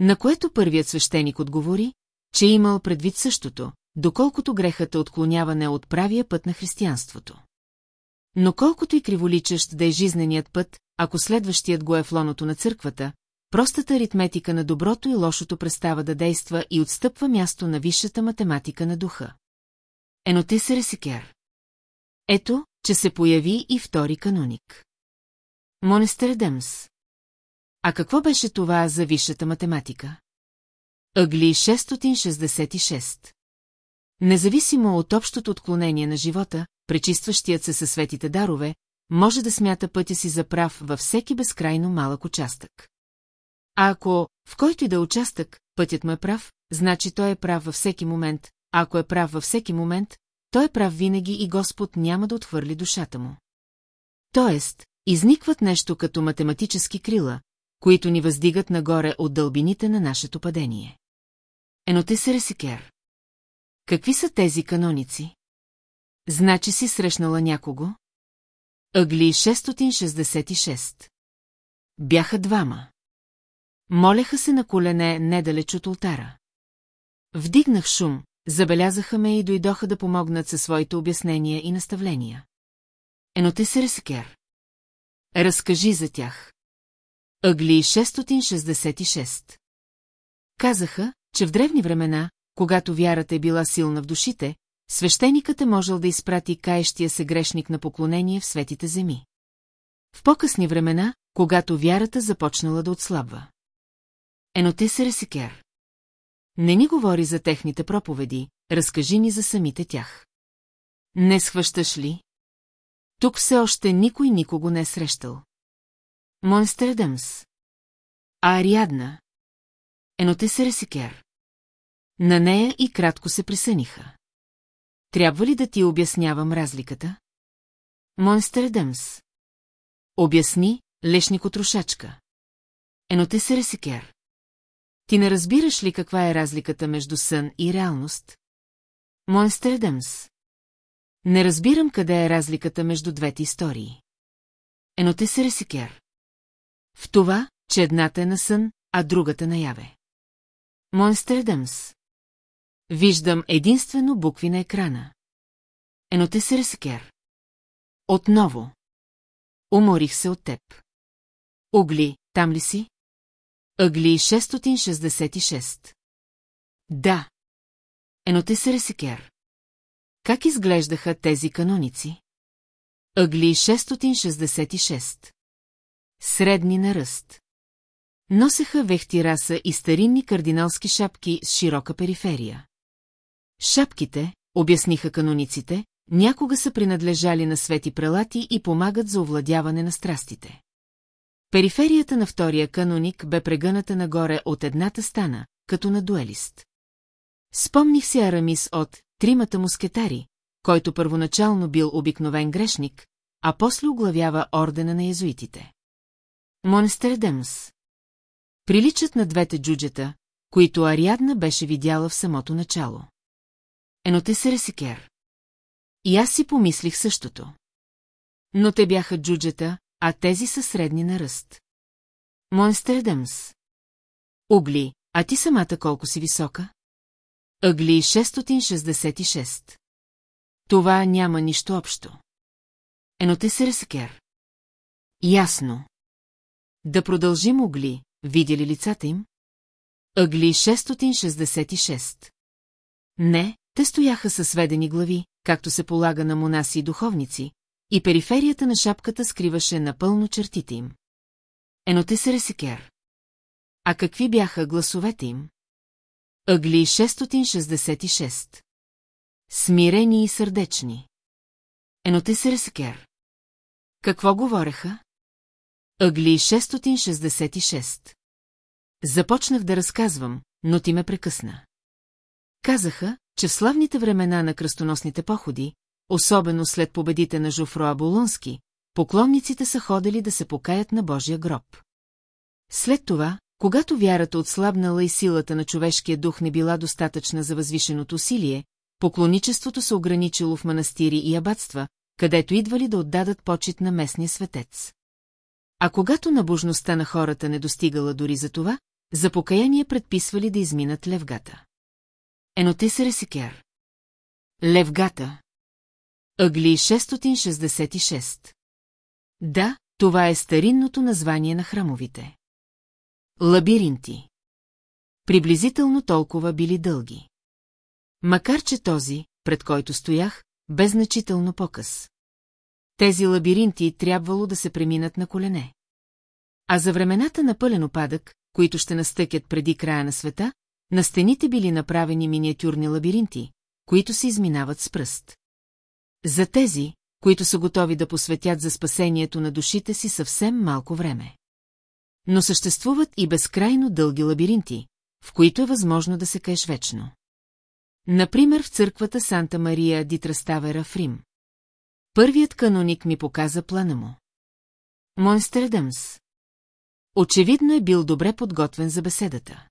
На което първият свещеник отговори, че е имал предвид същото, доколкото грехът е отклоняване от правия път на християнството. Но колкото и криволичещ да е жизненият път, ако следващият го е в лоното на църквата, простата аритметика на доброто и лошото престава да действа и отстъпва място на висшата математика на духа. Еноте се ресикер. Ето, че се появи и втори каноник. Монестер Демс. А какво беше това за висшата математика? Ъгли 666. Независимо от общото отклонение на живота, пречистващият се със светите дарове, може да смята пътя си за прав във всеки безкрайно малък участък. А ако, в който и да е участък, пътят му е прав, значи той е прав във всеки момент, а ако е прав във всеки момент, той е прав винаги и Господ няма да отхвърли душата му. Тоест, изникват нещо като математически крила, които ни въздигат нагоре от дълбините на нашето падение. Еноте се ресикер. Какви са тези каноници? Значи си срещнала някого? Ъгли 666. Бяха двама. Молеха се на колене недалеч от ултара. Вдигнах шум, забелязаха ме и дойдоха да помогнат със своите обяснения и наставления. Еноте се ресекер. Разкажи за тях. Ъгли 666. Казаха, че в древни времена, когато вярата е била силна в душите, свещеникът е можел да изпрати каещия се грешник на поклонение в светите земи. В по-късни времена, когато вярата започнала да отслабва. Еноте се ресикер. Не ни говори за техните проповеди, разкажи ни за самите тях. Не схващаш ли? Тук все още никой никого не е срещал. Монстредъмс. А Ариадна. Еноте се ресикер. На нея и кратко се присъниха. Трябва ли да ти обяснявам разликата? Монстредъмс. Обясни, лешникотрошачка. Еноте се ресикер. Ти не разбираш ли каква е разликата между сън и реалност? Монстредъмс. Не разбирам къде е разликата между двете истории. Еноте се ресикер. В това, че едната е на сън, а другата наяве. Монстредъмс. Виждам единствено букви на екрана. Ресекер. Отново. Уморих се от теб. Огли, там ли си? Ъгли 666. Да. Се ресекер. Как изглеждаха тези каноници? Ъгли 666. Средни на ръст. Носеха вехти раса и старинни кардиналски шапки с широка периферия. Шапките, обясниха канониците, някога са принадлежали на свети прелати и помагат за овладяване на страстите. Периферията на втория каноник бе прегъната нагоре от едната стана, като на дуелист. Спомних си Арамис от «Тримата мускетари», който първоначално бил обикновен грешник, а после оглавява ордена на езуитите. Монстер Демс. Приличат на двете джуджета, които Ариадна беше видяла в самото начало. Еноте се ресикер. И аз си помислих същото. Но те бяха джуджета, а тези са средни на ръст. Монстредъмс. Угли, а ти самата колко си висока? Ъгли 666. Това няма нищо общо. Еноте се ресекер. Ясно. Да продължим угли, видя ли лицата им? Ъгли 666. Не, те стояха със сведени глави, както се полага на монаси и духовници, и периферията на шапката скриваше напълно чертите им. Еноте се ресекер. А какви бяха гласовете им? Ъгли 666. Смирени и сърдечни. Еноте се ресекер. Какво говореха? Ъгли 666. Започнах да разказвам, но ти ме прекъсна. Казаха, че в славните времена на кръстоносните походи, особено след победите на Жофроа Болонски, поклонниците са ходили да се покаят на Божия гроб. След това, когато вярата отслабнала и силата на човешкия дух не била достатъчна за възвишеното усилие, поклоничеството се ограничило в манастири и абатства, където идвали да отдадат почет на местния светец. А когато набожността на хората не достигала дори за това, за покаяние предписвали да изминат левгата. Еноте се ресикер. Левгата. Ъгли 666. Да, това е старинното название на храмовите. Лабиринти. Приблизително толкова били дълги. Макар че този, пред който стоях, бе значително по-къс. Тези лабиринти трябвало да се преминат на колене. А за времената на пълен опадък, които ще настъкят преди края на света, на стените били направени миниатюрни лабиринти, които се изминават с пръст. За тези, които са готови да посветят за спасението на душите си съвсем малко време. Но съществуват и безкрайно дълги лабиринти, в които е възможно да се каеш вечно. Например в църквата Санта Мария ди Траставера в Рим. Първият каноник ми показа плана му. Монстердъмс. Очевидно е бил добре подготвен за беседата.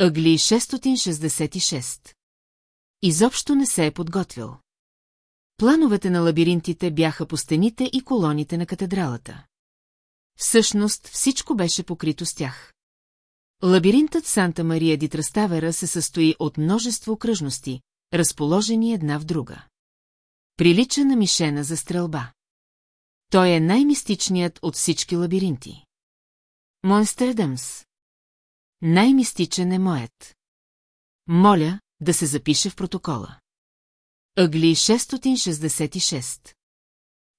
Ъгли 666. Изобщо не се е подготвил. Плановете на лабиринтите бяха по стените и колоните на катедралата. Всъщност всичко беше покрито с тях. Лабиринтът Санта Мария ди Траставера се състои от множество окръжности, разположени една в друга. Прилича на мишена за стрелба. Той е най-мистичният от всички лабиринти. Монстердъмс. Най-мистичен е моят. Моля да се запише в протокола. Ъгли 666.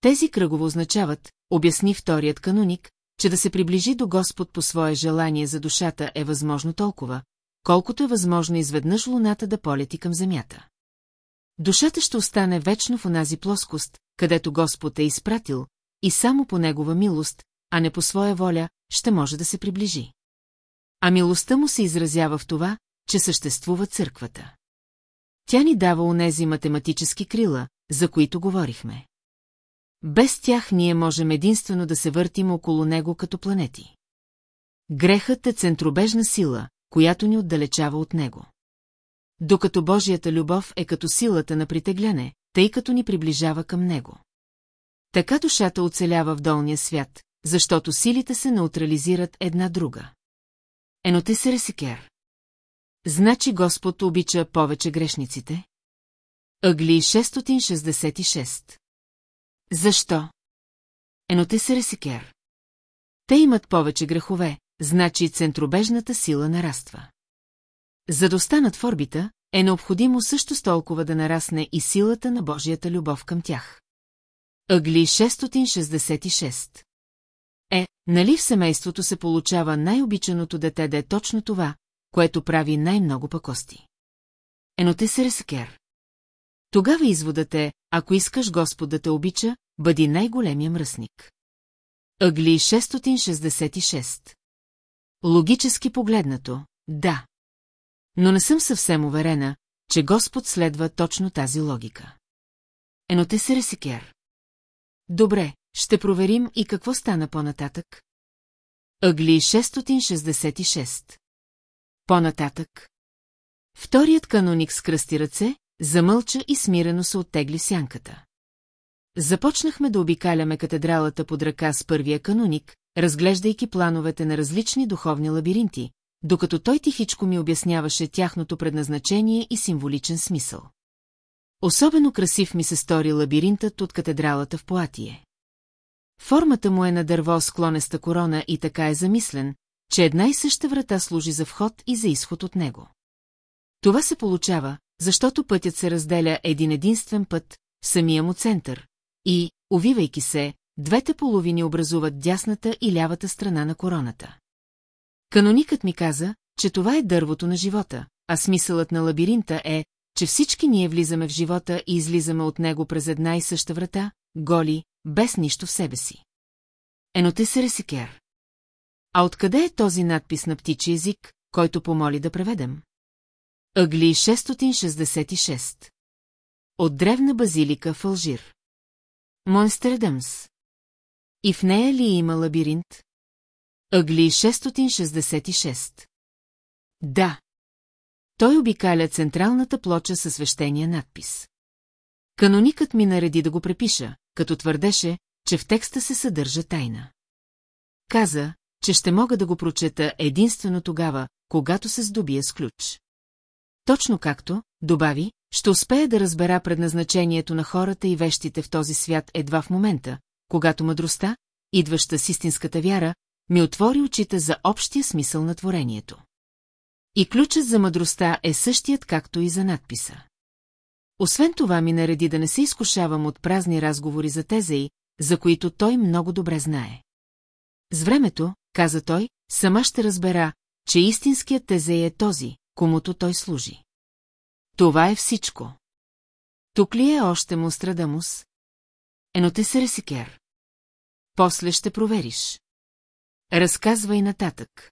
Тези кръгово означават, обясни вторият каноник, че да се приближи до Господ по свое желание за душата е възможно толкова, колкото е възможно изведнъж луната да полети към земята. Душата ще остане вечно в онази плоскост, където Господ е изпратил, и само по Негова милост, а не по своя воля, ще може да се приближи. А милостта му се изразява в това, че съществува църквата. Тя ни дава онези математически крила, за които говорихме. Без тях ние можем единствено да се въртим около него като планети. Грехът е центробежна сила, която ни отдалечава от него. Докато Божията любов е като силата на притегляне, тъй като ни приближава към него. Така душата оцелява в долния свят, защото силите се неутрализират една друга. Еноте се ресикер. Значи Господ обича повече грешниците? Ъгли 666. Защо? Еноте се ресикер. Те имат повече грехове, значи центробежната сила нараства. За да останат в орбита, е необходимо също с толкова да нарасне и силата на Божията любов към тях. Ъгли 666 Е, нали в семейството се получава най-обичаното дете да е точно това, което прави най-много пакости? Еноте се ресекер. Тогава изводът е, ако искаш Господ да те обича, бъди най-големия мръсник. Ъгли 666 Логически погледнато, да. Но не съм съвсем уверена, че Господ следва точно тази логика. Еноте се ресикер. Добре, ще проверим и какво стана по-нататък. Ъгли 666 По-нататък. Вторият каноник скръсти ръце, замълча и смирено се оттегли сянката. Започнахме да обикаляме катедралата под ръка с първия каноник, разглеждайки плановете на различни духовни лабиринти, докато той тихичко ми обясняваше тяхното предназначение и символичен смисъл. Особено красив ми се стори лабиринтът от катедралата в Поатие. Формата му е на дърво с клонеста корона и така е замислен, че една и съща врата служи за вход и за изход от него. Това се получава, защото пътят се разделя един единствен път самия му център, и, увивайки се, двете половини образуват дясната и лявата страна на короната. Каноникът ми каза, че това е дървото на живота, а смисълът на лабиринта е, че всички ние влизаме в живота и излизаме от него през една и съща врата, голи, без нищо в себе си. Еноте се ресикер. А откъде е този надпис на птичи език, който помоли да преведем? Ъгли 666 От древна базилика в Алжир Монстердъмс И в нея ли има лабиринт? Ъгли 666 Да. Той обикаля централната плоча със свещения надпис. Каноникът ми нареди да го препиша, като твърдеше, че в текста се съдържа тайна. Каза, че ще мога да го прочета единствено тогава, когато се здобия с ключ. Точно както, добави, ще успея да разбера предназначението на хората и вещите в този свят едва в момента, когато мъдростта, идваща с истинската вяра, ми отвори очите за общия смисъл на творението. И ключът за мъдростта е същият както и за надписа. Освен това ми нареди да не се изкушавам от празни разговори за тези, за които той много добре знае. С времето, каза той, сама ще разбера, че истинският тезей е този, комуто той служи. Това е всичко. Тук ли е още му страдамус? Ено те се ресикер. После ще провериш. Разказвай нататък.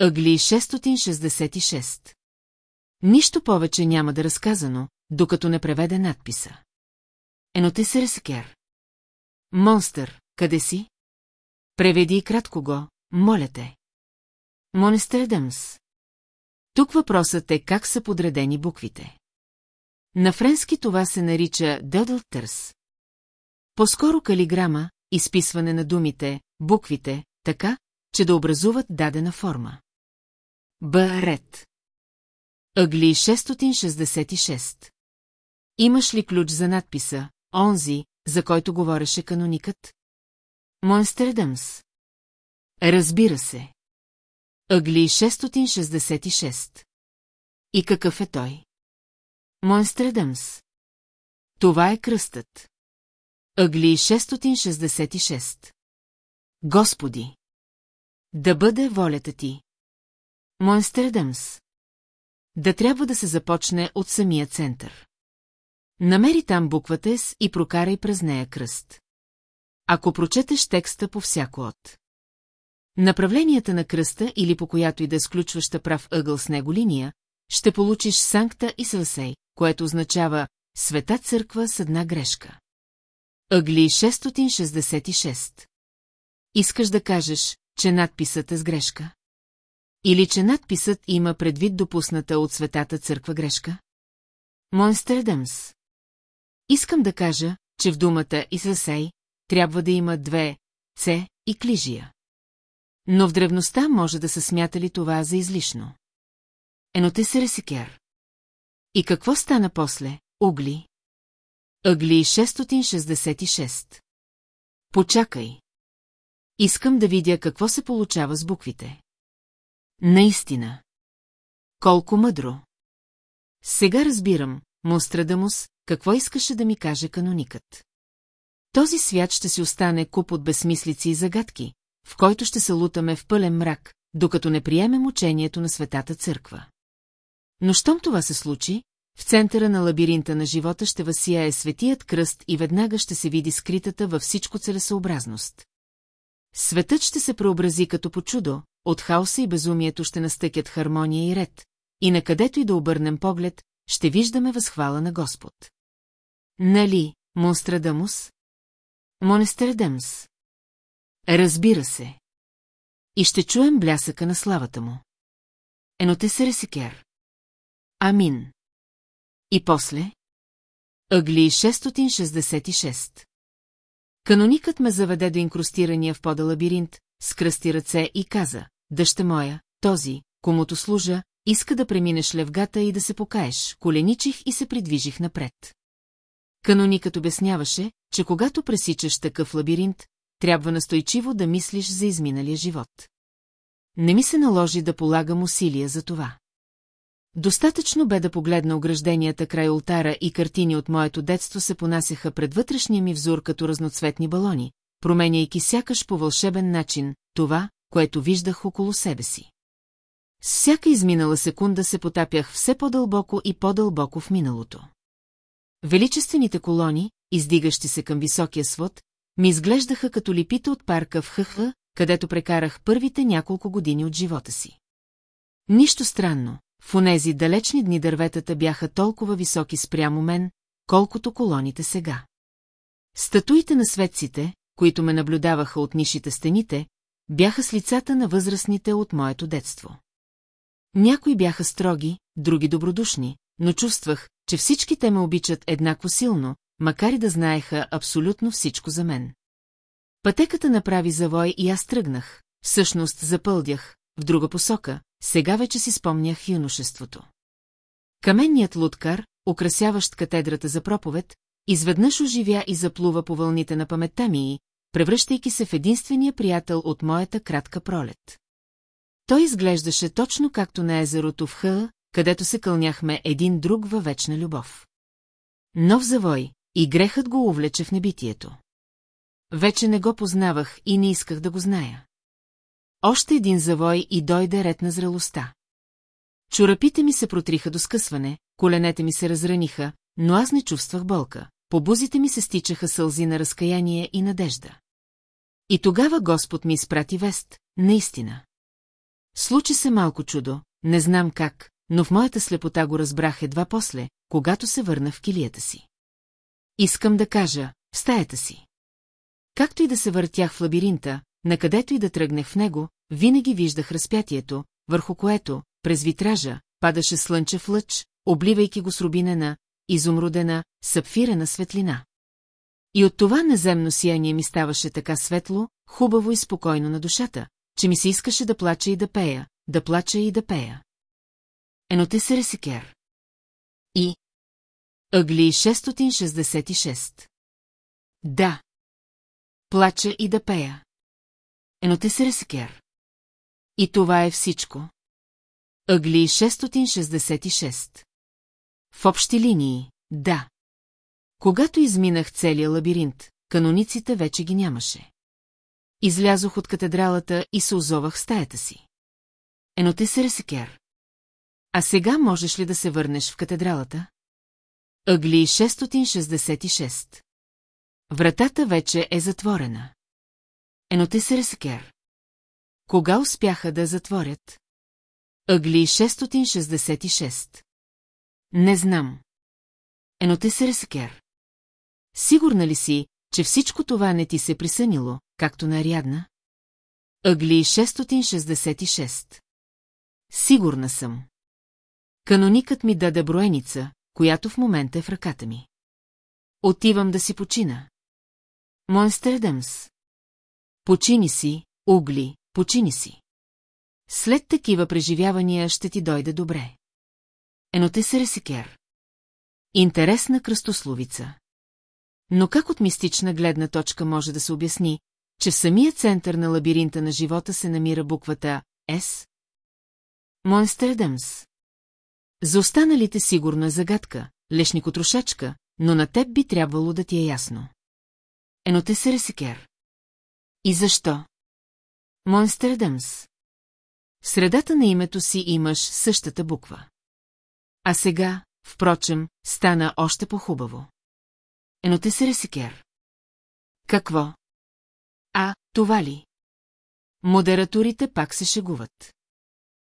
Ъгли 666. Нищо повече няма да разказано, докато не преведе надписа. Ено се ресикер. Монстър, къде си? Преведи кратко го, моля те. Монестредъмс. Тук въпросът е как са подредени буквите. На френски това се нарича Дъдълтърс. По-скоро калиграма, изписване на думите, буквите, така, че да образуват дадена форма. Б. Ред. Ъгли 666. Имаш ли ключ за надписа, онзи, за който говореше каноникът? Монстердъмс. Разбира се. Ъгли 666. И какъв е той? Монстредъмс. Това е кръстът. Ъгли 666. Господи! Да бъде волята ти. Монстредъмс. Да трябва да се започне от самия център. Намери там буквата С и прокарай през нея кръст. Ако прочетеш текста по всяко от направленията на кръста или по която и да сключваща прав ъгъл с него линия, ще получиш Санкта и Свасей, което означава Света църква с една грешка. Ъгли 666 Искаш да кажеш, че надписът е с грешка? Или че надписът има предвид допусната от Светата църква грешка? Монстердъмс Искам да кажа, че в думата Исасей трябва да има две «С» и клижия. Но в древността може да се смята ли това за излишно. Еноте се ресикер. И какво стана после, угли? Ъгли 666. Почакай. Искам да видя какво се получава с буквите. Наистина. Колко мъдро. Сега разбирам, Монстрадамус, какво искаше да ми каже каноникът. Този свят ще си остане куп от безсмислици и загадки, в който ще се лутаме в пълен мрак, докато не приемем учението на Светата Църква. Но щом това се случи, в центъра на лабиринта на живота ще възсияе светият кръст и веднага ще се види скритата във всичко целесообразност. Светът ще се преобрази като по чудо, от хаоса и безумието ще настъкят хармония и ред, и накъдето и да обърнем поглед, ще виждаме възхвала на Господ. Нали, Монстрадамус? Монестердемс. Разбира се. И ще чуем блясъка на славата му. Еноте се ресикер. Амин. И после? Ъгли 666. Каноникът ме заведе до инкрустирания в пода лабиринт, с кръсти ръце и каза, дъща моя, този, комуто служа, иска да преминеш левгата и да се покаеш, коленичих и се придвижих напред. Каноникът обясняваше, че когато пресичаш такъв лабиринт, трябва настойчиво да мислиш за изминалия живот. Не ми се наложи да полагам усилия за това. Достатъчно бе да погледна огражденията край ултара и картини от моето детство се понасяха пред вътрешния ми взор като разноцветни балони, променяйки сякаш по вълшебен начин това, което виждах около себе си. С всяка изминала секунда се потапях все по-дълбоко и по-дълбоко в миналото. Величествените колони, издигащи се към високия свод, ми изглеждаха като липите от парка в ХХ, където прекарах първите няколко години от живота си. Нищо странно, в онези далечни дни дърветата бяха толкова високи спрямо мен, колкото колоните сега. Статуите на светците, които ме наблюдаваха от нишите стените, бяха с лицата на възрастните от моето детство. Някои бяха строги, други добродушни, но чувствах, че всички те ме обичат еднакво силно, макар и да знаеха абсолютно всичко за мен. Пътеката направи завой и аз тръгнах, всъщност запълдях, в друга посока, сега вече си спомнях юношеството. Каменният луткар, украсяващ катедрата за проповед, изведнъж оживя и заплува по вълните на паметта ми, превръщайки се в единствения приятел от моята кратка пролет. Той изглеждаше точно както на езерото в Ха, където се кълняхме един друг във вечна любов. Нов завой, и грехът го увлече в небитието. Вече не го познавах и не исках да го зная. Още един завой и дойде ред на зрелостта. Чорапите ми се протриха до скъсване, коленете ми се разраниха, но аз не чувствах болка. По бузите ми се стичаха сълзи на разкаяние и надежда. И тогава Господ ми изпрати вест, наистина. Случи се малко чудо, не знам как, но в моята слепота го разбрах едва после, когато се върна в килията си. Искам да кажа, в стаята си. Както и да се въртях в лабиринта, накъдето и да тръгнах в него, винаги виждах разпятието, върху което, през витража, падаше слънчев лъч, обливайки го с рубинена, изумрудена, сапфирена светлина. И от това наземно сияние ми ставаше така светло, хубаво и спокойно на душата, че ми се искаше да плача и да пея, да плача и да пея. Ено се ресикер. И... Ъгли 666. Да. Плача и да пея. Ено се ресикер. И това е всичко. Ъгли 666. В общи линии, да. Когато изминах целия лабиринт, канониците вече ги нямаше. Излязох от катедралата и се озовах в стаята си. Ено те се ресекер. А сега можеш ли да се върнеш в катедралата? Ъгли 666. Вратата вече е затворена. Ено те се ресекер. Кога успяха да затворят? Ъгли 666. Не знам. Ено те се ресекер. Сигурна ли си, че всичко това не ти се присънило, както на Ариадна? Ъгли 666. Сигурна съм. Каноникът ми даде броеница, която в момента е в ръката ми. Отивам да си почина. Монстердъмс. Почини си, угли, почини си. След такива преживявания ще ти дойде добре. Ено те се ресикер. Интересна кръстословица. Но как от мистична гледна точка може да се обясни, че в самия център на лабиринта на живота се намира буквата С? Монстердъмс. За останалите сигурно е загадка, лешникотрошачка, но на теб би трябвало да ти е ясно. Ено те се ресикер. И защо? Монстердъмс. В средата на името си имаш същата буква. А сега, впрочем, стана още по-хубаво. Ено те се ресикер. Какво? А, това ли? Модераторите пак се шегуват.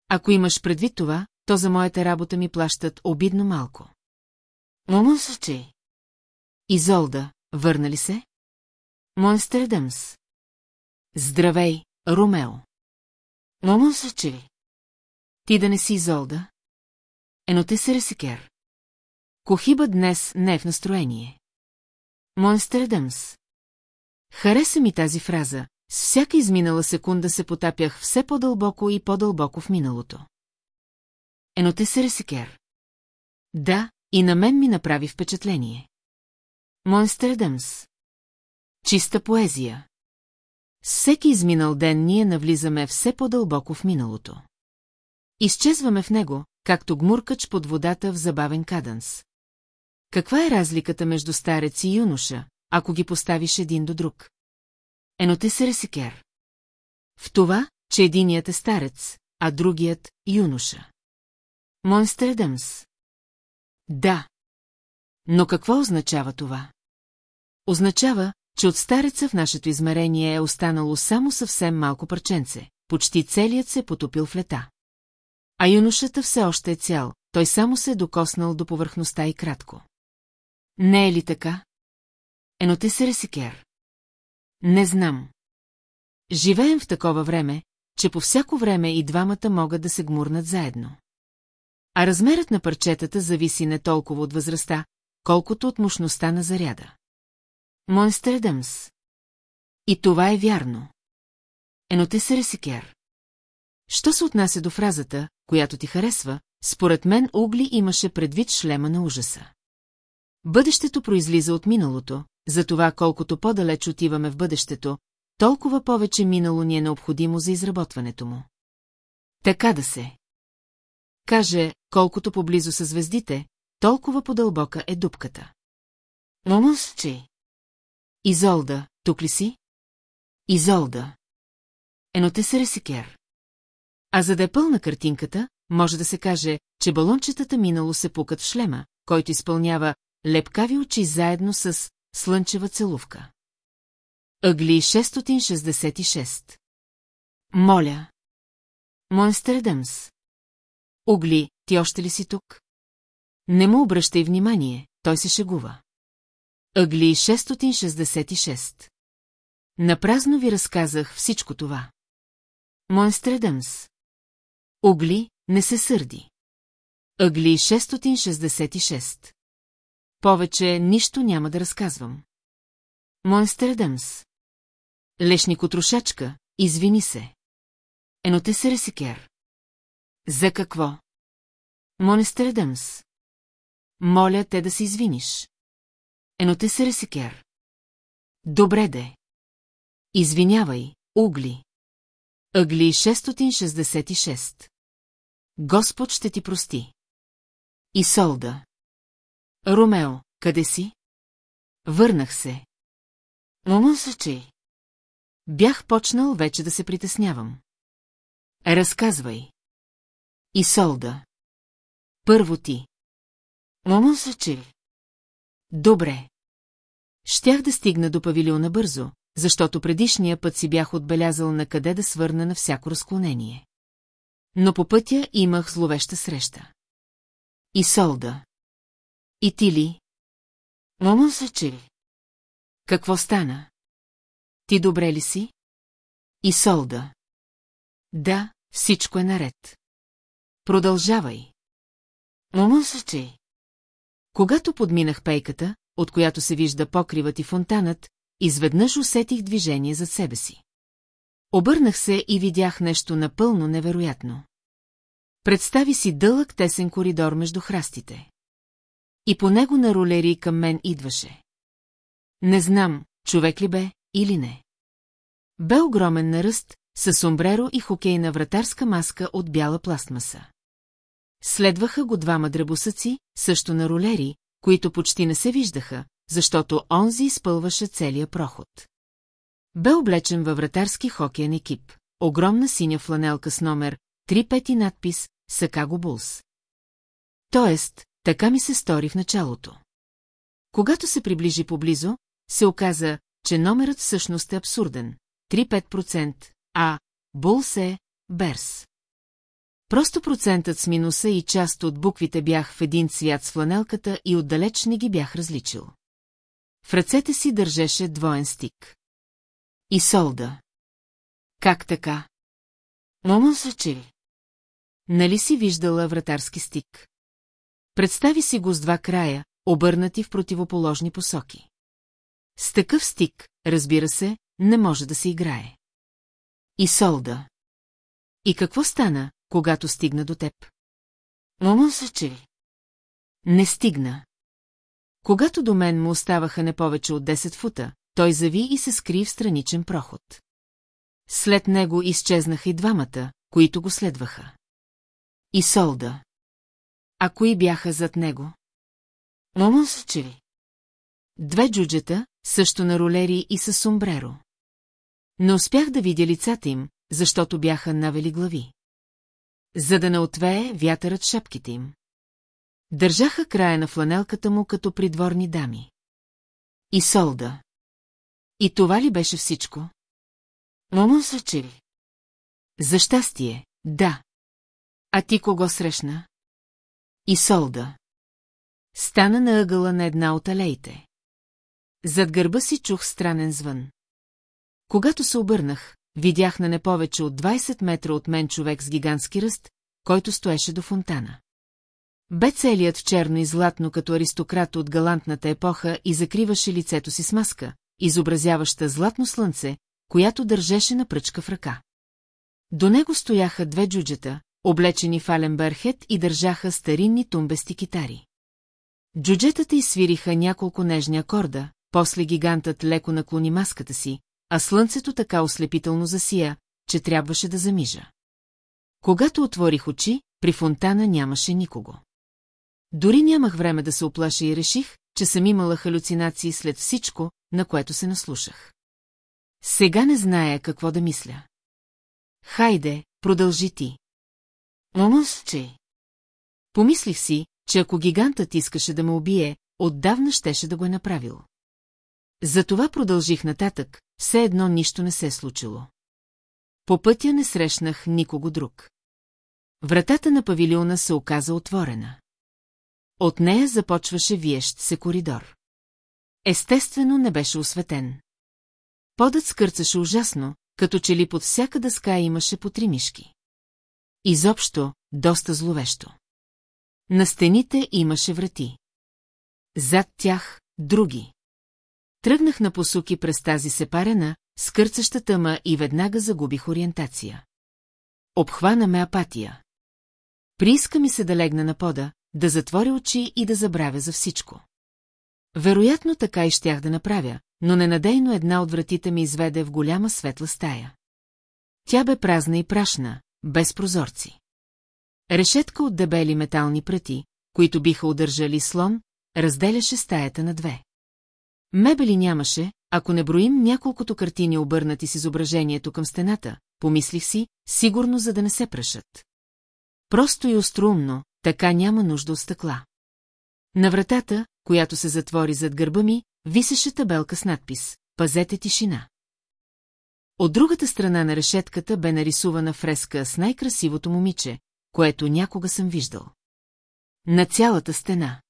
Ако имаш предвид това, то за моята работа ми плащат обидно малко. Момо че. Изолда, върна ли се? Монстердъмс. Здравей, Ромео. Момо че. Ти да не си Изолда? Ено те се ресикер. Кохиба днес не е в настроение. Монстердъмс. Хареса ми тази фраза. С всяка изминала секунда се потапях все по-дълбоко и по-дълбоко в миналото. Ено те се ресикер. Да, и на мен ми направи впечатление. Монстердъмс. Чиста поезия. Всеки изминал ден ние навлизаме все по-дълбоко в миналото. Изчезваме в него, както гмуркач под водата в забавен каданс. Каква е разликата между старец и юноша, ако ги поставиш един до друг? Ено те се ресикер. В това, че единият е старец, а другият – юноша. Монстредъмс. Да. Но какво означава това? Означава, че от стареца в нашето измерение е останало само съвсем малко парченце, почти целият се е потопил в лета. А юношата все още е цял, той само се е докоснал до повърхността и кратко. Не е ли така? Ено те се ресикер. Не знам. Живеем в такова време, че по всяко време и двамата могат да се гмурнат заедно. А размерът на парчетата зависи не толкова от възрастта, колкото от мощността на заряда. Монстредъмс. И това е вярно. Ено ресикер. Що се отнася до фразата, която ти харесва, според мен Угли имаше предвид шлема на ужаса. Бъдещето произлиза от миналото, затова колкото по-далеч отиваме в бъдещето, толкова повече минало ни е необходимо за изработването му. Така да се. Каже, колкото поблизо са звездите, толкова подълбока е дупката. Момусчи. Изолда, тук ли си? Изолда. Ено те се ресикер. А за да е пълна картинката, може да се каже, че балончетата минало се пукат в шлема, който изпълнява лепкави очи заедно с слънчева целувка. Ъгли 666 Моля. Монстредъмс. Огли, ти още ли си тук? Не му обръщай внимание, той се шегува. Ъгли 666 Напразно ви разказах всичко това. Монстредъмс. Огли, не се сърди. Ъгли 666 Повече нищо няма да разказвам. Монстредъмс. Лешникотрошачка, извини се. Ено те се ресикер. За какво? Монестредъмс. Моля те да се извиниш. Ено те се ресикер. Добре де. Извинявай, угли. Ъгли 666. Господ ще ти прости. Исолда. Ромео, къде си? Върнах се. че. Бях почнал вече да се притеснявам. Разказвай. Исолда. Първо ти. че. Добре. Щях да стигна до павилиона бързо, защото предишния път си бях отбелязал на къде да свърна на всяко разклонение. Но по пътя имах зловеща среща. Исолда. И ти ли? че. Какво стана? Ти добре ли си? Исолда. Да, всичко е наред. Продължавай. че. Когато подминах пейката, от която се вижда покривът и фонтанът, изведнъж усетих движение зад себе си. Обърнах се и видях нещо напълно невероятно. Представи си дълъг тесен коридор между храстите. И по него на ролери към мен идваше. Не знам, човек ли бе или не. Бе огромен на ръст, с сомбреро и хокейна вратарска маска от бяла пластмаса. Следваха го двама дребосъци, също на ролери, които почти не се виждаха, защото онзи изпълваше целия проход. Бе облечен във вратарски хокеен екип, огромна синя фланелка с номер, три пети надпис Сакаго Булс. Тоест, така ми се стори в началото. Когато се приближи поблизо, се оказа, че номерът всъщност е абсурден. 3-5%, а Булс е Берс. Просто процентът с минуса и част от буквите бях в един цвят с фланелката и отдалеч не ги бях различил. В ръцете си държеше двоен стик. И солда. Как така? Момо че. Нали си виждала вратарски стик? Представи си го с два края, обърнати в противоположни посоки. С такъв стик, разбира се, не може да се играе. И солда. И какво стана, когато стигна до теб? Момо че. Не стигна. Когато до мен му оставаха не повече от 10 фута, той зави и се скри в страничен проход. След него изчезнаха и двамата, които го следваха. И Солда. А кои бяха зад него? Момонсчеви. Две джуджета, също на ролери и с сумбреро. Не успях да видя лицата им, защото бяха навели глави. За да не отвее вятърът шапките им. Държаха края на фланелката му като придворни дами. И солда. И това ли беше всичко? Момон ли? За щастие, да. А ти кого срещна? И солда. Стана на ъгъла на една от алеите. Зад гърба си чух странен звън. Когато се обърнах, видях на не повече от 20 метра от мен човек с гигантски ръст, който стоеше до фонтана. Бе целият черно и златно като аристократ от галантната епоха и закриваше лицето си с маска, изобразяваща златно слънце, която държеше на пръчка в ръка. До него стояха две джуджета, облечени в Аленберхет и държаха старинни тумбести китари. Джуджетата изсвириха няколко нежни акорда, после гигантът леко наклони маската си, а слънцето така ослепително засия, че трябваше да замижа. Когато отворих очи, при фонтана нямаше никого. Дори нямах време да се оплаша и реших, че съм имала халюцинации след всичко, на което се наслушах. Сега не зная какво да мисля. Хайде, продължи ти. че. Помислих си, че ако гигантът искаше да ме убие, отдавна щеше да го е направил. Затова продължих нататък, все едно нищо не се е случило. По пътя не срещнах никого друг. Вратата на павилиона се оказа отворена. От нея започваше виещ се коридор. Естествено не беше осветен. Подът скърцаше ужасно, като че ли под всяка дъска имаше по три мишки. Изобщо, доста зловещо. На стените имаше врати. Зад тях – други. Тръгнах на посуки през тази сепарена, скърцаща тъма и веднага загубих ориентация. Обхвана ме апатия. Прииска ми се да легна на пода, да затворя очи и да забравя за всичко. Вероятно така и щях да направя, но ненадейно една от вратите ми изведе в голяма светла стая. Тя бе празна и прашна, без прозорци. Решетка от дебели метални пръти, които биха удържали слон, разделяше стаята на две. Мебели нямаше, ако не броим няколкото картини обърнати с изображението към стената, помислих си, сигурно за да не се прашат. Просто и острумно, така няма нужда от стъкла. На вратата, която се затвори зад гърба ми, висеше табелка с надпис «Пазете тишина». От другата страна на решетката бе нарисувана фреска с най-красивото момиче, което някога съм виждал. На цялата стена.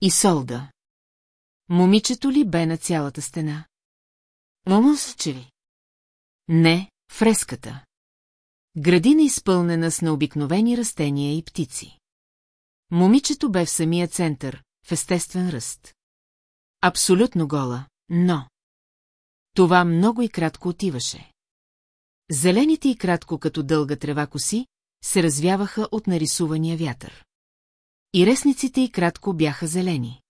И солда. Момичето ли бе на цялата стена? че ли? Не, фреската. Градина изпълнена с необикновени растения и птици. Момичето бе в самия център, в естествен ръст. Абсолютно гола, но... Това много и кратко отиваше. Зелените и кратко като дълга трева коси се развяваха от нарисувания вятър. И ресниците и кратко бяха зелени.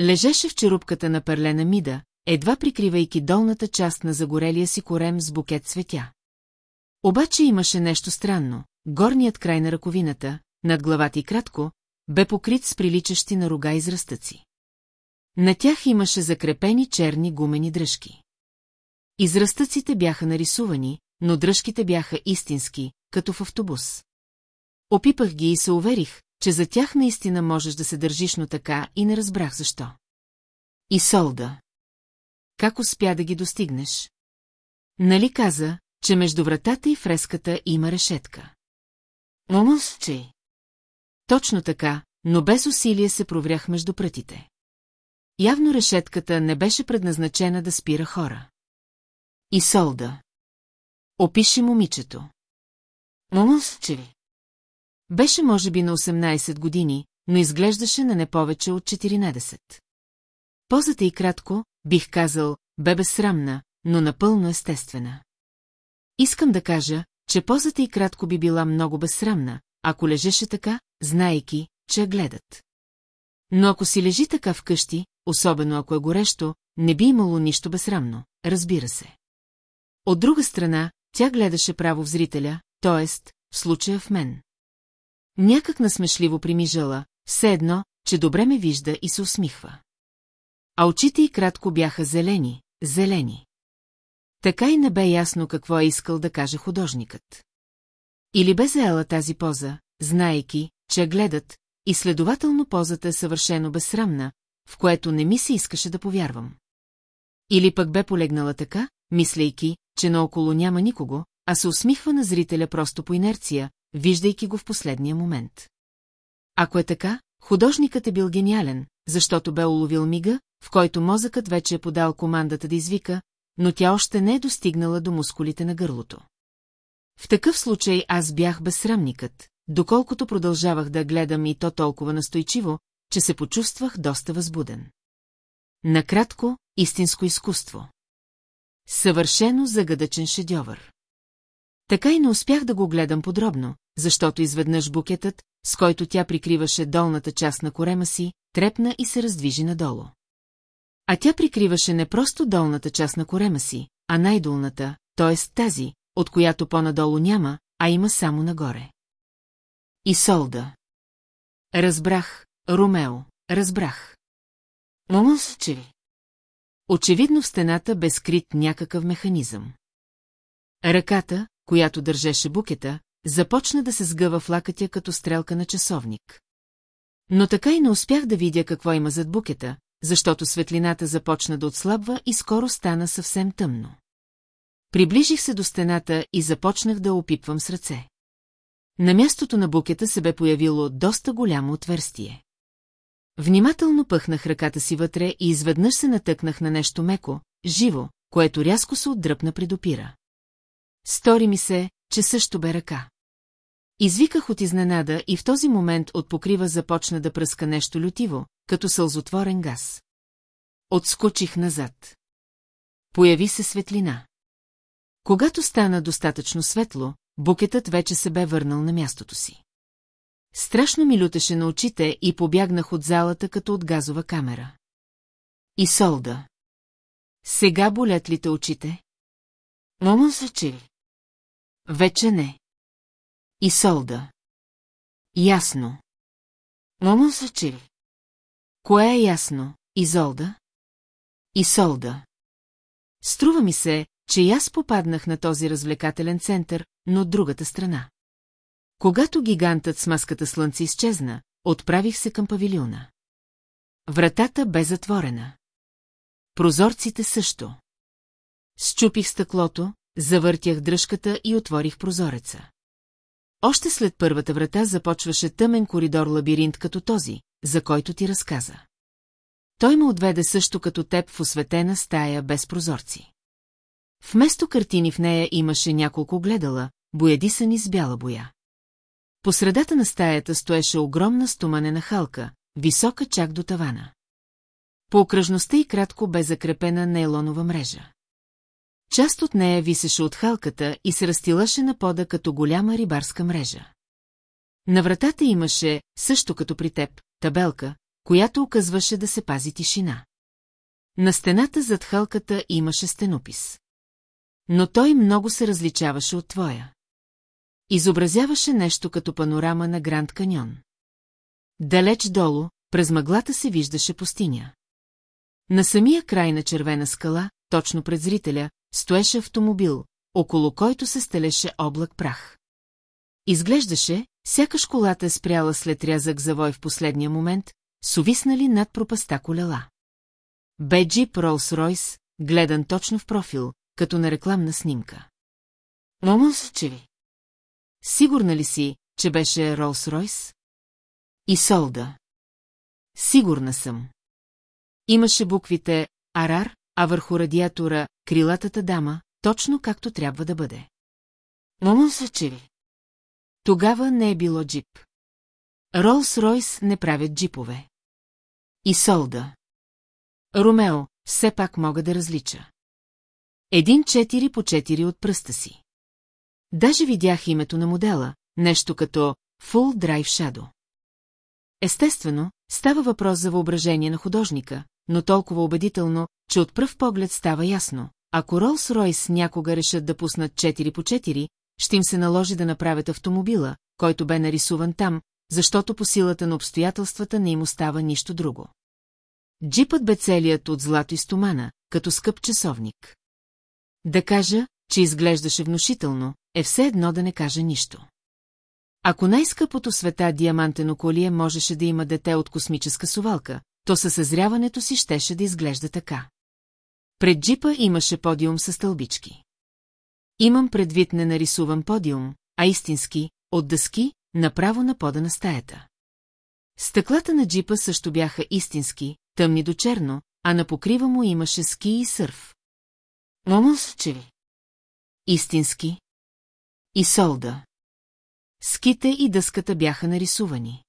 Лежеше в черупката на перлена мида, едва прикривайки долната част на загорелия си корем с букет цветя. Обаче имаше нещо странно. Горният край на ръковината, над главата и кратко, бе покрит с приличащи на рога израстъци. На тях имаше закрепени черни гумени дръжки. Израстъците бяха нарисувани, но дръжките бяха истински, като в автобус. Опипах ги и се уверих, че за тях наистина можеш да се държиш, но така и не разбрах защо. И Солда. Как успя да ги достигнеш? Нали каза, че между вратата и фреската има решетка? Момус, че... Точно така, но без усилие се проврях между прътите. Явно решетката не беше предназначена да спира хора. И Солда. Опиши момичето. Момус, че ли? Беше може би на 18 години, но изглеждаше на не повече от 14. Позата и кратко, бих казал, бе безсрамна, но напълно естествена. Искам да кажа, че позата и кратко би била много безсрамна, ако лежеше така, знаейки, че я гледат. Но ако си лежи така вкъщи, особено ако е горещо, не би имало нищо безсрамно, разбира се. От друга страна, тя гледаше право в зрителя, т.е. в случая в мен. Някак насмешливо примижала, все едно, че добре ме вижда и се усмихва. А очите й кратко бяха зелени, зелени. Така и не бе ясно какво е искал да каже художникът. Или бе заела тази поза, знаейки, че гледат, и следователно позата е съвършено безсрамна, в което не ми се искаше да повярвам. Или пък бе полегнала така, мислейки, че наоколо няма никого, а се усмихва на зрителя просто по инерция, виждайки го в последния момент. Ако е така, художникът е бил гениален, защото бе уловил мига, в който мозъкът вече е подал командата да извика, но тя още не е достигнала до мускулите на гърлото. В такъв случай аз бях безсрамникът, доколкото продължавах да гледам и то толкова настойчиво, че се почувствах доста възбуден. Накратко, истинско изкуство. Съвършено загадъчен шедьовър. Така и не успях да го гледам подробно, защото изведнъж букетът, с който тя прикриваше долната част на корема си, трепна и се раздвижи надолу. А тя прикриваше не просто долната част на корема си, а най-долната, т.е. тази, от която по-надолу няма, а има само нагоре. И Солда. Разбрах, Ромео, разбрах. Момъс, че ли? Очевидно в стената бе скрит някакъв механизъм. Ръката, която държеше букета, започна да се сгъва в лакътя като стрелка на часовник. Но така и не успях да видя какво има зад букета, защото светлината започна да отслабва и скоро стана съвсем тъмно. Приближих се до стената и започнах да опипвам с ръце. На мястото на букета се бе появило доста голямо отверстие. Внимателно пъхнах ръката си вътре и изведнъж се натъкнах на нещо меко, живо, което рязко се отдръпна при допира. Стори ми се, че също бе ръка. Извиках от изненада и в този момент от покрива започна да пръска нещо лютиво, като сълзотворен газ. Отскочих назад. Появи се светлина. Когато стана достатъчно светло, букетът вече се бе върнал на мястото си. Страшно ми лютеше на очите и побягнах от залата като от газова камера. И солда. Сега болят ли те очите? Момон се че Вече не. И солда. Ясно. Момон че Кое е ясно, Изолда? Изолда. Струва ми се, че и аз попаднах на този развлекателен център, но от другата страна. Когато гигантът с маската слънце изчезна, отправих се към павилиона. Вратата бе затворена. Прозорците също. Счупих стъклото, завъртях дръжката и отворих прозореца. Още след първата врата започваше тъмен коридор-лабиринт като този, за който ти разказа. Той ме отведе също като теб в осветена стая без прозорци. Вместо картини в нея имаше няколко гледала, боядисани с бяла боя. По средата на стаята стоеше огромна стоманена халка, висока чак до тавана. По окръжността и кратко бе закрепена нейлонова мрежа. Част от нея висеше от халката и се разстилаше на пода като голяма рибарска мрежа. На вратата имаше, също като при теб, табелка, която оказваше да се пази тишина. На стената зад халката имаше стенопис. Но той много се различаваше от твоя. Изобразяваше нещо като панорама на Гранд Каньон. Далеч долу, през мъглата се виждаше пустиня. На самия край на червена скала, точно пред зрителя, стоеше автомобил, около който се стелеше облак прах. Изглеждаше, сякаш колата е спряла след рязък завой в последния момент, совиснали над пропаста колела. Бе джип Ролс-Ройс, гледан точно в профил, като на рекламна снимка. Момус, че ви? Сигурна ли си, че беше Ролс-Ройс? И Солда. Сигурна съм. Имаше буквите Арар, а върху радиатора крилатата дама, точно както трябва да бъде. Момус, че ви? Тогава не е било джип. Ролс-Ройс не правят джипове. И Солда. Ромео, все пак мога да различа. Един четири по четири от пръста си. Даже видях името на модела, нещо като Full Drive Shadow. Естествено, става въпрос за въображение на художника, но толкова убедително, че от пръв поглед става ясно. Ако Ролс-Ройс някога решат да пуснат 4 по 4, ще им се наложи да направят автомобила, който бе нарисуван там, защото по силата на обстоятелствата не им остава нищо друго. Джипът бе целият от злато и стомана, като скъп часовник. Да кажа, че изглеждаше внушително, е все едно да не кажа нищо. Ако най-скъпото света диамантено колие можеше да има дете от космическа сувалка, то със съзряването си щеше да изглежда така. Пред джипа имаше подиум с стълбички. Имам предвид не нарисуван подиум, а истински, от дъски, направо на пода на стаята. Стъклата на джипа също бяха истински, тъмни до черно, а на покрива му имаше ски и сърф. Момус, че ли? Истински. И солда. Ските и дъската бяха нарисувани.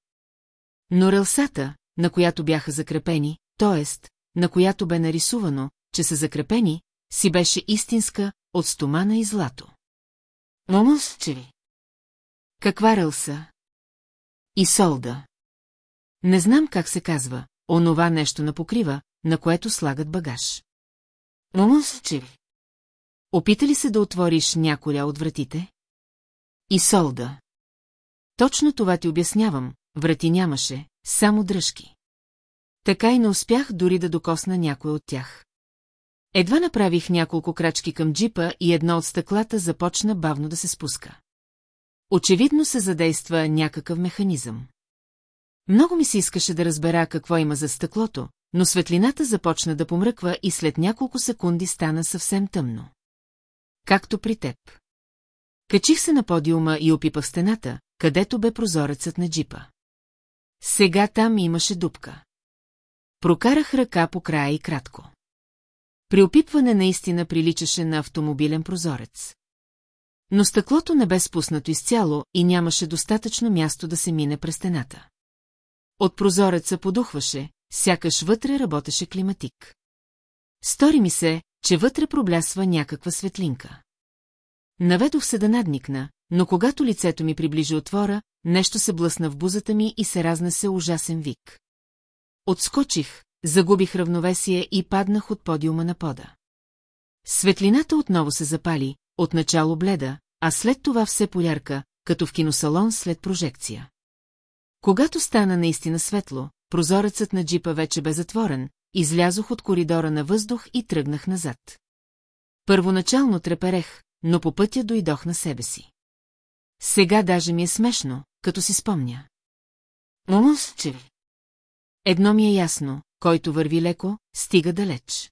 Но релсата, на която бяха закрепени, т.е. на която бе нарисувано, че са закрепени, си беше истинска, от стомана и злато. Момус, че ли? Каква релса? И солда. Не знам как се казва, онова нещо на покрива, на което слагат багаж. Момус, че ли? Опита ли се да отвориш няколя от вратите? И солда. Точно това ти обяснявам, врати нямаше, само дръжки. Така и не успях дори да докосна някой от тях. Едва направих няколко крачки към джипа и едно от стъклата започна бавно да се спуска. Очевидно се задейства някакъв механизъм. Много ми се искаше да разбера какво има за стъклото, но светлината започна да помръква и след няколко секунди стана съвсем тъмно. Както при теб. Качих се на подиума и опипах стената, където бе прозорецът на джипа. Сега там имаше дупка. Прокарах ръка по края и кратко. При опипване наистина приличаше на автомобилен прозорец. Но стъклото не бе спуснато изцяло и нямаше достатъчно място да се мине през стената. От прозореца подухваше, сякаш вътре работеше климатик. Стори ми се, че вътре проблясва някаква светлинка. Наведох се да надникна, но когато лицето ми приближи отвора, нещо се блъсна в бузата ми и се разнесе ужасен вик. Отскочих, загубих равновесие и паднах от подиума на пода. Светлината отново се запали, отначало бледа, а след това все полярка, като в киносалон след прожекция. Когато стана наистина светло, прозорецът на джипа вече бе затворен, излязох от коридора на въздух и тръгнах назад. Първоначално треперех, но по пътя дойдох на себе си. Сега даже ми е смешно, като си спомня. Момус, че Едно ми е ясно, който върви леко, стига далеч.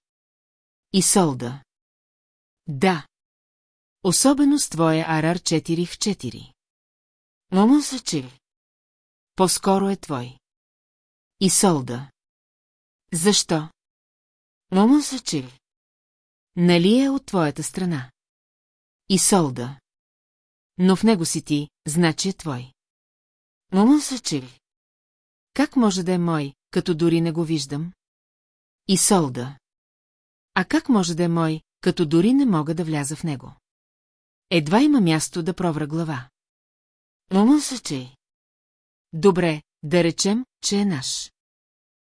И солда. Да. Особено с твоя Арар 4 в 4. Момус, че По-скоро е твой. И солда. Защо? Момус, че Нали е от твоята страна? И солда. Но в него си ти, значи е твой. Момон че Как може да е мой, като дори не го виждам? И солда. А как може да е мой, като дори не мога да вляза в него? Едва има място да провра глава. Момон че Добре, да речем, че е наш.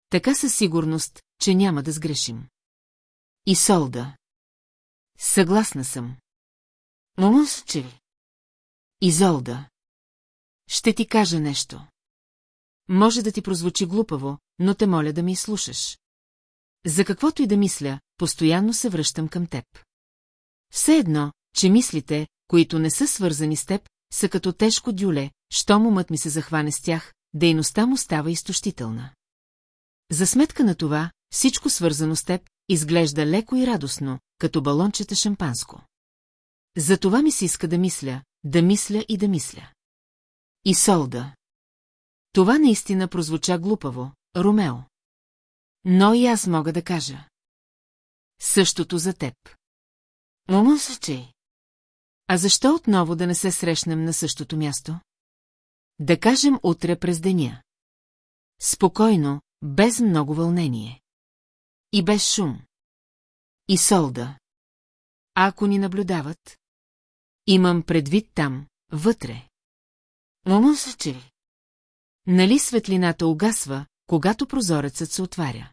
Така със сигурност, че няма да сгрешим. И солда. Съгласна съм. Момус, че Изолда. Ще ти кажа нещо. Може да ти прозвучи глупаво, но те моля да ми слушаш. За каквото и да мисля, постоянно се връщам към теб. Все едно, че мислите, които не са свързани с теб, са като тежко дюле, щом умът ми се захване с тях, дейността му става изтощителна. За сметка на това, всичко свързано с теб, изглежда леко и радостно, като балончета шампанско. За това ми се иска да мисля, да мисля и да мисля. И Солда. Това наистина прозвуча глупаво, Ромео. Но и аз мога да кажа. Същото за теб. Момон че. А защо отново да не се срещнем на същото място? Да кажем утре през деня. Спокойно, без много вълнение. И без шум. И солда. А ако ни наблюдават? Имам предвид там, вътре. Момон се че Нали светлината угасва, когато прозорецът се отваря?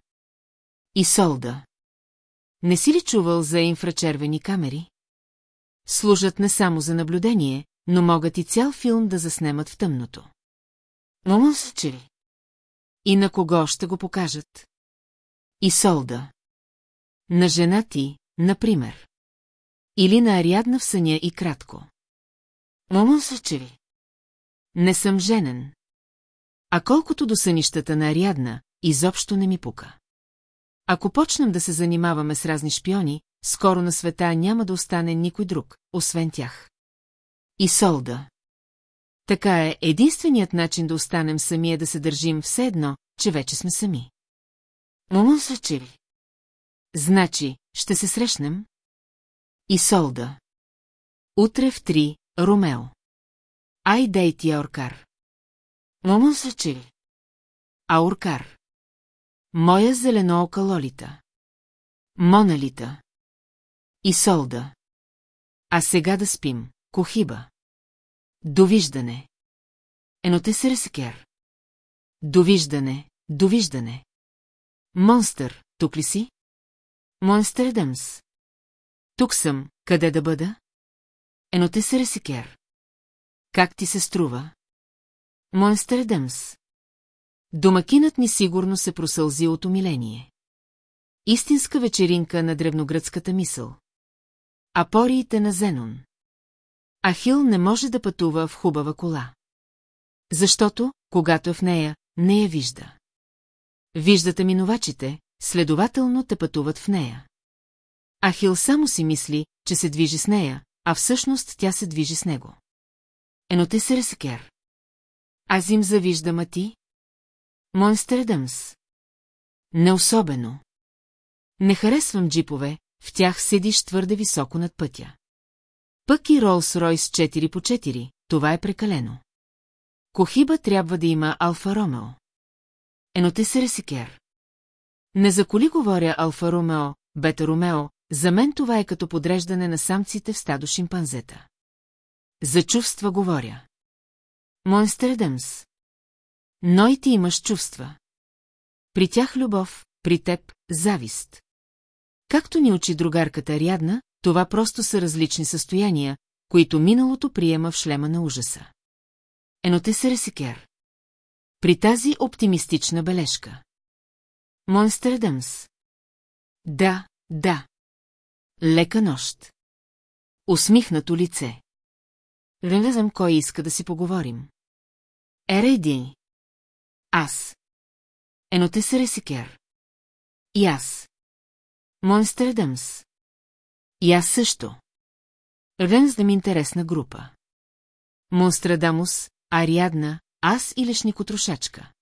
И солда. Не си ли чувал за инфрачервени камери? Служат не само за наблюдение, но могат и цял филм да заснемат в тъмното. Момон се че И на кого ще го покажат? И солда. На жена ти, например. Или на Ариадна в съня и кратко. Се че Не съм женен. А колкото до сънищата на Ариадна, изобщо не ми пука. Ако почнем да се занимаваме с разни шпиони, скоро на света няма да остане никой друг, освен тях. И Солда. Така е, единственият начин да останем сами е да се държим все едно, че вече сме сами. Са чили. Значи, ще се срещнем? И Солда. Утре в три, Ромео. Ай дей ти Ауркар. Момон са чили. Ауркар. Моя зеленоока Лолита. Моналита. И Солда. А сега да спим, Кохиба. Довиждане. Еноте се ресекер. Довиждане, довиждане. Монстър, тук ли си? Монстър Дъмс. Тук съм, къде да бъда? Еноте се ресекер. Как ти се струва? Монстър Дъмс. Домакинът ни сигурно се просълзи от умиление. Истинска вечеринка на древногръцката мисъл. Апориите на Зенон. Ахил не може да пътува в хубава кола. Защото, когато е в нея, не я вижда. Виждате минувачите, следователно те пътуват в нея. Ахил само си мисли, че се движи с нея, а всъщност тя се движи с него. Ено те се ресекер. Аз им завиждам, а ти? Монстредъмс. Не особено. Не харесвам джипове, в тях седиш твърде високо над пътя. Пък и Ролс-Ройс 4 по 4, това е прекалено. Кохиба трябва да има Алфа Ромео. Ено се ресикер. Не за коли говоря Алфа Ромео, Бета Ромео, за мен това е като подреждане на самците в стадо шимпанзета. За чувства говоря. Монстредъмс. Но и ти имаш чувства. При тях любов, при теб – завист. Както ни учи другарката Рядна, това просто са различни състояния, които миналото приема в шлема на ужаса. Ено се ресикер. При тази оптимистична бележка. Монстредъмс. Да, да. Лека нощ. Усмихнато лице. Знам кой иска да си поговорим. Ерейди. Аз. Ено ресикер. И аз. Монстредъмс. И аз също. Ренс да ми интересна група. Монстрадамус, Ариадна, аз и лешникотрошачка.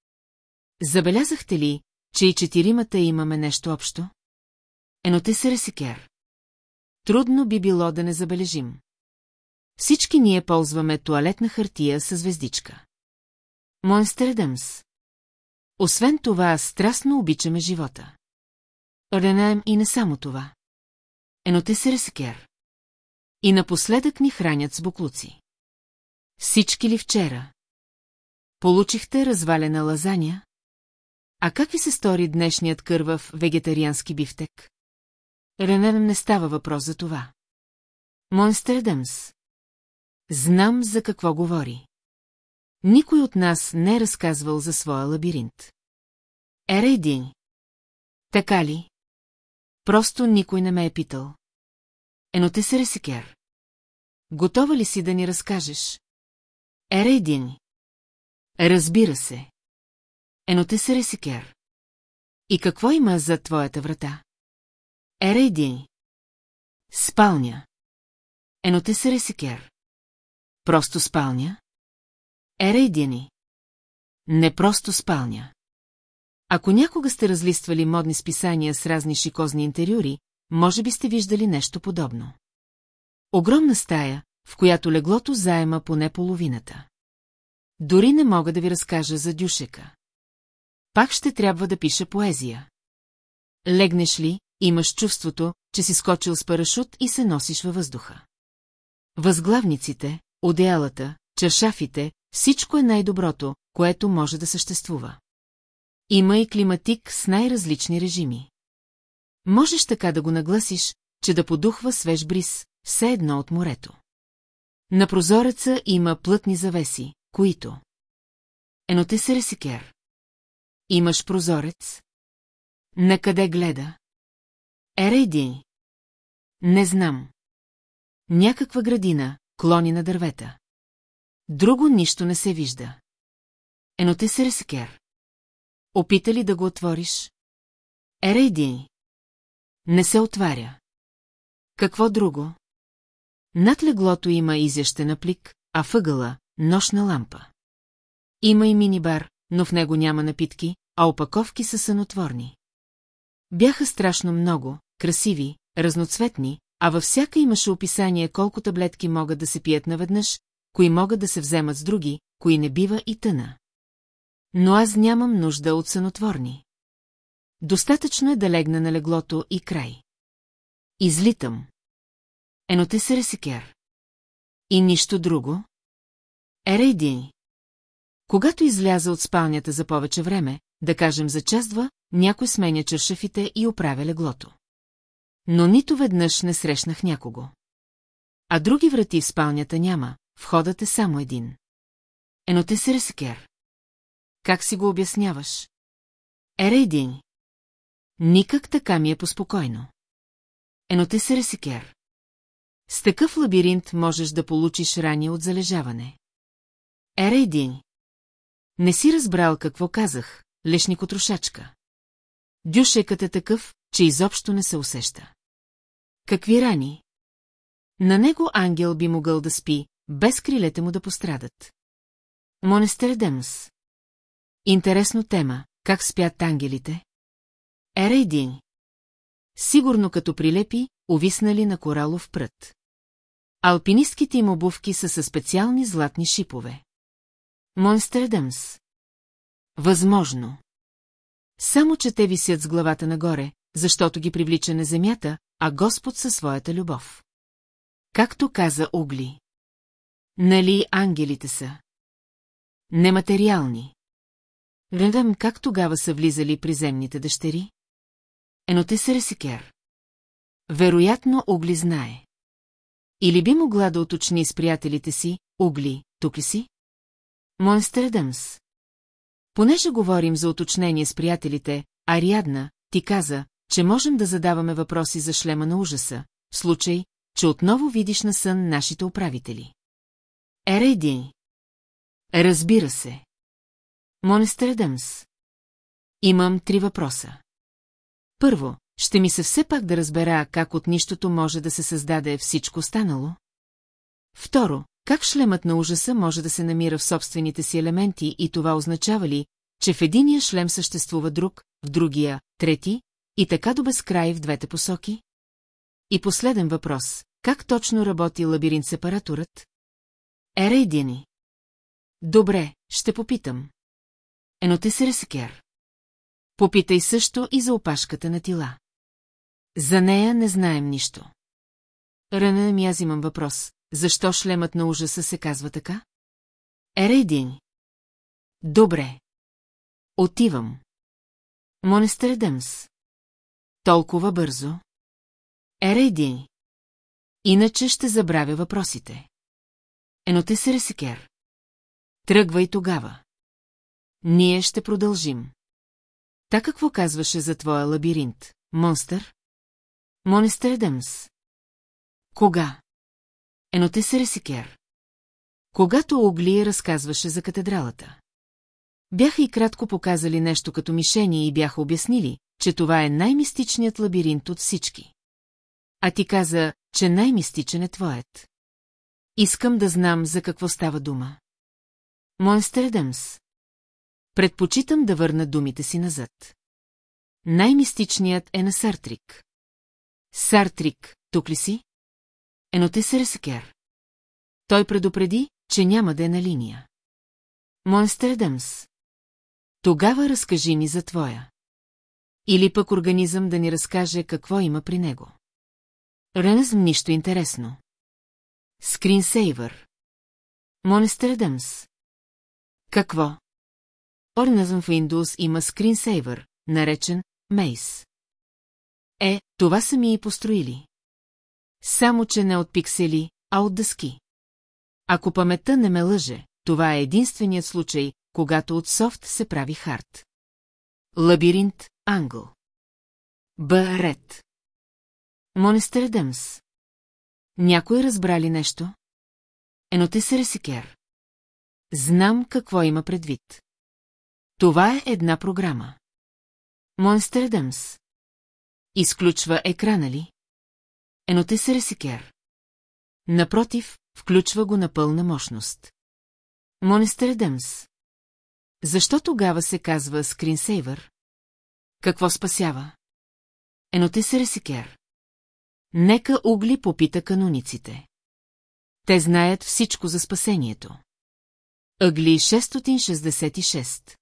Забелязахте ли, че и четиримата имаме нещо общо? Ено ресикер. Трудно би било да не забележим. Всички ние ползваме туалетна хартия с звездичка. Монстредъмс. Освен това, страстно обичаме живота. Ренаем и не само това. Ено те се ресекер. И напоследък ни хранят с буклуци. Всички ли вчера? Получихте развалена лазаня? А как ви се стори днешният кървав вегетариански бифтек? Ренем не става въпрос за това. Монстредъмс. Знам за какво говори. Никой от нас не е разказвал за своя лабиринт. Ерейдин. Така ли? Просто никой не ме е питал. Ено те се ресикер. Готова ли си да ни разкажеш? Ерейдин. Разбира се. Ено те се ресикер. И какво има за твоята врата? Ерейдин. Спалня. Ено те се ресикер. Просто спалня? Ерейдини. Не просто спалня. Ако някога сте разлиствали модни списания с разни шикозни интериори, може би сте виждали нещо подобно. Огромна стая, в която леглото заема поне половината. Дори не мога да ви разкажа за дюшека. Пак ще трябва да пиша поезия. Легнеш ли, имаш чувството, че си скочил с парашут и се носиш във въздуха. Възглавниците, одеялата, чашафите, всичко е най-доброто, което може да съществува. Има и климатик с най-различни режими. Можеш така да го нагласиш, че да подухва свеж бриз, все едно от морето. На прозореца има плътни завеси, които... Ено те се ресикер. Имаш прозорец? На къде гледа? Ерейди. Не знам. Някаква градина, клони на дървета. Друго нищо не се вижда. Ено те се ресекер. Опита ли да го отвориш? Ерейди. Не се отваря. Какво друго? Над леглото има изящена плик, а въгъла – нощна лампа. Има и мини-бар, но в него няма напитки, а опаковки са сънотворни. Бяха страшно много, красиви, разноцветни, а във всяка имаше описание колко таблетки могат да се пият наведнъж, кои могат да се вземат с други, кои не бива и тъна. Но аз нямам нужда от сънотворни. Достатъчно е да легна на леглото и край. Излитам. Еноте се ресикер. И нищо друго? Ерейди. Когато изляза от спалнята за повече време, да кажем за час-два, някой сменя чершафите и оправя леглото. Но нито веднъж не срещнах някого. А други врати в спалнята няма, входът е само един. Ено те се ресекер. Как си го обясняваш? Ерейдин. Никак така ми е поспокойно. Ено те се ресекер. С такъв лабиринт можеш да получиш рани от залежаване. Ерейдин. Не си разбрал какво казах, лешникотрошачка. Дюшекът е такъв, че изобщо не се усеща. Какви рани? На него ангел би могъл да спи, без крилете му да пострадат. Монестер Демс. Интересно тема, как спят ангелите? Ерейдин. Сигурно като прилепи, увиснали на коралов прът. Алпинистките им обувки са със специални златни шипове. Монстер Демс. Възможно. Само, че те висят с главата нагоре, защото ги привлича на земята, а Господ със своята любов. Както каза Угли. Нали ангелите са? Нематериални. Гледам как тогава са влизали приземните дъщери. Ено те се ресикер. Вероятно Угли знае. Или би могла да уточни с приятелите си, Угли, тук ли си? Монстер Дъмс. Понеже говорим за уточнение с приятелите, Ариадна, ти каза, че можем да задаваме въпроси за шлема на ужаса, в случай, че отново видиш на сън нашите управители. Ерейди. Разбира се. Монестер Дъмс. Имам три въпроса. Първо, ще ми се все пак да разбера как от нищото може да се създаде всичко останало. Второ, как шлемът на ужаса може да се намира в собствените си елементи и това означава ли, че в единия шлем съществува друг, в другия – трети, и така до безкрай в двете посоки? И последен въпрос. Как точно работи лабиринт-сепараторът? Ерейдини. Добре, ще попитам. Ено те се ресекер. Попитай също и за опашката на тила. За нея не знаем нищо. Рана ми аз имам въпрос. Защо шлемът на ужаса се казва така? Ерейдин. Добре. Отивам. Монестер Демс. Толкова бързо. Ерейдин. Иначе ще забравя въпросите. Ено те се ресикер. Тръгвай тогава. Ние ще продължим. Та какво казваше за твоя лабиринт, монстър? Монестер Демс. Кога? Ено те се ресикер. Когато Огли разказваше за катедралата. Бяха и кратко показали нещо като мишени и бяха обяснили, че това е най-мистичният лабиринт от всички. А ти каза, че най-мистичен е твоят. Искам да знам за какво става дума. Монстер Демс. Предпочитам да върна думите си назад. Най-мистичният е на Сартрик. Сартрик, тук ли си? Ено ресекер. Той предупреди, че няма да е на линия. Монстер Демс. Тогава разкажи ни за твоя. Или пък организъм да ни разкаже какво има при него. Ренезм нищо интересно. Скринсейвър. Монестер Демс. Какво? Организъм в Windows има скринсейвър, наречен Мейс. Е, това са ми и построили. Само, че не от пиксели, а от дъски. Ако паметта не ме лъже, това е единственият случай, когато от софт се прави хард. Лабиринт, англ. Б-ред. Монестер Демс. Някой разбрали нещо? Ено се ресикер. Знам какво има предвид. Това е една програма. Монстердъмс. Изключва екрана ли? Еноте се ресикер. Напротив, включва го на пълна мощност. Монстердъмс. Защо тогава се казва скринсейвър? Какво спасява? Еноте се ресикер. Нека угли попита кануниците. Те знаят всичко за спасението. Ъгли 666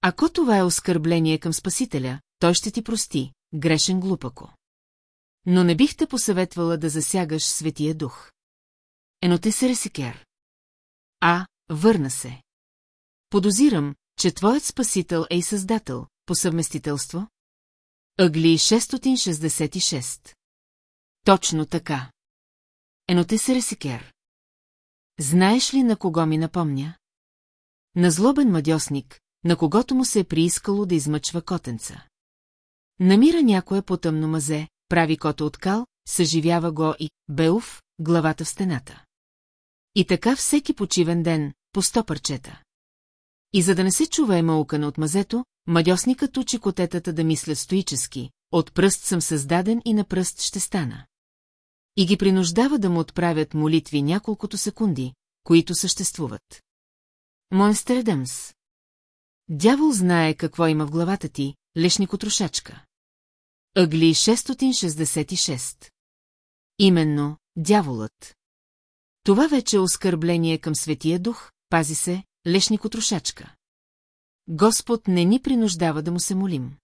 Ако това е оскърбление към Спасителя, той ще ти прости, грешен глупако. Но не бих те посъветвала да засягаш Светия Дух. Ено се ресикер. А, върна се. Подозирам, че твоят Спасител е и Създател, по съвместителство? Ъгли 666 Точно така. Ено се ресикер. Знаеш ли на кого ми напомня? На злобен мадьосник, на когото му се е приискало да измъчва котенца. Намира някое потъмно мазе, прави кота от кал, съживява го и, беуф, главата в стената. И така всеки почивен ден, по сто парчета. И за да не се чува емаукана от мазето, мадьосникът учи котетата да мислят стоически, от пръст съм създаден и на пръст ще стана и ги принуждава да му отправят молитви няколкото секунди, които съществуват. Монстредъмс. Дявол знае какво има в главата ти, лешникотрошачка. Ъгли 666. Именно, дяволът. Това вече е оскърбление към Светия Дух, пази се, лешникотрошачка. Господ не ни принуждава да му се молим.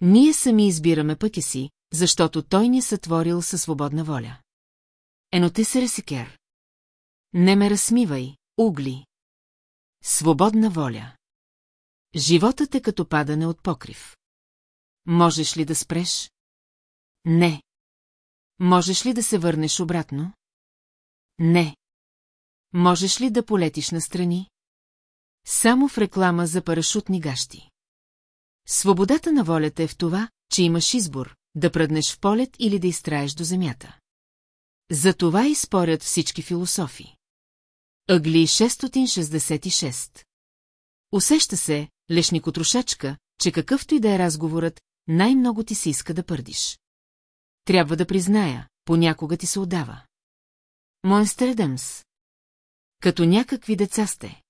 Ние сами избираме пътя си, защото той ни е сътворил със свободна воля. Ено ти се ресикер. Не ме разсмивай, угли. Свободна воля. Животът е като падане от покрив. Можеш ли да спреш? Не. Можеш ли да се върнеш обратно? Не. Можеш ли да полетиш настрани? Само в реклама за парашутни гащи. Свободата на волята е в това, че имаш избор, да пръднеш в полет или да изтраеш до земята. За това и спорят всички философи. Ъгли 666 Усеща се, лешникотрошачка, че какъвто и да е разговорът, най-много ти се иска да пърдиш. Трябва да призная, понякога ти се отдава. Монстердъмс. Като някакви деца сте.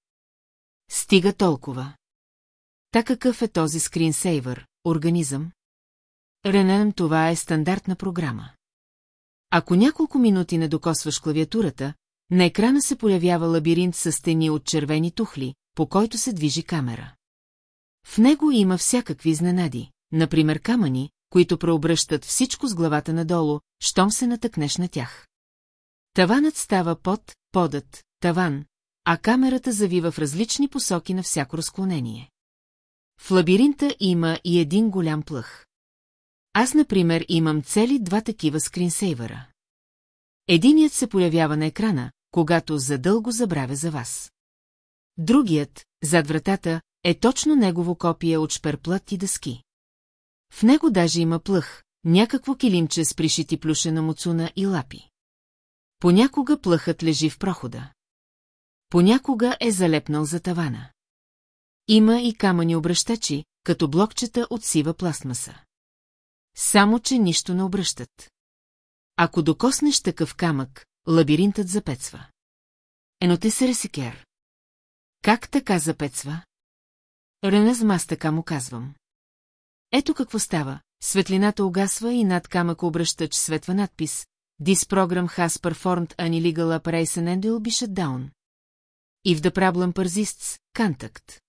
Стига толкова. Та какъв е този скринсейвър, организъм? Ренен, това е стандартна програма. Ако няколко минути не докосваш клавиатурата, на екрана се появява лабиринт с стени от червени тухли, по който се движи камера. В него има всякакви изненади, например камъни, които преобръщат всичко с главата надолу, щом се натъкнеш на тях. Таванът става под, подът, таван, а камерата завива в различни посоки на всяко разклонение. В лабиринта има и един голям плъх. Аз, например, имам цели два такива скринсейвъра. Единият се появява на екрана, когато задълго забравя за вас. Другият, зад вратата, е точно негово копие от шперплът и дъски. В него даже има плъх, някакво килимче с пришити плюшена муцуна и лапи. Понякога плъхът лежи в прохода. Понякога е залепнал за тавана. Има и камъни обръщачи, като блокчета от сива пластмаса. Само, че нищо не обръщат. Ако докоснеш такъв камък, лабиринтът запецва. Ено те се ресикер. Как така запецва? Реназмас така му казвам. Ето какво става. Светлината угасва и над камък обръщач светва надпис This program has performed an illegal operation and will be shut down. If the problem persists, contact.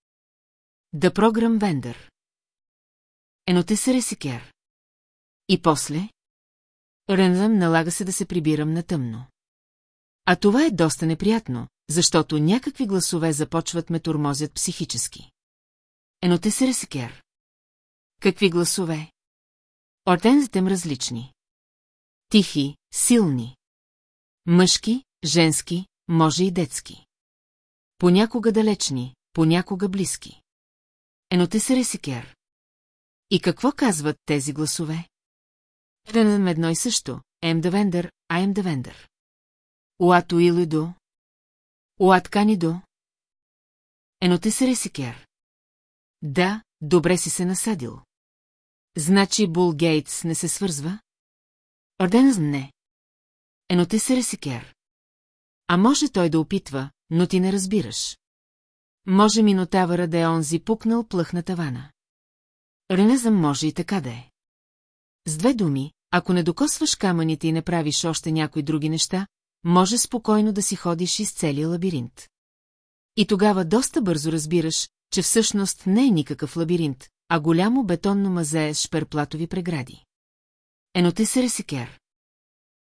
The program vendor. Ено те се ресикер. И после? Рензъм налага се да се прибирам на тъмно. А това е доста неприятно, защото някакви гласове започват ме турмозят психически. Ено те се ресекер. Какви гласове? Ортензите им различни. Тихи, силни. Мъжки, женски, може и детски. Понякога далечни, понякога близки. Ено се ресикер. И какво казват тези гласове? Ренем едно и също. Ем да вендър, а ем да вендър. Уато или до? Уат кани до? Ено те се ресикер. Да, добре си се насадил. Значи Бул Гейтс не се свързва? Орденъз не. Ено те се ресикер. А може той да опитва, но ти не разбираш. Може минотавъра да е онзи пукнал плъх на тавана. Ренезъм може и така да е. С две думи, ако не докосваш камъните и не правиш още някои други неща, може спокойно да си ходиш из целия лабиринт. И тогава доста бързо разбираш, че всъщност не е никакъв лабиринт, а голямо бетонно мазе с шперплатови прегради. Ено те се ресикер.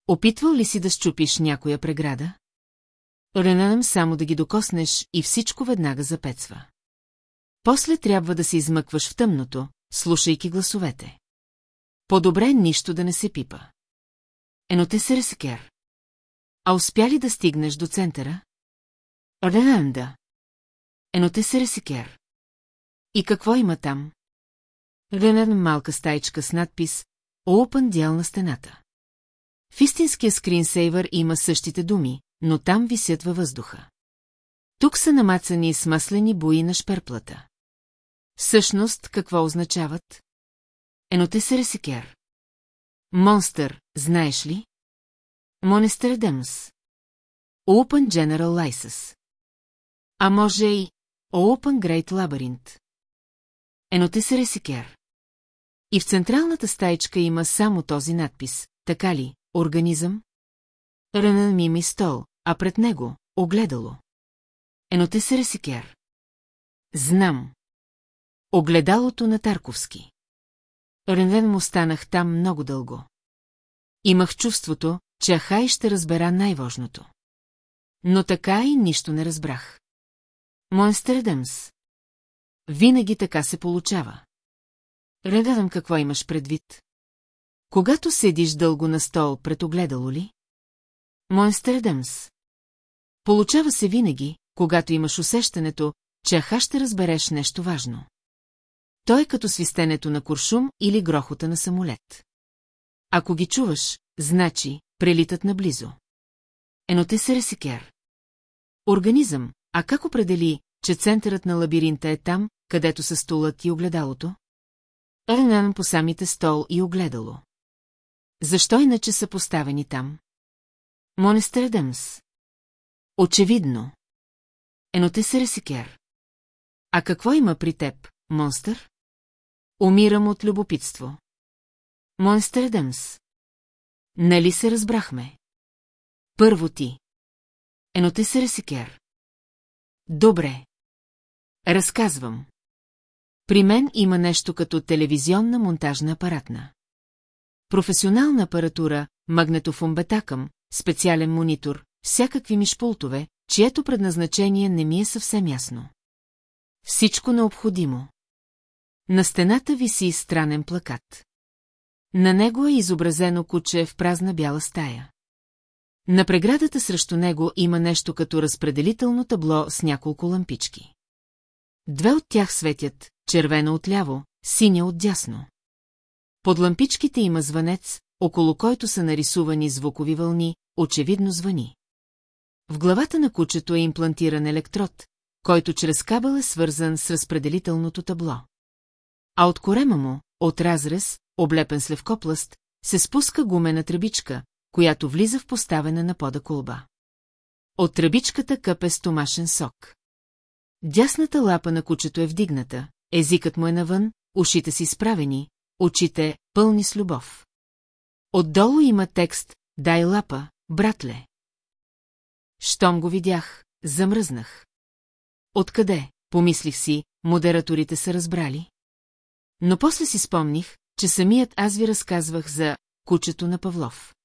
Опитвал ли си да щупиш някоя преграда? Ренанам само да ги докоснеш и всичко веднага запецва. После трябва да се измъкваш в тъмното, слушайки гласовете. По-добре нищо да не се пипа. Ено те се ресекер. А успя ли да стигнеш до центъра? Ренанда. Ено те се ресекер. И какво има там? Ренан малка стайчка с надпис Open дял на стената. В истинския скринсейвър има същите думи, но там висят във въздуха. Тук са намацани смаслени бои на шперплата. Всъщност, какво означават? Еноте се ресикер. Монстър, знаеш ли? Монестър Демс. Open General License. А може и Open Great Labyrinth. Еноте се ресикер. И в централната стаичка има само този надпис, така ли, организъм? Рънан мими стол, а пред него – огледало. Еноте се ресикер. Знам. Огледалото на Тарковски. Ренвен му станах там много дълго. Имах чувството, че Ахай ще разбера най-важното. Но така и нищо не разбрах. Монстердъмс. Винаги така се получава. Редадам какво имаш предвид. Когато седиш дълго на стол пред огледало ли? Монстердъмс. Получава се винаги, когато имаш усещането, че аха ще разбереш нещо важно. Той е като свистенето на куршум или грохота на самолет. Ако ги чуваш, значи, прелитат наблизо. Еноте се ресикер. Организъм, а как определи, че центърът на лабиринта е там, където са столът и огледалото? Ренан по самите стол и огледало. Защо иначе са поставени там? Монестердемс. Очевидно. Еноте се ресикер. А какво има при теб, монстър? Умирам от любопитство. Монстердемс. Нали се разбрахме? Първо ти. Еноте се ресикер. Добре. Разказвам. При мен има нещо като телевизионна монтажна апаратна. Професионална апаратура, магнетофон бетакъм, специален монитор, всякакви мишпултове, чието предназначение не ми е съвсем ясно. Всичко необходимо. На стената виси странен плакат. На него е изобразено куче в празна бяла стая. На преградата срещу него има нещо като разпределително табло с няколко лампички. Две от тях светят, червено отляво, синя отдясно. Под лампичките има звънец, около който са нарисувани звукови вълни, очевидно звъни. В главата на кучето е имплантиран електрод, който чрез кабел е свързан с разпределителното табло. А от корема му, от разрез, облепен с левкопласт, се спуска гумена тръбичка, която влиза в поставена на пода колба. От тръбичката къпе стомашен сок. Дясната лапа на кучето е вдигната, езикът му е навън, ушите си справени, очите пълни с любов. Отдолу има текст «Дай лапа, братле». Щом го видях, замръзнах. Откъде, помислих си, модераторите са разбрали? Но после си спомних, че самият аз ви разказвах за кучето на Павлов.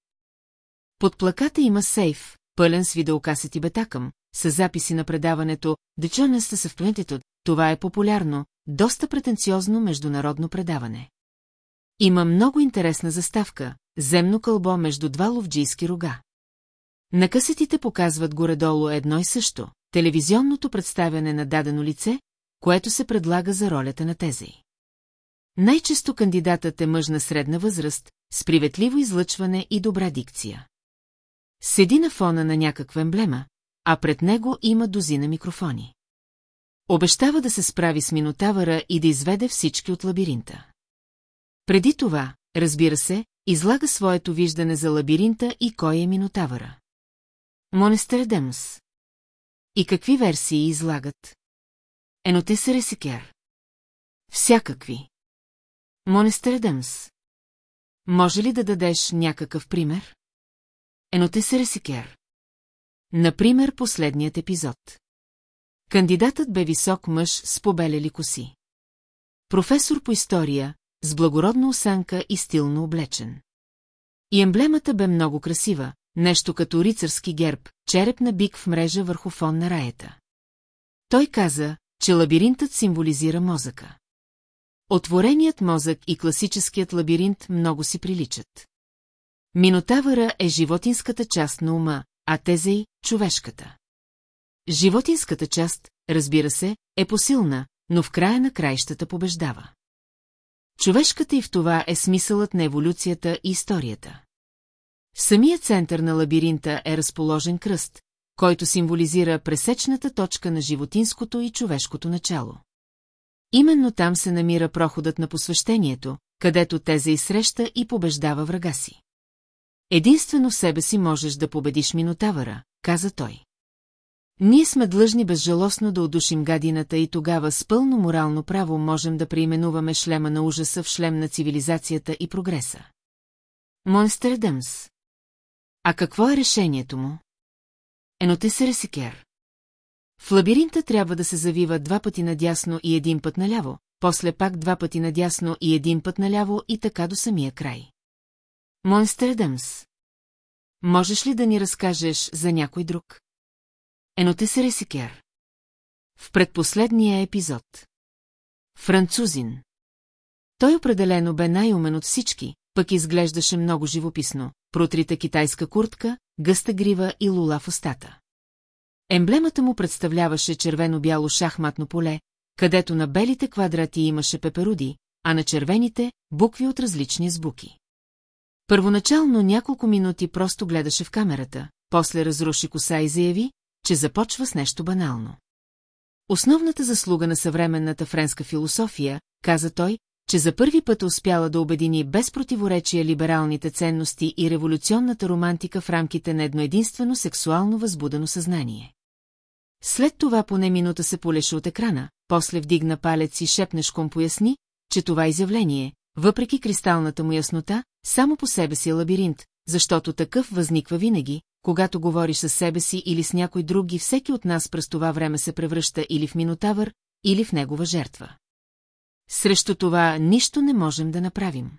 Под плаката има сейф, пълен с видеокасети бетакъм, с записи на предаването Дечонеста са в Това е популярно, доста претенциозно международно предаване. Има много интересна заставка, земно кълбо между два ловджийски рога. На късетите показват горе-долу едно и също, телевизионното представяне на дадено лице, което се предлага за ролята на тези. Най-често кандидатът е мъж на средна възраст, с приветливо излъчване и добра дикция. Седи на фона на някаква емблема, а пред него има дозина микрофони. Обещава да се справи с Минотавъра и да изведе всички от лабиринта. Преди това, разбира се, излага своето виждане за лабиринта и кой е Минотавъра. Монестердемс. И какви версии излагат? Еноте ресикер. Всякакви. Монестердемс. Може ли да дадеш някакъв пример? Еноте ресикер. Например, последният епизод. Кандидатът бе висок мъж с побелели коси. Професор по история, с благородна осанка и стилно облечен. И емблемата бе много красива, нещо като рицарски герб, череп на бик в мрежа върху фон на раята. Той каза, че лабиринтът символизира мозъка. Отвореният мозък и класическият лабиринт много си приличат. Минотавъра е животинската част на ума, а Тезей – човешката. Животинската част, разбира се, е посилна, но в края на краищата побеждава. Човешката и в това е смисълът на еволюцията и историята. В самия център на лабиринта е разположен кръст, който символизира пресечната точка на животинското и човешкото начало. Именно там се намира проходът на посвещението, където те заисреща и побеждава врага си. Единствено в себе си можеш да победиш Минотавъра, каза той. Ние сме длъжни безжалостно да удушим гадината и тогава с пълно морално право можем да преименуваме шлема на ужаса в шлем на цивилизацията и прогреса. Монстер Дъмс. А какво е решението му? Еноте се ресикер. В лабиринта трябва да се завива два пъти надясно и един път наляво, после пак два пъти надясно и един път наляво и така до самия край. Монстер Дъмс. Можеш ли да ни разкажеш за някой друг? Еноте се ресикер. В предпоследния епизод. Французин. Той определено бе най-умен от всички, пък изглеждаше много живописно, протрита китайска куртка, гъста грива и лула в устата. Емблемата му представляваше червено-бяло шахматно поле, където на белите квадрати имаше пеперуди, а на червените – букви от различни звуки. Първоначално няколко минути просто гледаше в камерата, после разруши коса и заяви, че започва с нещо банално. Основната заслуга на съвременната френска философия, каза той, че за първи път успяла да обедини без противоречия либералните ценности и революционната романтика в рамките на едно единствено сексуално възбудено съзнание. След това поне минута се полеше от екрана, после вдигна палец и шепнешком поясни, че това изявление, въпреки кристалната му яснота, само по себе си е лабиринт, защото такъв възниква винаги, когато говориш със себе си или с някой друг и всеки от нас през това време се превръща или в минотавър, или в негова жертва. Срещу това нищо не можем да направим.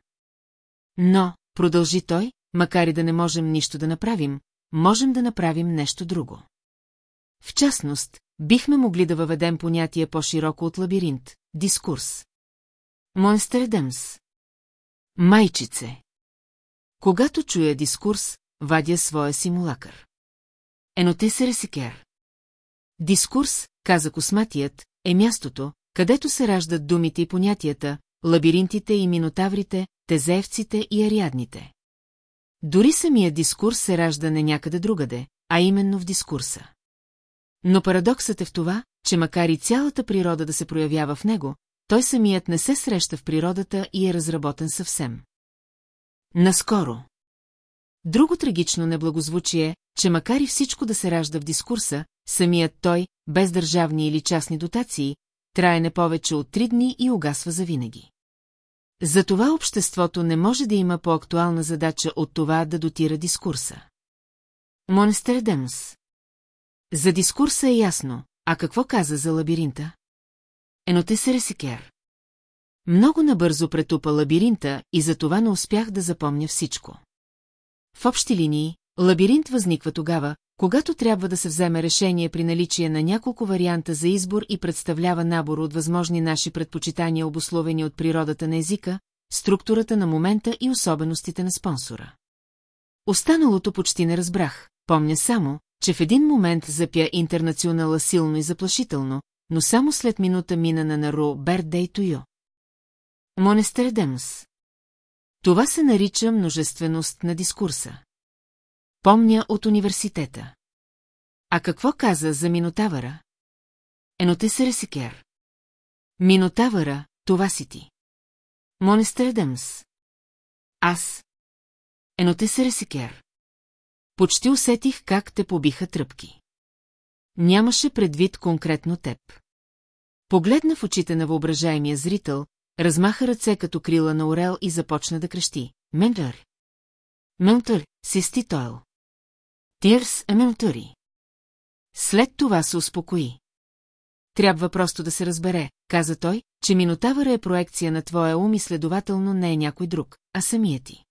Но, продължи той, макар и да не можем нищо да направим, можем да направим нещо друго. В частност, бихме могли да въведем понятие по-широко от лабиринт – дискурс. Монстердемс. Майчице. Когато чуя дискурс, вадя своя симулакър. Еноте се ресикер. Дискурс, каза косматият, е мястото, където се раждат думите и понятията, лабиринтите и минотаврите, тезеевците и ариадните. Дори самия дискурс се ражда не някъде другаде, а именно в дискурса. Но парадоксът е в това, че макар и цялата природа да се проявява в него, той самият не се среща в природата и е разработен съвсем. Наскоро. Друго трагично неблагозвучие, че макар и всичко да се ражда в дискурса, самият той, без държавни или частни дотации, трае не повече от три дни и угасва завинаги. Затова обществото не може да има по-актуална задача от това да дотира дискурса. Монстер Демс За дискурса е ясно, а какво каза за лабиринта? Еноте ресикер. Много набързо претупа лабиринта и за това не успях да запомня всичко. В общи линии, лабиринт възниква тогава, когато трябва да се вземе решение при наличие на няколко варианта за избор и представлява набор от възможни наши предпочитания, обусловени от природата на езика, структурата на момента и особеностите на спонсора. Останалото почти не разбрах, помня само, че в един момент запя интернационала силно и заплашително, но само след минута мина на Наро Бердей Туйо. Монестер Демс. Това се нарича множественост на дискурса. Помня от университета. А какво каза за Минотавъра? Ено те се ресикер. Минотавъра, това си ти. Монестредъмс. Аз. Ено те се ресикер. Почти усетих как те побиха тръпки. Нямаше предвид конкретно теб. Погледна в очите на въображаемия зрител, размаха ръце като крила на орел и започна да крещи. Ментър! Ментър, систи тойл. Тирс е ментъри. След това се успокои. Трябва просто да се разбере, каза той, че Минотавъра е проекция на твоя ум и следователно не е някой друг, а самия ти.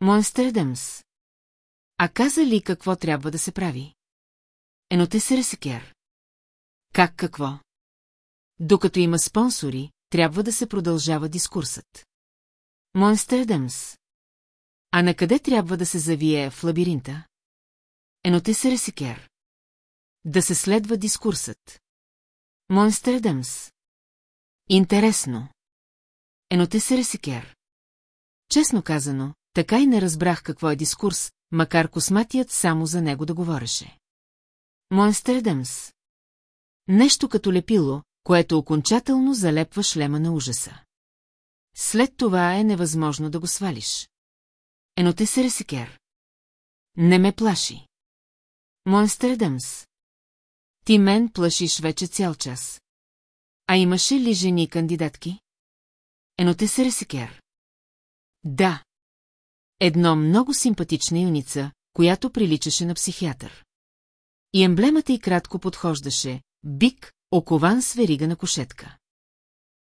Монстредъмс. А каза ли какво трябва да се прави? Ено. Как какво? Докато има спонсори, трябва да се продължава дискурсът. Монстредъмс. А на къде трябва да се завие в лабиринта? Ено ресекер. Да се следва дискурсът. Монстредъмс. Интересно. Ено ресекер. Честно казано, така и не разбрах какво е дискурс, макар косматият само за него да говореше. Монстредъмс. Нещо като лепило, което окончателно залепва шлема на ужаса. След това е невъзможно да го свалиш. Ено те се ресикер. Не ме плаши. Монстредъмс. Ти мен плашиш вече цял час. А имаше ли жени кандидатки? Ено те се ресикер. Да. Едно много симпатична юница, която приличаше на психиатър. И емблемата й кратко подхождаше – бик, окован с верига на кошетка.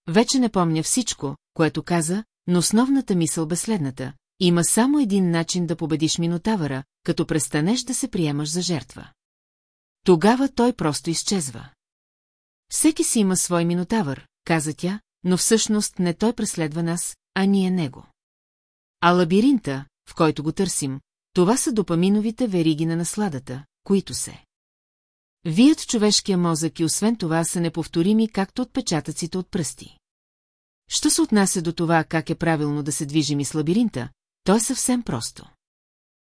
Вече не помня всичко, което каза, но основната мисъл бе следната. Има само един начин да победиш Минотавъра, като престанеш да се приемаш за жертва. Тогава той просто изчезва. Всеки си има свой Минотавър, каза тя, но всъщност не той преследва нас, а ние него. А лабиринта, в който го търсим, това са допаминовите вериги на насладата, които се. Вият човешкия мозък и освен това са неповторими както отпечатъците от пръсти. Що се отнася до това как е правилно да се движим и с лабиринта, то е съвсем просто.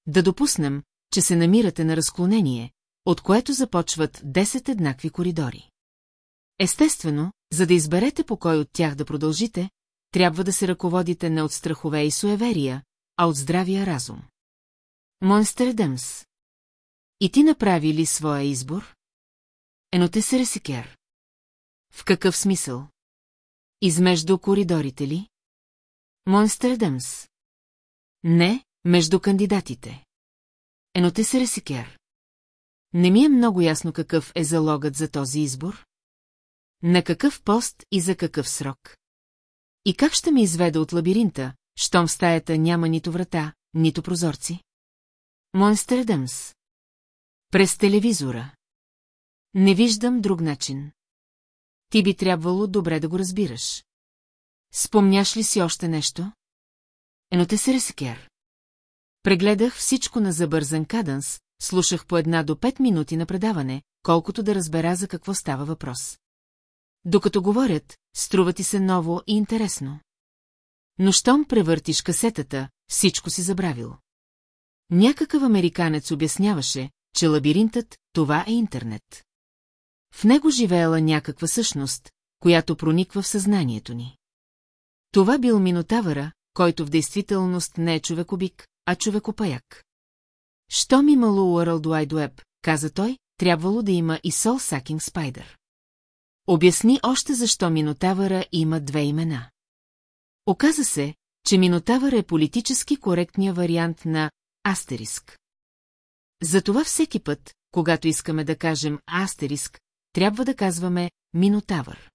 Да допуснем, че се намирате на разклонение, от което започват 10 еднакви коридори. Естествено, за да изберете по кой от тях да продължите, трябва да се ръководите не от страхове и суеверия, а от здравия разум. Монстер Дъмс. И ти направи ли своя избор? Ено се ресикер. В какъв смисъл? Измежду коридорите ли? Монстер Дъмс. Не, между кандидатите. Ено се ресикер. Не ми е много ясно какъв е залогът за този избор. На какъв пост и за какъв срок? И как ще ме изведа от лабиринта, щом в стаята няма нито врата, нито прозорци? Монстер Дъмс. През телевизора. Не виждам друг начин. Ти би трябвало добре да го разбираш. Спомняш ли си още нещо? Ено те се ресекер. Прегледах всичко на забързан каданс, слушах по една до пет минути на предаване, колкото да разбера за какво става въпрос. Докато говорят, струва ти се ново и интересно. Но щом превъртиш касетата, всичко си забравил. Някакъв американец обясняваше, че лабиринтът – това е интернет. В него живеела някаква същност, която прониква в съзнанието ни. Това бил Минотавъра, който в действителност не е човекобик, а човекопаяк. Щом имало World Wide каза той, трябвало да има и Soul Sucking Spider. Обясни още защо Минотавъра има две имена. Оказа се, че Минотавър е политически коректния вариант на астериск. Затова всеки път, когато искаме да кажем астериск, трябва да казваме Минотавър.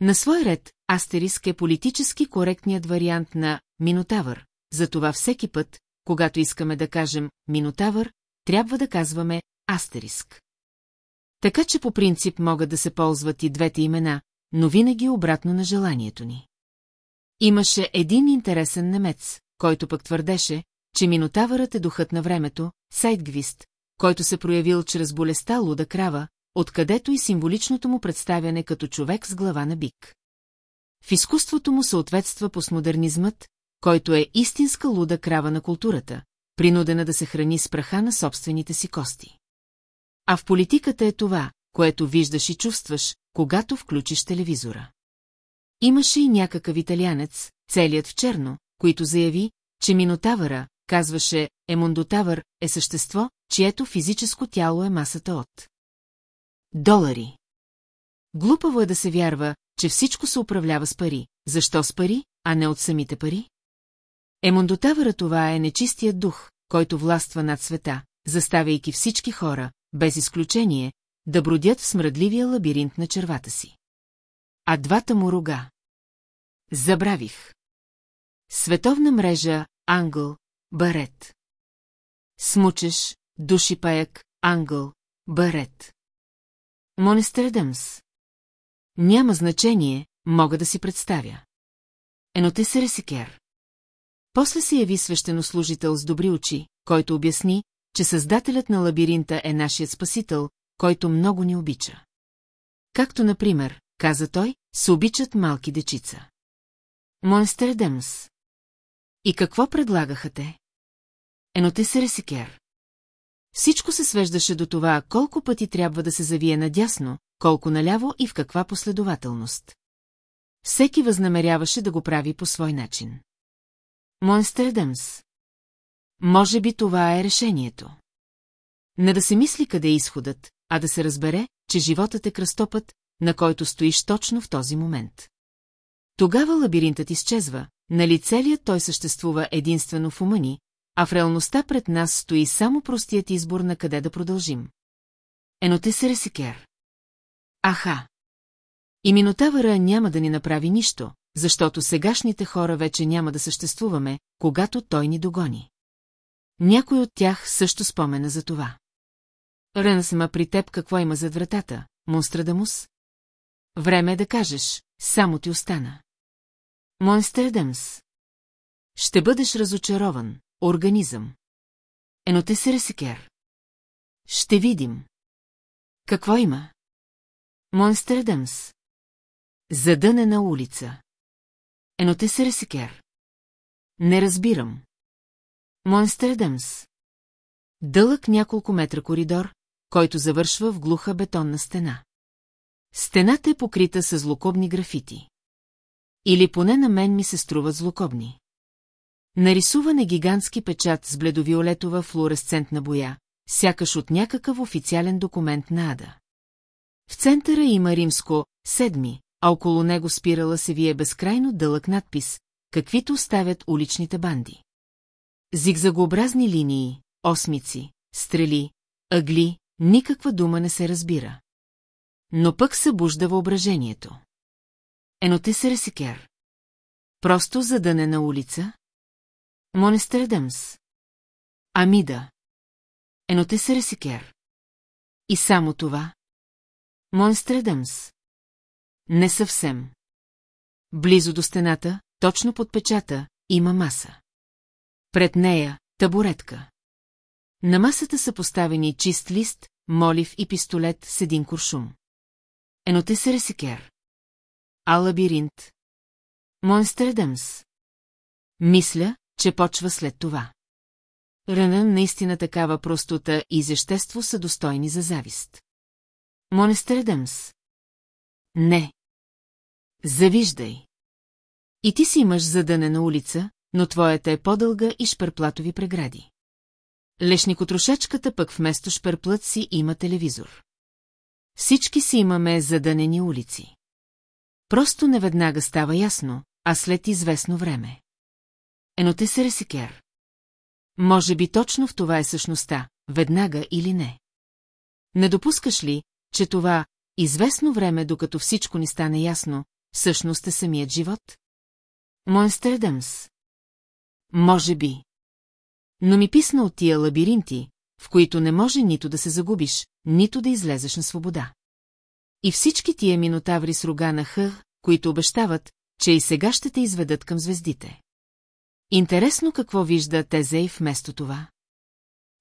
На свой ред, астериск е политически коректният вариант на Минотавър, затова всеки път, когато искаме да кажем Минотавър, трябва да казваме астериск. Така че по принцип могат да се ползват и двете имена, но винаги обратно на желанието ни. Имаше един интересен немец, който пък твърдеше, че Минотавърът е духът на времето, Сайдгвист, който се проявил чрез болестта луда крава, откъдето и символичното му представяне като човек с глава на бик. В изкуството му съответства постмодернизмът, който е истинска луда крава на културата, принудена да се храни с праха на собствените си кости. А в политиката е това, което виждаш и чувстваш, когато включиш телевизора. Имаше и някакъв италянец, целият в черно, който заяви, че Минотавъра, казваше, Емондотавър, е същество, чието физическо тяло е масата от долари. Глупаво е да се вярва, че всичко се управлява с пари. Защо с пари, а не от самите пари? Емондотавъра това е нечистият дух, който властва над света, заставяйки всички хора, без изключение, да бродят в смръдливия лабиринт на червата си. А двата му рога. Забравих. Световна мрежа, ангъл, барет. Смучеш, души паяк, ангъл, барет. Монестредъмс. Няма значение, мога да си представя. Еноте се ресикер. После се яви свещенослужител с добри очи, който обясни, че създателят на лабиринта е нашият спасител, който много ни обича. Както, например, каза той, се обичат малки дечица. Монстердемс. И какво предлагаха те? Еноте се ресикер. Всичко се свеждаше до това, колко пъти трябва да се завие надясно, колко наляво и в каква последователност. Всеки възнамеряваше да го прави по свой начин. Монстердемс. Може би това е решението. Не да се мисли къде е изходът, а да се разбере, че животът е кръстопът, на който стоиш точно в този момент. Тогава лабиринтът изчезва, нали целият той съществува единствено в ума ни, а в реалността пред нас стои само простият избор на къде да продължим. Еноте се ресикер. Аха. И Минотавъра няма да ни направи нищо, защото сегашните хора вече няма да съществуваме, когато той ни догони. Някой от тях също спомена за това. Рънсма при теб какво има зад вратата, Монстрадамус? Време е да кажеш, само ти остана. Монстрадамс. Ще бъдеш разочарован, организъм. Еноте се ресикер. Ще видим. Какво има? Монстрадамс. Задънена улица. Еноте се ресикер. Не разбирам. Монстрадамс. Дълъг няколко метра коридор, който завършва в глуха бетонна стена. Стената е покрита с злокобни графити. Или поне на мен ми се струват злокобни. Нарисуван е гигантски печат с бледовиолетова флуоресцентна боя, сякаш от някакъв официален документ на Ада. В центъра има римско «Седми», а около него спирала се вие безкрайно дълъг надпис, каквито оставят уличните банди. Зигзагообразни линии, осмици, стрели, ъгли, никаква дума не се разбира. Но пък събужда въображението. Еноте се ресикер. Просто задънена улица? Монестредъмс. Амида. Еноте ресикер. И само това? Монстредъмс. Не съвсем. Близо до стената, точно под печата, има маса. Пред нея – табуретка. На масата са поставени чист лист, молив и пистолет с един куршум. Еноте се ресикер. А лабиринт. Монстредъмс. Мисля, че почва след това. Рънън наистина такава простота и изящество са достойни за завист. Монестредъмс. Не. Завиждай. И ти си имаш задънена улица, но твоята е по-дълга и шперплатови прегради. Лешникотрошачката пък вместо шперплът си има телевизор. Всички си имаме задънени улици. Просто неведнага става ясно, а след известно време. Ено те се ресикер. Може би точно в това е същността, веднага или не. Не допускаш ли, че това, известно време, докато всичко ни стане ясно, всъщност е самият живот? Монстредъмс. Може би. Но ми писна от тия лабиринти, в които не може нито да се загубиш, нито да излезеш на свобода. И всички тия минотаври с рога на хъх, които обещават, че и сега ще те изведат към звездите. Интересно какво вижда Тезей вместо това.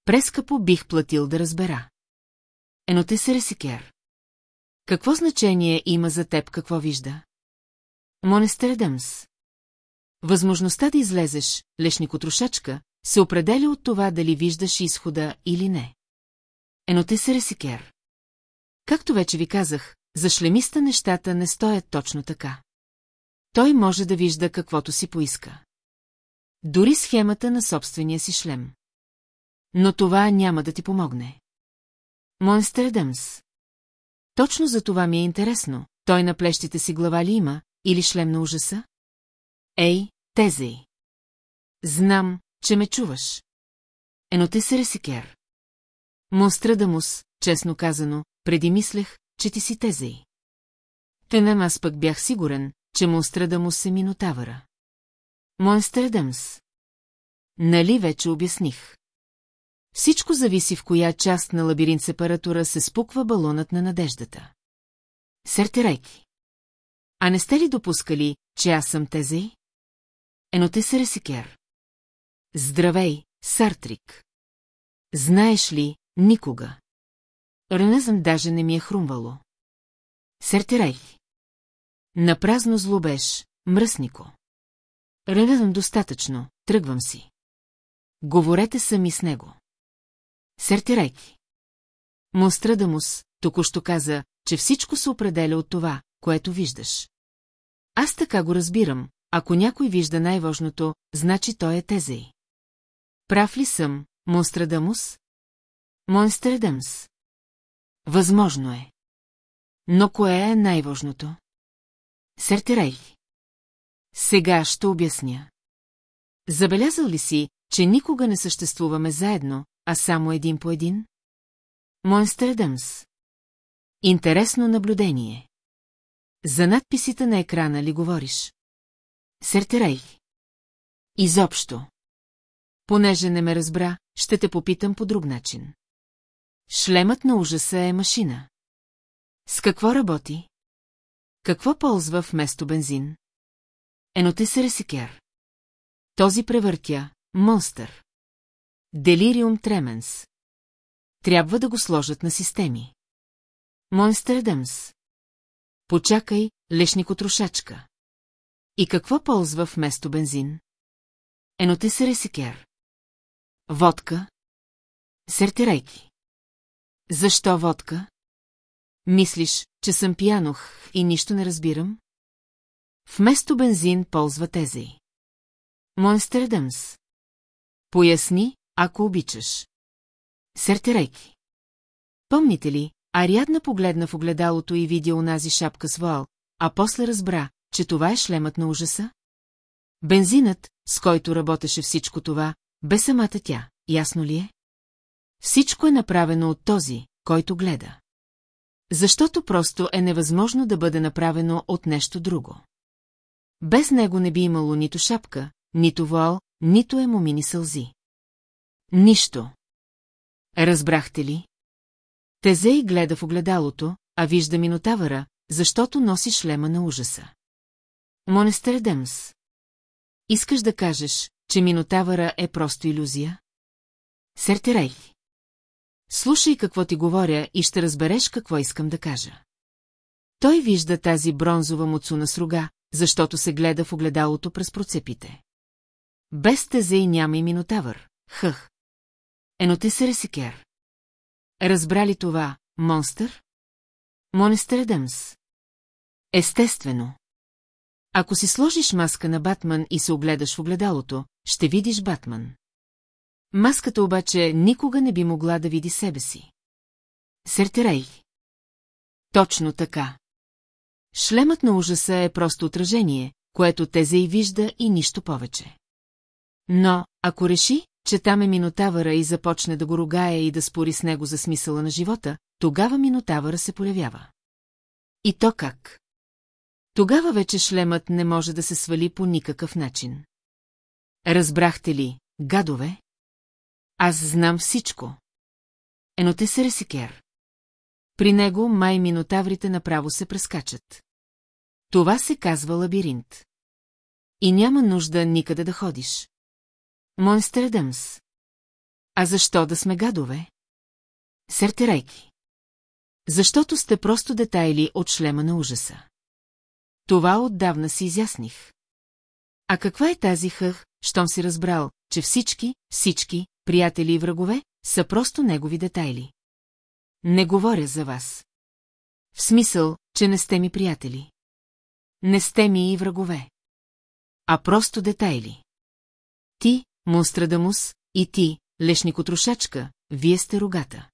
Прескъпо бих платил да разбера. Ено те се ресикер. Какво значение има за теб какво вижда? Монестердъмс. Възможността да излезеш, лешникотрошачка, се определя от това дали виждаш изхода или не. Ено те се ресикер. Както вече ви казах, за шлемиста нещата не стоят точно така. Той може да вижда каквото си поиска. Дори схемата на собствения си шлем. Но това няма да ти помогне. Монстердъмс. Точно за това ми е интересно. Той на плещите си глава ли има, или шлем на ужаса? Ей, Тезей. Знам, че ме чуваш. Ено те се ресикер. Монстрадамус, честно казано, преди мислех, че ти си Тезей. Тенем аз пък бях сигурен, че Монстрадамус е Минотавъра. Монстрадамс. Нали вече обясних? Всичко зависи в коя част на лабиринт сепаратура се спуква балонът на надеждата. Сертерайки. А не сте ли допускали, че аз съм Тезей? Ено се ресикер. Здравей, Сартрик. Знаеш ли, никога. Ренезъм даже не ми е хрумвало. Сертирай. Напразно злобеш, мръснико. Ренезъм достатъчно, тръгвам си. Говорете сами с него. Сертирайки. Мустрадамус току-що каза, че всичко се определя от това, което виждаш. Аз така го разбирам, ако някой вижда най-важното, значи той е Тезей. Прав ли съм, Монстрадамус? Монстрадамс. Възможно е. Но кое е най-важното? Сертерей. Сега ще обясня. Забелязал ли си, че никога не съществуваме заедно, а само един по един? Монстрадамс. Интересно наблюдение. За надписите на екрана ли говориш? Сертерей. Изобщо. Понеже не ме разбра, ще те попитам по друг начин. Шлемът на ужаса е машина. С какво работи? Какво ползва вместо бензин? Еноте се ресикер. Този превъртя монстър. Делириум тременс. Трябва да го сложат на системи. Монстърдъмс. Почакай, лешникотрошачка. И какво ползва вместо бензин? Еноте се ресикер. Водка. Сертирайки. Защо водка? Мислиш, че съм пиянох и нищо не разбирам? Вместо бензин ползва тези. Монстердъмс. Поясни, ако обичаш. Сертирайки. Помните ли, Ариадна погледна в огледалото и видя онази шапка с вуал, а после разбра, че това е шлемът на ужаса? Бензинът, с който работеше всичко това, бе самата тя, ясно ли е? Всичко е направено от този, който гледа. Защото просто е невъзможно да бъде направено от нещо друго. Без него не би имало нито шапка, нито вуал, нито емомини сълзи. Нищо. Разбрахте ли? Тезей гледа в огледалото, а вижда Минотавъра, защото носи шлема на ужаса. Монестер Демс. Искаш да кажеш, че Минотавъра е просто иллюзия? Сертерей. Слушай какво ти говоря и ще разбереш какво искам да кажа. Той вижда тази бронзова муцуна с рога, защото се гледа в огледалото през процепите. Без тезей няма и Минотавър. Хъх. Ено ти се ресикер. Разбрали това, монстър? Монестър Демс. Естествено. Ако си сложиш маска на Батман и се огледаш в огледалото, ще видиш Батман. Маската обаче никога не би могла да види себе си. Сертерей. Точно така. Шлемът на ужаса е просто отражение, което Тезе и вижда и нищо повече. Но, ако реши, че там е Минотавъра и започне да го ругае и да спори с него за смисъла на живота, тогава Минотавъра се появява. И то как? Тогава вече шлемът не може да се свали по никакъв начин. Разбрахте ли, гадове? Аз знам всичко. Ено те се ресикер. При него май минотаврите направо се прескачат. Това се казва лабиринт. И няма нужда никъде да ходиш. Монстердъмс. А защо да сме гадове? Сертерейки. Защото сте просто детайли от шлема на ужаса. Това отдавна си изясних. А каква е тази хъх, щом си разбрал, че всички, всички, приятели и врагове, са просто негови детайли? Не говоря за вас. В смисъл, че не сте ми приятели. Не сте ми и врагове. А просто детайли. Ти, Монстрадамус, и ти, лешникотрошачка, вие сте рогата.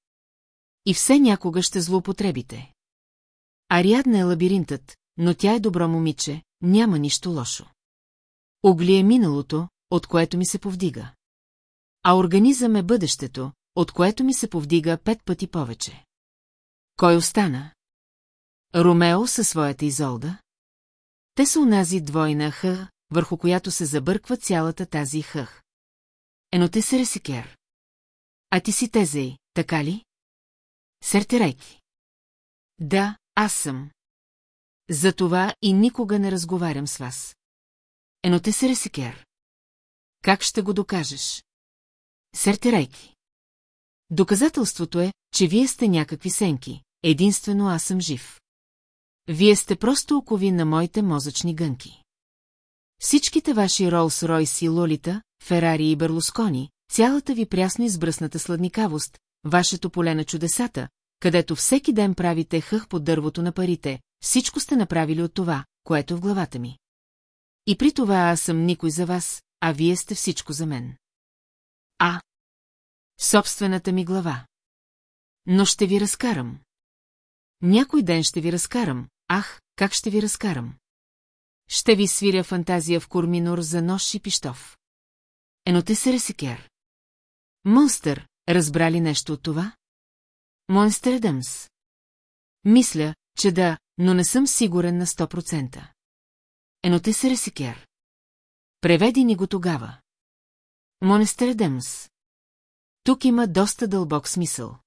И все някога ще злоупотребите. Ариадна е лабиринтът, но тя е добро момиче, няма нищо лошо. Огли е миналото, от което ми се повдига. А организъм е бъдещето, от което ми се повдига пет пъти повече. Кой остана? Ромео със своята изолда? Те са унази двойна хъх, върху която се забърква цялата тази хъх. Ено те се ресикер. А ти си Тезей, така ли? Сертерайки. Да, аз съм. Затова и никога не разговарям с вас. Ено те се ресикер. Как ще го докажеш? Сертерайки. Доказателството е, че вие сте някакви сенки, единствено аз съм жив. Вие сте просто окови на моите мозъчни гънки. Всичките ваши Ролс Ройс и Лолита, Ферари и Берлускони, цялата ви прясно избръсната сладникавост, вашето поле на чудесата, където всеки ден правите хъх под дървото на парите, всичко сте направили от това, което е в главата ми. И при това аз съм никой за вас, а вие сте всичко за мен. А. Собствената ми глава. Но ще ви разкарам. Някой ден ще ви разкарам, ах, как ще ви разкарам. Ще ви свиря фантазия в Курминор за нож и пиштов. Ено те се ресикер. Монстър, разбрали нещо от това? Монстър Дъмс. Мисля, че да, но не съм сигурен на 100%. Ено те се ресикер. Преведи ни го тогава. Монестър Демс. Тук има доста дълбок смисъл.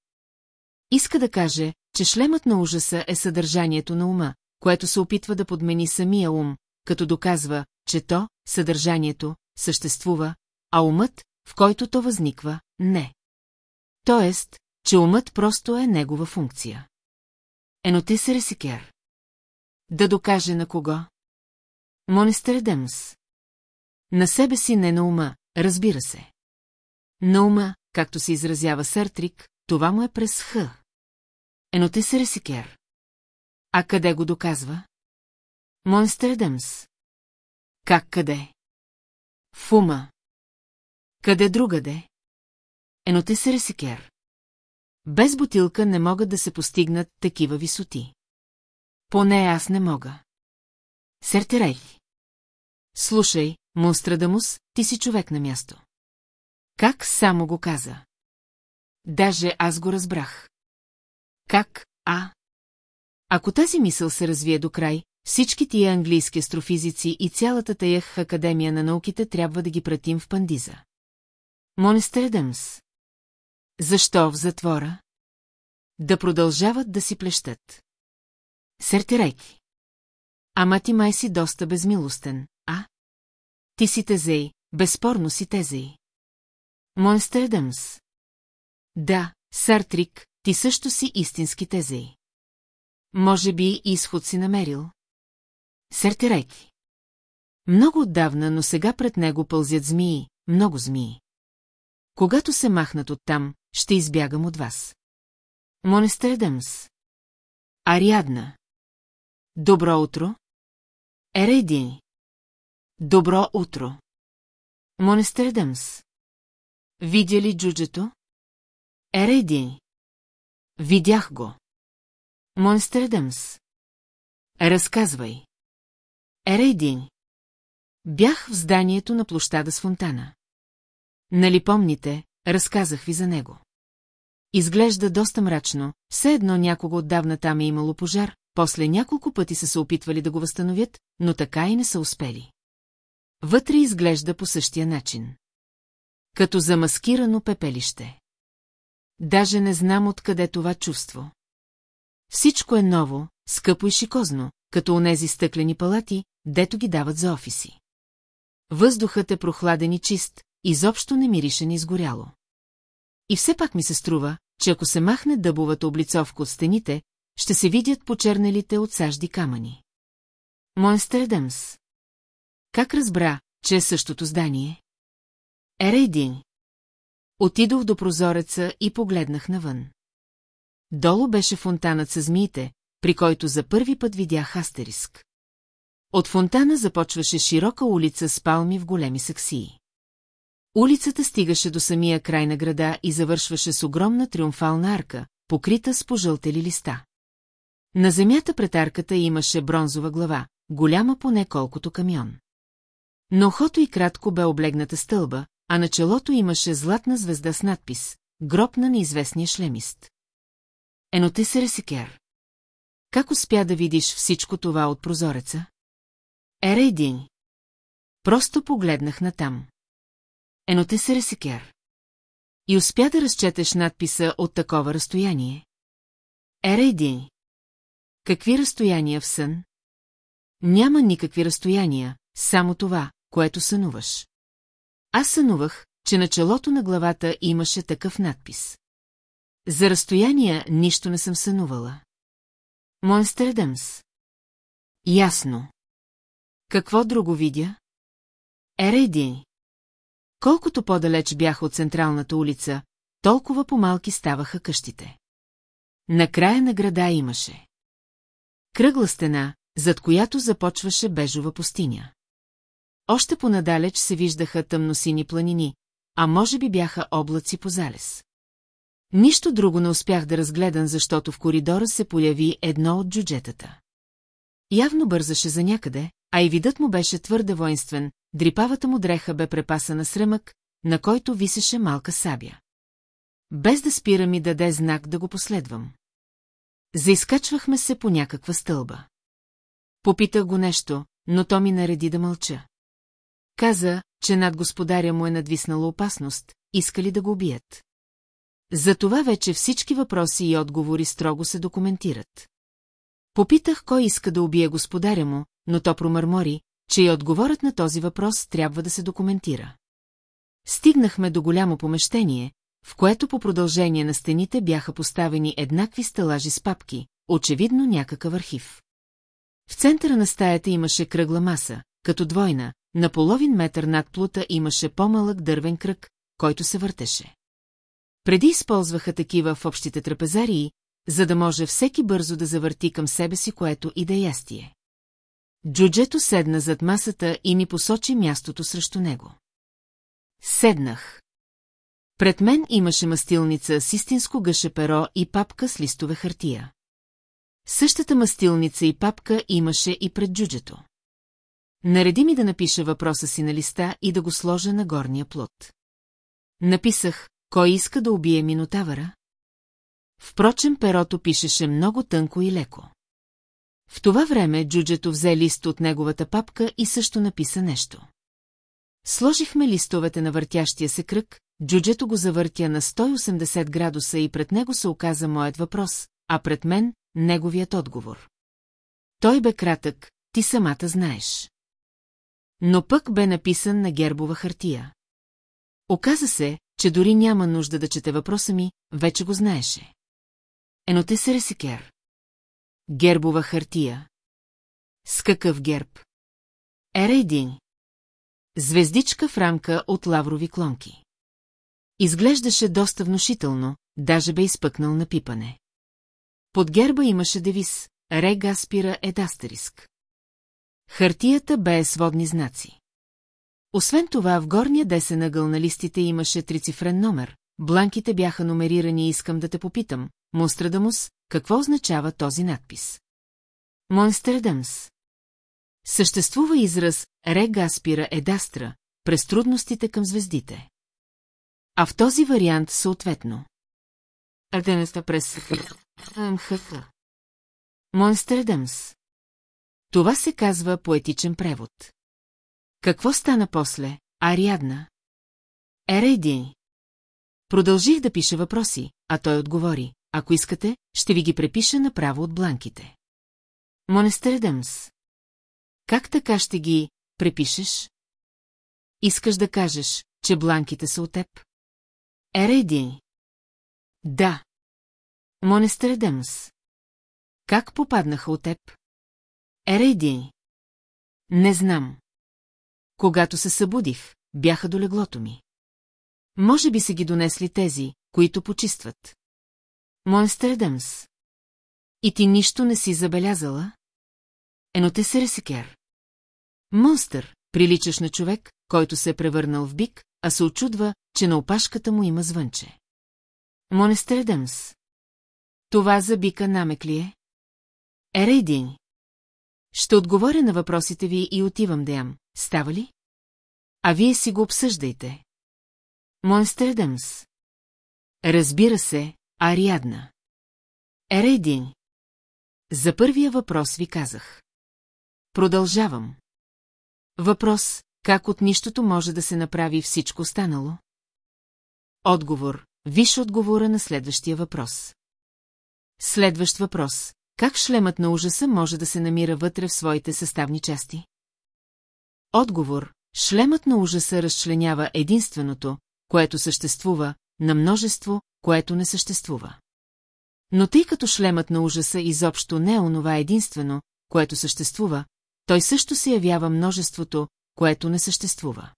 Иска да каже, че шлемът на ужаса е съдържанието на ума, което се опитва да подмени самия ум, като доказва, че то, съдържанието, съществува, а умът, в който то възниква, не. Тоест, че умът просто е негова функция. Ено ресикер. Да докаже на кого? Монестър Демс. На себе си не на ума, разбира се. На ума, както се изразява Съртрик, това му е през Х. Ено се ресикер. А къде го доказва? Монстредъмс. Как къде? В ума. Къде другаде? Ено се ресикер. Без бутилка не могат да се постигнат такива висоти. Поне аз не мога. Сертерей. Слушай, Монстрадамус, ти си човек на място. Как само го каза? Даже аз го разбрах. Как, а? Ако тази мисъл се развие до край, всички тия английски астрофизици и цялата тая Академия на науките трябва да ги пратим в Пандиза. Монестредъмс. Защо в затвора? Да продължават да си плещат. Сертирайки. Ама ти май си доста безмилостен, а? Ти си тезей, безспорно си тезей. Монстредъмс. Да, Сартрик, ти също си истински тезей. Може би изход си намерил? Сертирайки. Много отдавна, но сега пред него пълзят змии, много змии. Когато се махнат оттам, ще избягам от вас. Монестредъмс. Ариадна. Добро утро. Ерейдин. Добро утро. Монестредъмс. Видя ли джуджето? Ерейдин. Видях го. Монстредъмс. Разказвай. Ерейдин. Бях в зданието на площада с фонтана. Нали помните, разказах ви за него. Изглежда доста мрачно, все едно някого отдавна там е имало пожар, после няколко пъти са се опитвали да го възстановят, но така и не са успели. Вътре изглежда по същия начин. Като замаскирано пепелище. Даже не знам откъде това чувство. Всичко е ново, скъпо и шикозно, като онези стъклени палати, дето ги дават за офиси. Въздухът е прохладен и чист, изобщо не мирише ни изгоряло. И все пак ми се струва, че ако се махне дъбовата облицовка от стените, ще се видят почернелите от сажди камъни. Монстредъмс. Как разбра, че е същото здание? Ерейдин. Отидох до прозореца и погледнах навън. Долу беше фонтанът с змиите, при който за първи път видях астериск. От фонтана започваше широка улица с палми в големи саксии. Улицата стигаше до самия край на града и завършваше с огромна триумфална арка, покрита с пожълтели листа. На земята пред арката имаше бронзова глава, голяма поне колкото камион. На ухото и кратко бе облегната стълба, а на челото имаше златна звезда с надпис «Гроб на неизвестния шлемист». Ено ти се ресикер. Как успя да видиш всичко това от прозореца? Ера един. Просто погледнах натам. Ено те се ресикер. И успя да разчетеш надписа от такова разстояние. Ера един. Какви разстояния в сън? Няма никакви разстояния, само това, което сънуваш. Аз сънувах, че на челото на главата имаше такъв надпис. За разстояния нищо не съм сънувала. Монстердъмс. Ясно. Какво друго видя? Ереди. Колкото по-далеч бях от централната улица, толкова по-малки ставаха къщите. Накрая на града имаше. Кръгла стена, зад която започваше бежова пустиня. Още понадалеч се виждаха тъмносини планини, а може би бяха облаци по залез. Нищо друго не успях да разгледам, защото в коридора се появи едно от джуджетата. Явно бързаше за някъде, а и видът му беше твърде воинствен, дрипавата му дреха бе препасана с ремък, на който висеше малка сабя. Без да спира ми даде знак да го последвам. Заискачвахме се по някаква стълба. Попитах го нещо, но то ми нареди да мълча. Каза, че над господаря му е надвиснала опасност, искали да го убият. Затова вече всички въпроси и отговори строго се документират. Попитах кой иска да убие господаря му, но то промърмори, че и отговорът на този въпрос трябва да се документира. Стигнахме до голямо помещение, в което по продължение на стените бяха поставени еднакви стелажи с папки, очевидно някакъв архив. В центъра на стаята имаше кръгла маса, като двойна, на половин метър над плута имаше по-малък дървен кръг, който се въртеше. Преди използваха такива в общите трапезарии, за да може всеки бързо да завърти към себе си което и да ястие. Джуджето седна зад масата и ми посочи мястото срещу него. Седнах. Пред мен имаше мастилница с истинско гъше перо и папка с листове хартия. Същата мастилница и папка имаше и пред джуджето. Нареди ми да напиша въпроса си на листа и да го сложа на горния плод. Написах, кой иска да убие Минотавъра? Впрочем, перото пишеше много тънко и леко. В това време джуджето взе лист от неговата папка и също написа нещо. Сложихме листовете на въртящия се кръг, джуджето го завъртя на 180 градуса и пред него се оказа моят въпрос, а пред мен – неговият отговор. Той бе кратък, ти самата знаеш. Но пък бе написан на гербова хартия. Оказа се, че дори няма нужда да чете въпроса ми, вече го знаеше. Ено те се ресикер. Гербова хартия. С какъв герб? Ера един. Звездичка в рамка от лаврови клонки. Изглеждаше доста внушително, даже бе изпъкнал на пипане. Под герба имаше девиз «Ре Гаспира е дастериск». Хартията бе с водни знаци. Освен това, в горния десен ъгъл на листите имаше трицифрен номер. Бланките бяха номерирани и искам да те попитам, Монстрадамус, какво означава този надпис? Монстрадамс. Съществува израз Ре Гаспира Едастра, през трудностите към звездите. А в този вариант съответно. Артенеста през МХХ. Монстрадамс. Това се казва поетичен превод. Какво стана после, Ариадна? Ерейди. Продължих да пиша въпроси, а той отговори, ако искате, ще ви ги препиша направо от бланките. Монестердъмс. Как така ще ги препишеш? Искаш да кажеш, че бланките са от теб? Ерейди. Да. Монестердъмс. Как попаднаха от теб? Ерейди. Не знам. Когато се събудих, бяха до леглото ми. Може би са ги донесли тези, които почистват. Монстредъмс. И ти нищо не си забелязала? Ено те се ресекер. Монстър, приличаш на човек, който се е превърнал в бик, а се очудва, че на опашката му има звънче. Монестередъмс. Това за бика намек ли е? Ерейдин. Ще отговоря на въпросите ви и отивам да ям. Става ли? А вие си го обсъждайте. Монстердъмс. Разбира се, Ариадна. Ерейдин. За първия въпрос ви казах. Продължавам. Въпрос, как от нищото може да се направи всичко останало? Отговор. Виж отговора на следващия въпрос. Следващ въпрос. Как шлемът на ужаса може да се намира вътре в своите съставни части? Отговор. Шлемът на ужаса разчленява единственото, което съществува, на множество, което не съществува. Но тъй като шлемът на ужаса изобщо не е онова единствено, което съществува, той също се явява множеството, което не съществува.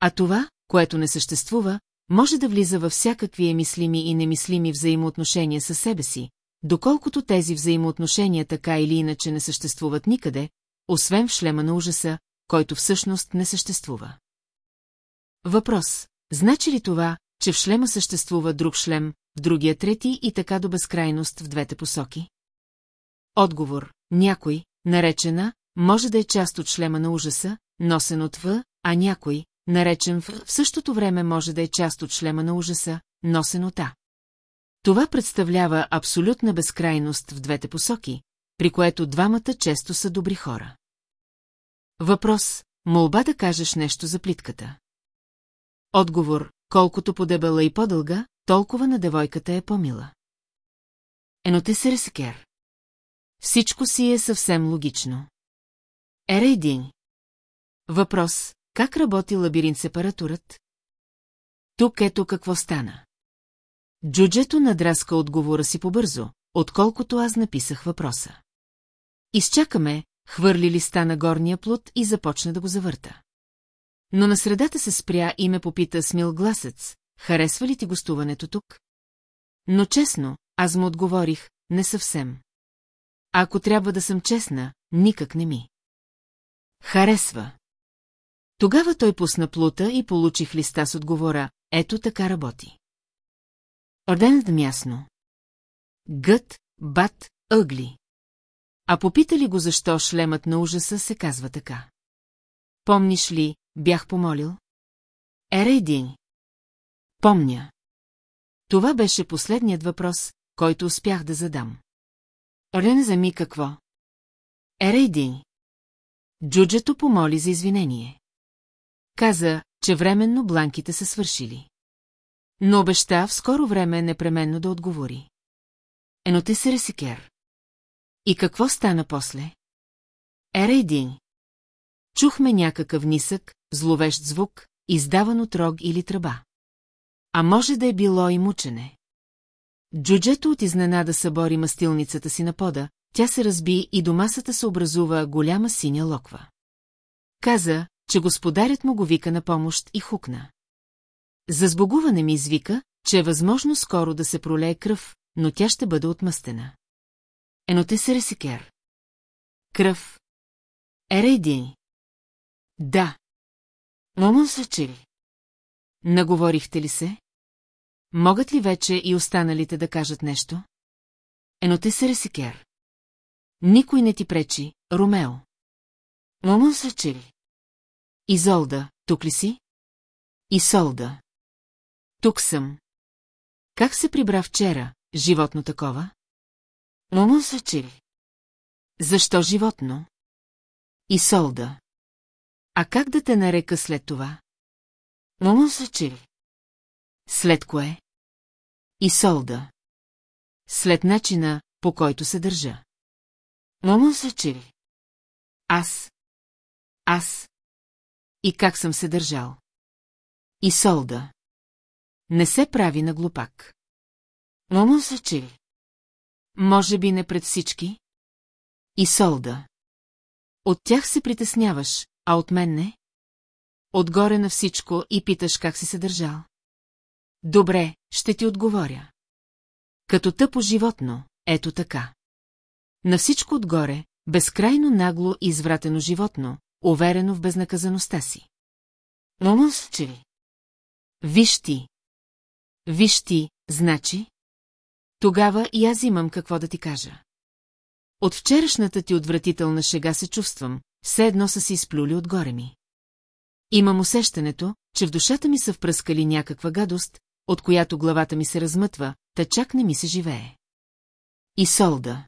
А това, което не съществува, може да влиза във всякакви емислими и немислими взаимоотношения със себе си, доколкото тези взаимоотношения така или иначе не съществуват никъде, освен в шлема на ужаса, който всъщност не съществува. Въпрос. Значи ли това, че в шлема съществува друг шлем, в другия трети и така до безкрайност в двете посоки? Отговор. Някой, наречена, може да е част от шлема на ужаса, носен от В, а някой, наречен В, в същото време може да е част от шлема на ужаса, носен от А. Това представлява абсолютна безкрайност в двете посоки, при което двамата често са добри хора. Въпрос. Молба да кажеш нещо за плитката. Отговор. Колкото подебела и по-дълга, толкова на девойката е по-мила. Ено се ресекер. Всичко си е съвсем логично. Ерейдин. Въпрос. Как работи лабиринт-сепаратурът? Тук ето какво стана. Джуджето надраска отговора си побързо, отколкото аз написах въпроса. Изчакаме, хвърли листа на горния плод и започна да го завърта. Но на средата се спря и ме попита с мил гласец, харесва ли ти гостуването тук? Но честно, аз му отговорих, не съвсем. Ако трябва да съм честна, никак не ми. Харесва. Тогава той пусна плута и получих листа с отговора, ето така работи. Орденът мясно. Гът, бат, ъгли. А попитали го защо шлемът на ужаса се казва така. Помниш ли, бях помолил? Ерейдин. Помня. Това беше последният въпрос, който успях да задам. Орен за ми какво? Ерейдин. Джуджето помоли за извинение. Каза, че временно бланките са свършили. Но обеща в скоро време непременно да отговори. Ено те се ресикер. И какво стана после? Ера един. Чухме някакъв нисък, зловещ звук, издаван от рог или тръба. А може да е било и мучене. Джуджето от изненада събори мастилницата си на пода, тя се разби и до масата се образува голяма синя локва. Каза, че господарят му го вика на помощ и хукна. За сбогуване ми извика, че е възможно скоро да се пролее кръв, но тя ще бъде отмъстена. Ено те се ресикер. Кръв. Ерейди. Да. Момон са чили. Наговорихте ли се? Могат ли вече и останалите да кажат нещо? Ено те се ресикер. Никой не ти пречи, Ромео. Момон са чили. Изолда, тук ли си? Изолда. Тук съм. Как се прибра вчера, животно такова? Момон са чили. Защо животно? Изолда. А как да те нарека след това? Момон са чили. След кое? Изолда. След начина, по който се държа. Момон са чили. Аз. Аз. И как съм се държал? И солда. Не се прави на глупак. Момон се чили. Може би не пред всички? И солда. От тях се притесняваш, а от мен не? Отгоре на всичко и питаш как си се държал. Добре, ще ти отговоря. Като тъпо животно, ето така. На всичко отгоре, безкрайно нагло и извратено животно, уверено в безнаказаността си. Момус, че ли? Виж ти. Виж ти, значи? Тогава и аз имам какво да ти кажа. От вчерашната ти отвратителна шега се чувствам, все едно са си изплюли отгоре ми. Имам усещането, че в душата ми са впръскали някаква гадост, от която главата ми се размътва, та чак не ми се живее. И солда.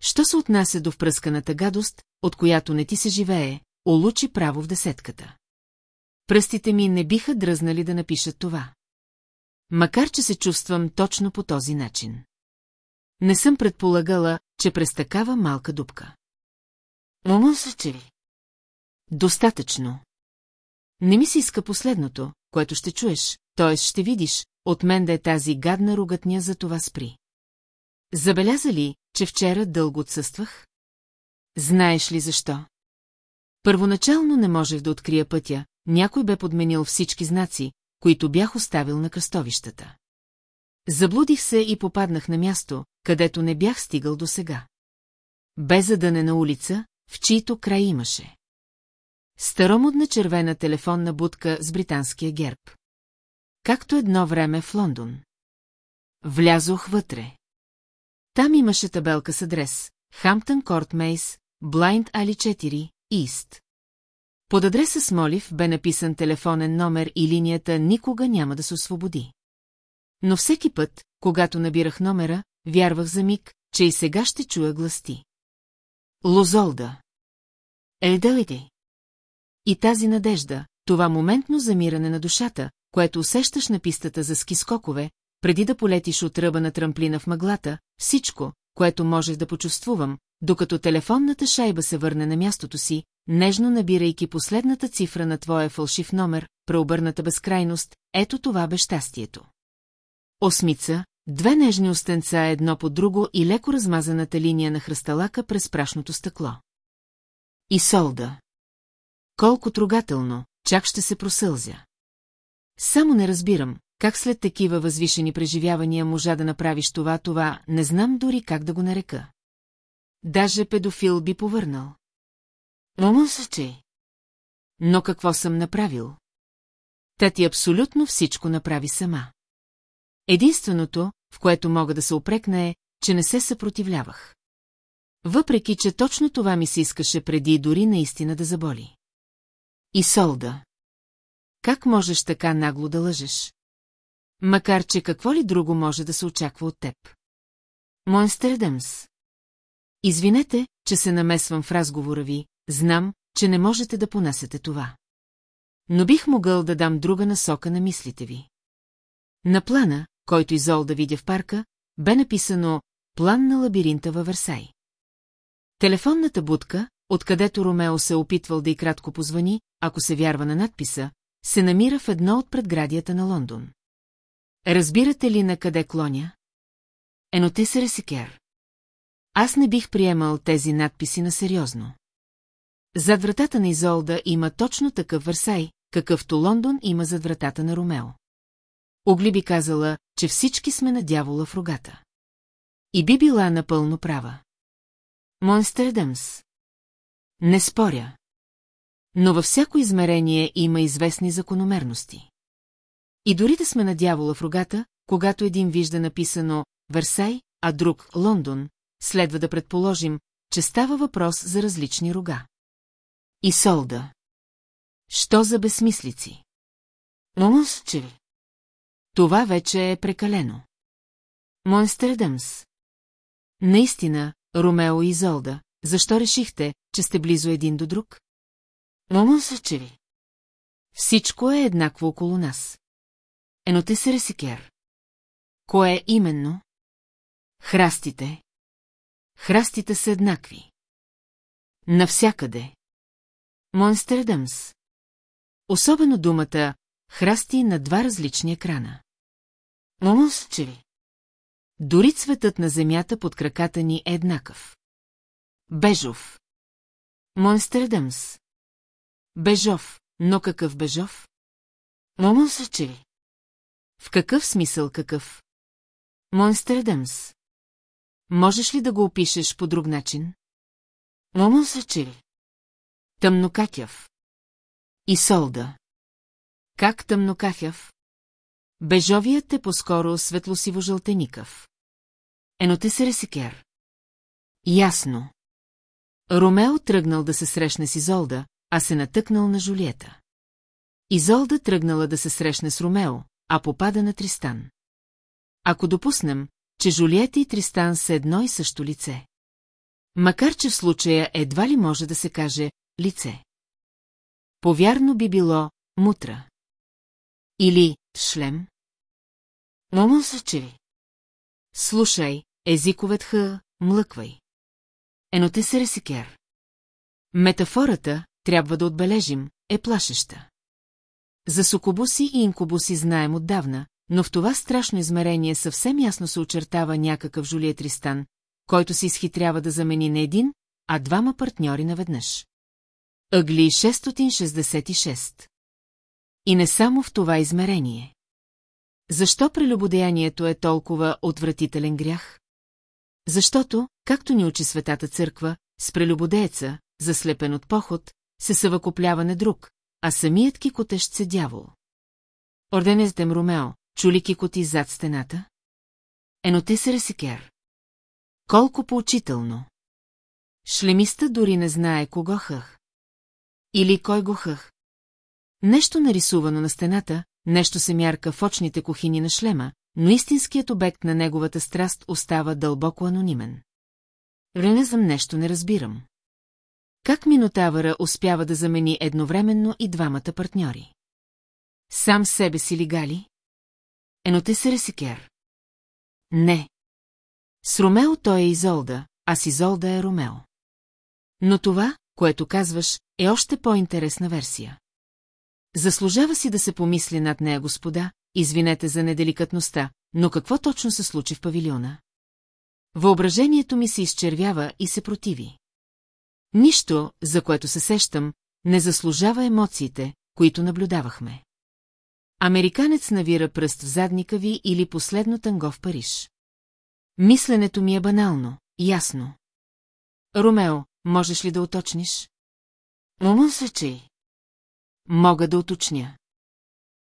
Що се отнася до впръсканата гадост, от която не ти се живее, улучи право в десетката. Пръстите ми не биха дръзнали да напишат това. Макар, че се чувствам точно по този начин. Не съм предполагала, че през такава малка дупка. Умъл се, че ли? Достатъчно. Не ми се иска последното, което ще чуеш, т.е. ще видиш, от мен да е тази гадна ругатня за това спри. Забеляза ли, че вчера дълго отсъствах? Знаеш ли защо? Първоначално не можех да открия пътя, някой бе подменил всички знаци, които бях оставил на кръстовищата. Заблудих се и попаднах на място, където не бях стигал до сега. Бе задънена улица, в чието край имаше. Старомодна червена телефонна будка с британския герб. Както едно време в Лондон. Влязох вътре. Там имаше табелка с адрес Хамптън Корт Мейс, Блайнд Али 4, Ист. Под адреса Смолив бе написан телефонен номер и линията никога няма да се освободи. Но всеки път, когато набирах номера, вярвах за миг, че и сега ще чуя гласти. Лозолда. Елдалите. И тази надежда, това моментно замиране на душата, което усещаш на пистата за скискокове, преди да полетиш от ръба на трамплина в мъглата, всичко, което можех да почувствувам, докато телефонната шайба се върне на мястото си, нежно набирайки последната цифра на твоя фалшив номер, преобърната безкрайност, ето това бе щастието. Осмица, две нежни остенца едно по друго и леко размазаната линия на хръсталака през прашното стъкло. И солда. Колко трогателно, чак ще се просълзя. Само не разбирам, как след такива възвишени преживявания можа да направиш това, това, не знам дори как да го нарека. Даже педофил би повърнал. Умъл се. Но какво съм направил? Та ти абсолютно всичко направи сама. Единственото, в което мога да се опрекна е, че не се съпротивлявах. Въпреки, че точно това ми се искаше преди дори наистина да заболи. И Солда. Как можеш така нагло да лъжеш? Макар, че какво ли друго може да се очаква от теб? Монстердъмс. Извинете, че се намесвам в разговора ви, знам, че не можете да понасете това. Но бих могъл да дам друга насока на мислите ви. На плана, който Изол да видя в парка, бе написано «План на лабиринта във Версай». Телефонната будка, откъдето Ромео се е опитвал да и кратко позвани, ако се вярва на надписа, се намира в едно от предградията на Лондон. Разбирате ли на къде клоня? Еноте се ресикер. Аз не бих приемал тези надписи на сериозно. Зад вратата на Изолда има точно такъв Версай, какъвто Лондон има зад вратата на Ромео. Огли би казала, че всички сме на дявола в рогата. И би била напълно права. Монстердъмс. Не споря. Но във всяко измерение има известни закономерности. И дори да сме на дявола в рогата, когато един вижда написано Версай, а друг Лондон, следва да предположим, че става въпрос за различни рога. И Солда. Що за безсмислици? Ли? Това вече е прекалено. Монстердъмс. Наистина, Ромео и Изолда, защо решихте, че сте близо един до друг? Ли? Всичко е еднакво около нас. Ено те се ресикер. Кое именно? Храстите. Храстите са еднакви. Навсякъде. Монстердъмс. Особено думата храсти на два различни екрана. Момус, че ли? Дори цветът на земята под краката ни е еднакъв. Бежов. Монстердъмс. Бежов, но какъв бежов? Момус, че ли? В какъв смисъл какъв? Монстердъмс. Можеш ли да го опишеш по друг начин? Момон че. Тъмнокакяв. И солда. Как тъмнокафяв? Бежовият е по-скоро светлосиво-жълтеникъв. Ено те се ресикер. Ясно. Ромео тръгнал да се срещне с Изолда, а се натъкнал на Жулиета. Изолда тръгнала да се срещне с Ромео, а попада на Тристан. Ако допуснем, че Жулиета и Тристан са едно и също лице. Макар, че в случая едва ли може да се каже лице. Повярно би било мутра. Или шлем. Момон се че Слушай, езиковет х, млъквай. Ено се ресикер. Метафората, трябва да отбележим, е плашеща. За сукобуси и инкубуси знаем отдавна, но в това страшно измерение съвсем ясно се очертава някакъв Жулия Тристан, който се изхитрява да замени не един, а двама партньори наведнъж. Ъгли 666 И не само в това измерение. Защо прелюбодеянието е толкова отвратителен грях? Защото, както ни учи Светата Църква, с прелюбодееца, заслепен от поход, се съвъкоплява не друг, а самият кикотещ се дявол. Орденездем Ромео, чули кикоти зад стената? Ено те се ресикер. Колко поучително. Шлемиста дори не знае кого хъх. Или кой го хъх. Нещо нарисувано на стената, нещо се мярка в очните кухини на шлема, но истинският обект на неговата страст остава дълбоко анонимен. Ренезъм нещо не разбирам. Как Минотавъра успява да замени едновременно и двамата партньори? Сам себе си ли гали? Ено се ресикер. Не. С Ромео той е Изолда, а с Изолда е Ромео. Но това, което казваш, е още по-интересна версия. Заслужава си да се помисли над нея, господа, извинете за неделикатността, но какво точно се случи в павилиона? Въображението ми се изчервява и се противи. Нищо, за което се сещам, не заслужава емоциите, които наблюдавахме. Американец навира пръст в задника ви или последно танго в Париж. Мисленето ми е банално, ясно. Ромео, можеш ли да уточниш? Момон се Мога да уточня.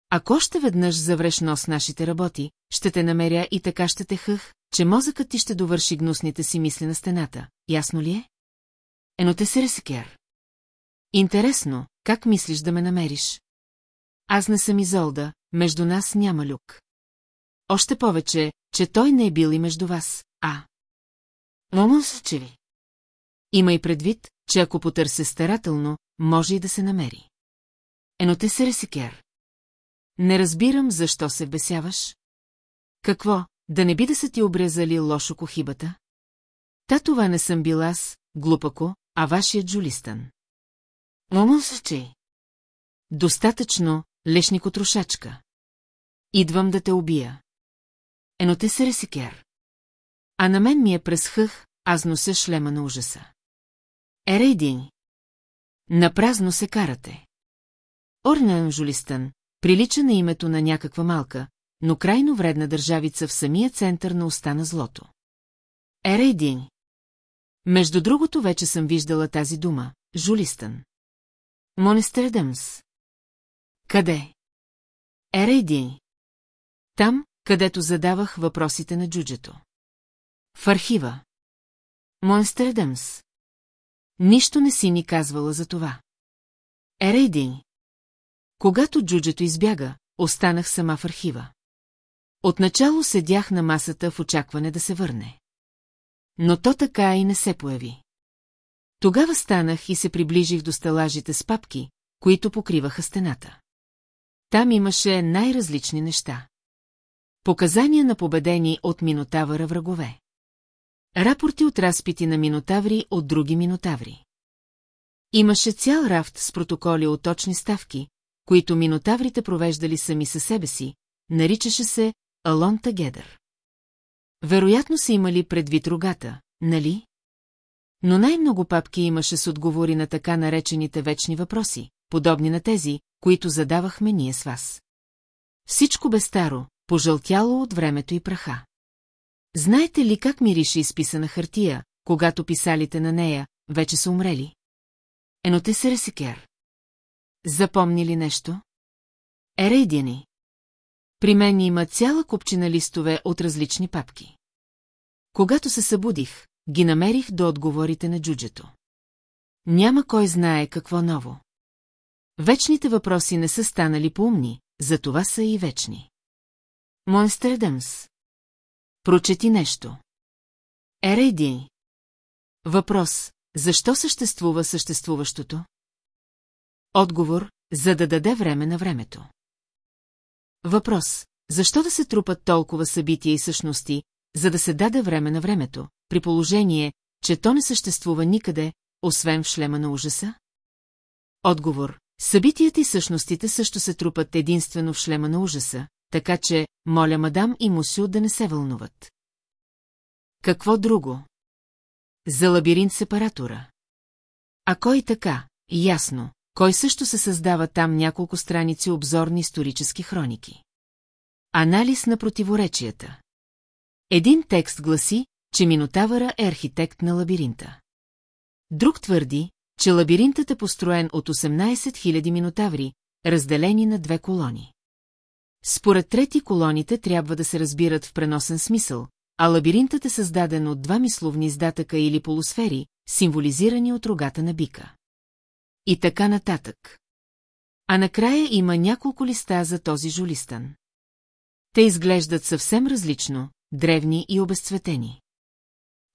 Ако още веднъж завреш нос нашите работи, ще те намеря и така ще те хъх, че мозъкът ти ще довърши гнусните си мисли на стената. Ясно ли е? Ено те се ресекер. Интересно, как мислиш да ме намериш? Аз не съм Изолда, между нас няма люк. Още повече, че той не е бил и между вас, а... Момон че ви. Има и предвид, че ако потърся старателно, може и да се намери. Ено те се ресекер. Не разбирам, защо се бесяваш. Какво, да не би да са ти обрезали лошо кохибата? Та това не съм бил аз, глупако, а вашият Джулистън. Момон че. Достатъчно, лешникотрошачка. Идвам да те убия. Ено те се ресикер. А на мен ми е през хъх, аз нося шлема на ужаса. Ерейдин. Напразно се карате. Орнен Жулистън прилича на името на някаква малка, но крайно вредна държавица в самия център на уста на злото. Ерейдин. Между другото вече съм виждала тази дума – Жулистън. Монестердъмс. Къде? Ерейдин. Там, където задавах въпросите на джуджето. В архива. Монстердъмс. Нищо не си ни казвала за това. Ерейдин. Когато джуджето избяга, останах сама в архива. Отначало седях на масата в очакване да се върне. Но то така и не се появи. Тогава станах и се приближих до стелажите с папки, които покриваха стената. Там имаше най-различни неща. Показания на победени от Минотавъра врагове. Рапорти от разпити на Минотаври от други Минотаври. Имаше цял рафт с протоколи от точни ставки, които Минотаврите провеждали сами със себе си, наричаше се Alon Together. Вероятно са имали предвид рогата, нали? Но най-много папки имаше с отговори на така наречените вечни въпроси, подобни на тези, които задавахме ние с вас. Всичко бе старо, пожълтяло от времето и праха. Знаете ли как мирише изписана хартия, когато писалите на нея вече са умрели? Еноте се ресикер. Запомни ли нещо? Ерейдяни. При мен има цяла купчина листове от различни папки. Когато се събудих, ги намерих до отговорите на джуджето. Няма кой знае какво ново. Вечните въпроси не са станали поумни, затова са и вечни. Монстредъмс. Прочети нещо. Ерейди. Въпрос. Защо съществува съществуващото? Отговор. За да даде време на времето. Въпрос. Защо да се трупат толкова събития и същности, за да се даде време на времето, при положение, че то не съществува никъде, освен в шлема на ужаса? Отговор. Събитията и същностите също се трупат единствено в шлема на ужаса, така че, моля мадам и мусю да не се вълнуват. Какво друго? За лабиринт сепаратора. А кой така? Ясно. Кой също се създава там няколко страници обзорни исторически хроники. Анализ на противоречията. Един текст гласи, че Минотавъра е архитект на лабиринта. Друг твърди, че лабиринтът е построен от 18 000 минотаври, разделени на две колони. Според трети колоните трябва да се разбират в преносен смисъл, а лабиринтът е създаден от два мисловни издатъка или полусфери, символизирани от рогата на бика. И така нататък. А накрая има няколко листа за този жулистан. Те изглеждат съвсем различно, древни и обезцветени.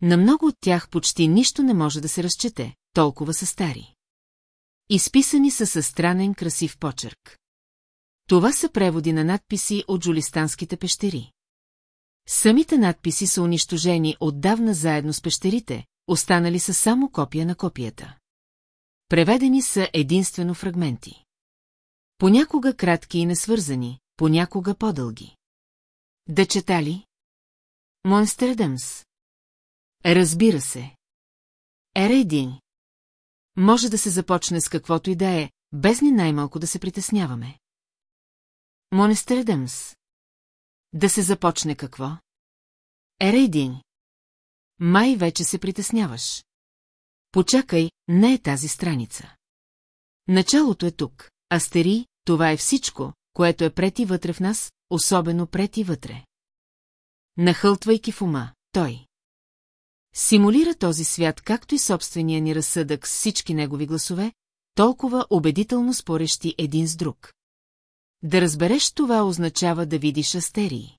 На много от тях почти нищо не може да се разчете, толкова са стари. Изписани са със странен красив почерк. Това са преводи на надписи от джулистанските пещери. Самите надписи са унищожени отдавна заедно с пещерите, останали са само копия на копията. Преведени са единствено фрагменти. Понякога кратки и несвързани, понякога по-дълги. Да чета Монстердъмс. Разбира се. Ерейдин. Може да се започне с каквото и да е, без ни най-малко да се притесняваме. Монестердъмс. Да се започне какво? Ерейдин. Май вече се притесняваш. Почакай, не е тази страница. Началото е тук. Астери, това е всичко, което е пред и вътре в нас, особено пред и вътре. Нахълтвайки в ума, той. Симулира този свят, както и собствения ни разсъдък с всички негови гласове, толкова убедително спорещи един с друг. Да разбереш това означава да видиш астерии.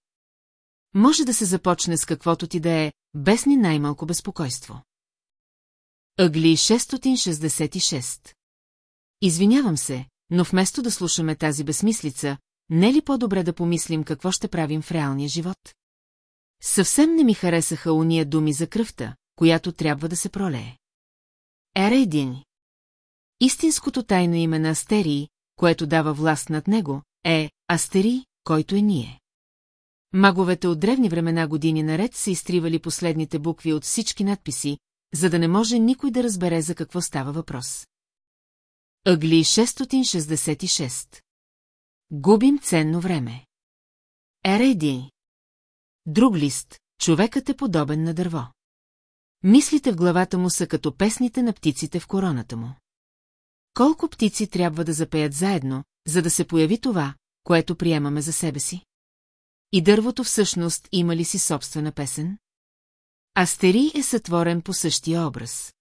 Може да се започне с каквото ти да е, без ни най-малко безпокойство. Ъгли 666 Извинявам се, но вместо да слушаме тази безмислица, не ли по-добре да помислим какво ще правим в реалния живот? Съвсем не ми харесаха уния думи за кръвта, която трябва да се пролее. Ера един. Истинското тайно име на Астерии, което дава власт над него, е Астерий, който е ние. Маговете от древни времена години наред са изтривали последните букви от всички надписи, за да не може никой да разбере за какво става въпрос. Ъгли 666 Губим ценно време. Ерейди Друг лист, човекът е подобен на дърво. Мислите в главата му са като песните на птиците в короната му. Колко птици трябва да запеят заедно, за да се появи това, което приемаме за себе си? И дървото всъщност има ли си собствена песен? Астери е сътворен по същия образ.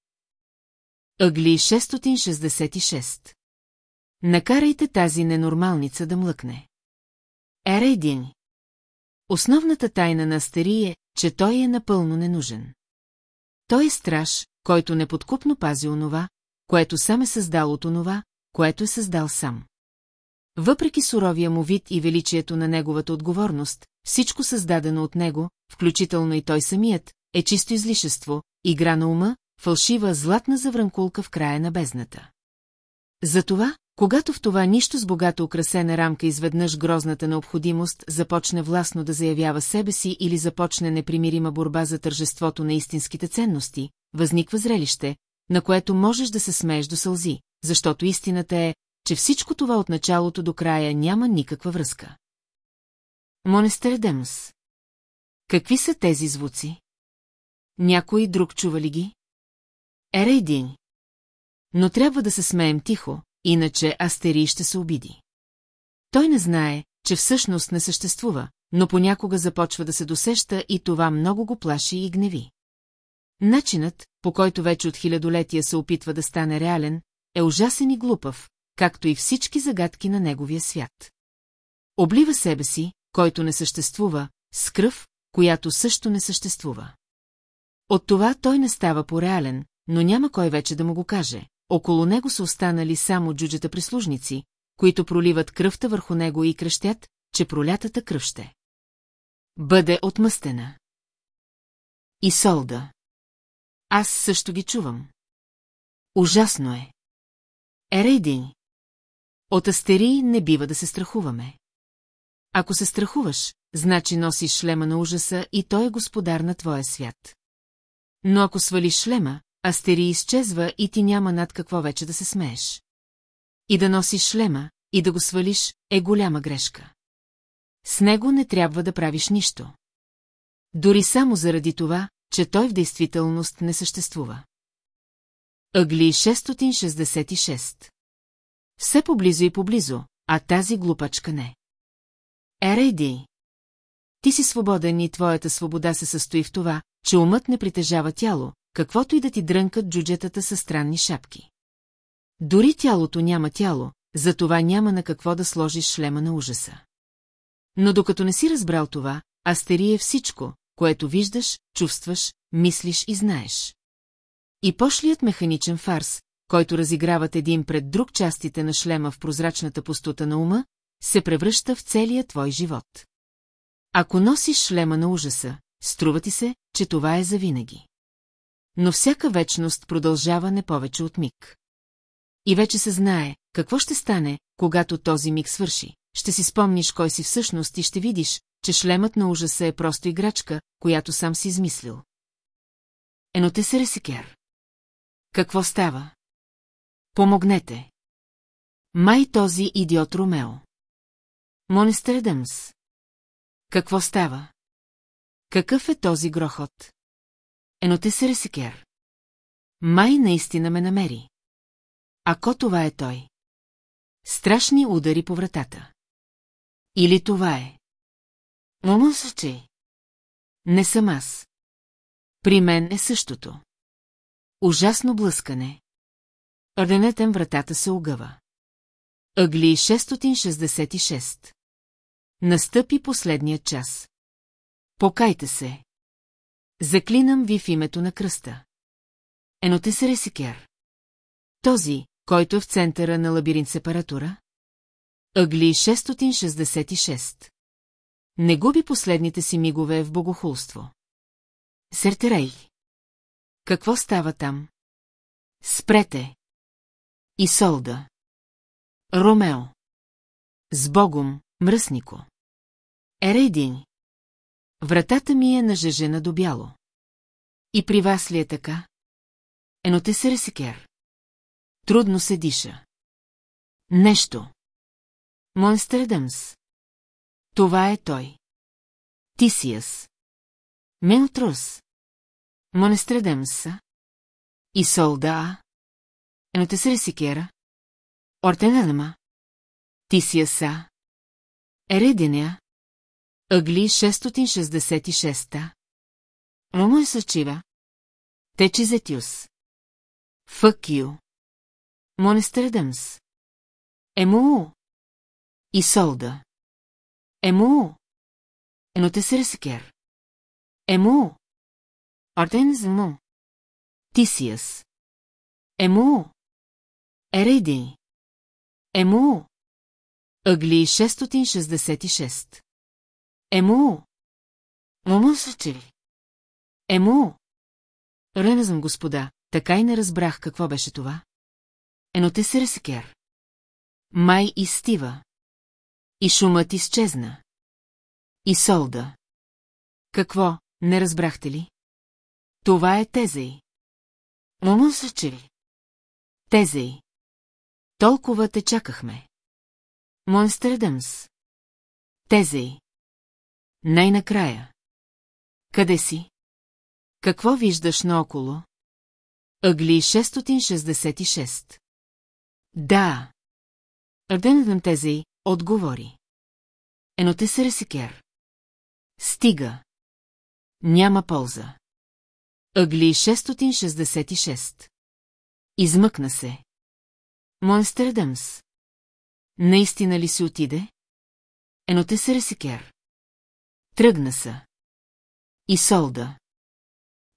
Ъгли 666 Накарайте тази ненормалница да млъкне. Ерейдин Основната тайна на Астери е, че той е напълно ненужен. Той е страж, който неподкупно пази онова, което сам е създал от онова, което е създал сам. Въпреки суровия му вид и величието на неговата отговорност, всичко създадено от него, включително и той самият, е чисто излишество, игра на ума, фалшива златна завранкулка в края на бездната. Затова, когато в това нищо с богато украсена рамка изведнъж грозната необходимост започне властно да заявява себе си или започне непримирима борба за тържеството на истинските ценности, възниква зрелище, на което можеш да се смееш до сълзи, защото истината е, че всичко това от началото до края няма никаква връзка. Монестер Демс Какви са тези звуци? Някой друг чува ли ги? Ерейдин. Но трябва да се смеем тихо, иначе Астерий ще се обиди. Той не знае, че всъщност не съществува, но понякога започва да се досеща и това много го плаши и гневи. Начинът, по който вече от хилядолетия се опитва да стане реален, е ужасен и глупав, както и всички загадки на неговия свят. Облива себе си, който не съществува, с кръв, която също не съществува. От това той не става по-реален, но няма кой вече да му го каже. Около него са останали само джуджета прислужници, които проливат кръвта върху него и кръщят, че пролятата кръв ще. Бъде отмъстена. И Солда. Аз също ги чувам. Ужасно е. Ерейдин. От астерии не бива да се страхуваме. Ако се страхуваш, значи носиш шлема на ужаса и той е господар на твоя свят. Но ако свалиш шлема, астерий изчезва и ти няма над какво вече да се смееш. И да носиш шлема, и да го свалиш, е голяма грешка. С него не трябва да правиш нищо. Дори само заради това, че той в действителност не съществува. Ъгли 666 Все поблизо и поблизо, а тази глупачка не. Ерейди. Ти си свободен и твоята свобода се състои в това, че умът не притежава тяло, каквото и да ти дрънкат джуджетата със странни шапки. Дори тялото няма тяло, затова няма на какво да сложиш шлема на ужаса. Но докато не си разбрал това, астерия е всичко, което виждаш, чувстваш, мислиш и знаеш. И пошлият механичен фарс, който разиграват един пред друг частите на шлема в прозрачната пустота на ума, се превръща в целия твой живот. Ако носиш шлема на ужаса, струва ти се, че това е завинаги. Но всяка вечност продължава не повече от миг. И вече се знае, какво ще стане, когато този миг свърши. Ще си спомниш кой си всъщност и ще видиш, че шлемът на ужаса е просто играчка, която сам си измислил. Ено те се ресикер. Какво става? Помогнете. Май този идиот Ромео. Монестър Дъмс. Какво става? Какъв е този грохот? Ено те. Май наистина ме намери. Ако това е той. Страшни удари по вратата. Или това е. Момо че. Не съм аз. При мен е същото. Ужасно блъскане. Орденетен вратата се огъва. Ъгли 666. Настъпи последният час. Покайте се. Заклинам ви в името на кръста. Еноте ресикер. Този, който е в центъра на лабиринт сепаратура? Ъгли 666. Не губи последните си мигове в богохулство. Сертерей. Какво става там? Спрете. Исолда. Ромео. С Богом, мръснико. Ерейдин. Вратата ми е нажежена до бяло. И при вас ли е така? Ено се ресикер. Трудно се диша. Нещо. Монстредъмс. Това е той. Тисиас. Менотрус. Монестредъмса. И солда. Ено те се ресикера. Ортенадама. Тисиаса. Ереденя. Ъгли 666-та. Ромо е съчива. Течи зетюс. Фък ю. Монестредъмс. Емуу. И солда. Емуу. Еноте се ресикер. Емуу. Артензму. Тисиас. Емуу. Ерейди. Емуу. Ъгли 666. Ему! Момо ли? Ему! Реназъм, господа, така и не разбрах какво беше това. Ено те се ресекер. Май изстива. И шумът изчезна. И солда. Какво, не разбрахте ли? Това е Тезей. Момо ли? Тезей. Толкова те чакахме. Монстер Дъмс. Тезей. Най-накрая. Къде си? Какво виждаш наоколо? Ъгли 666. Да. Арденът тези отговори. Ено те се ресикер. Стига. Няма полза. Ъгли 666. Измъкна се. Монстредъмс. Наистина ли си отиде? Ено те се ресикер. Тръгна са. И солда.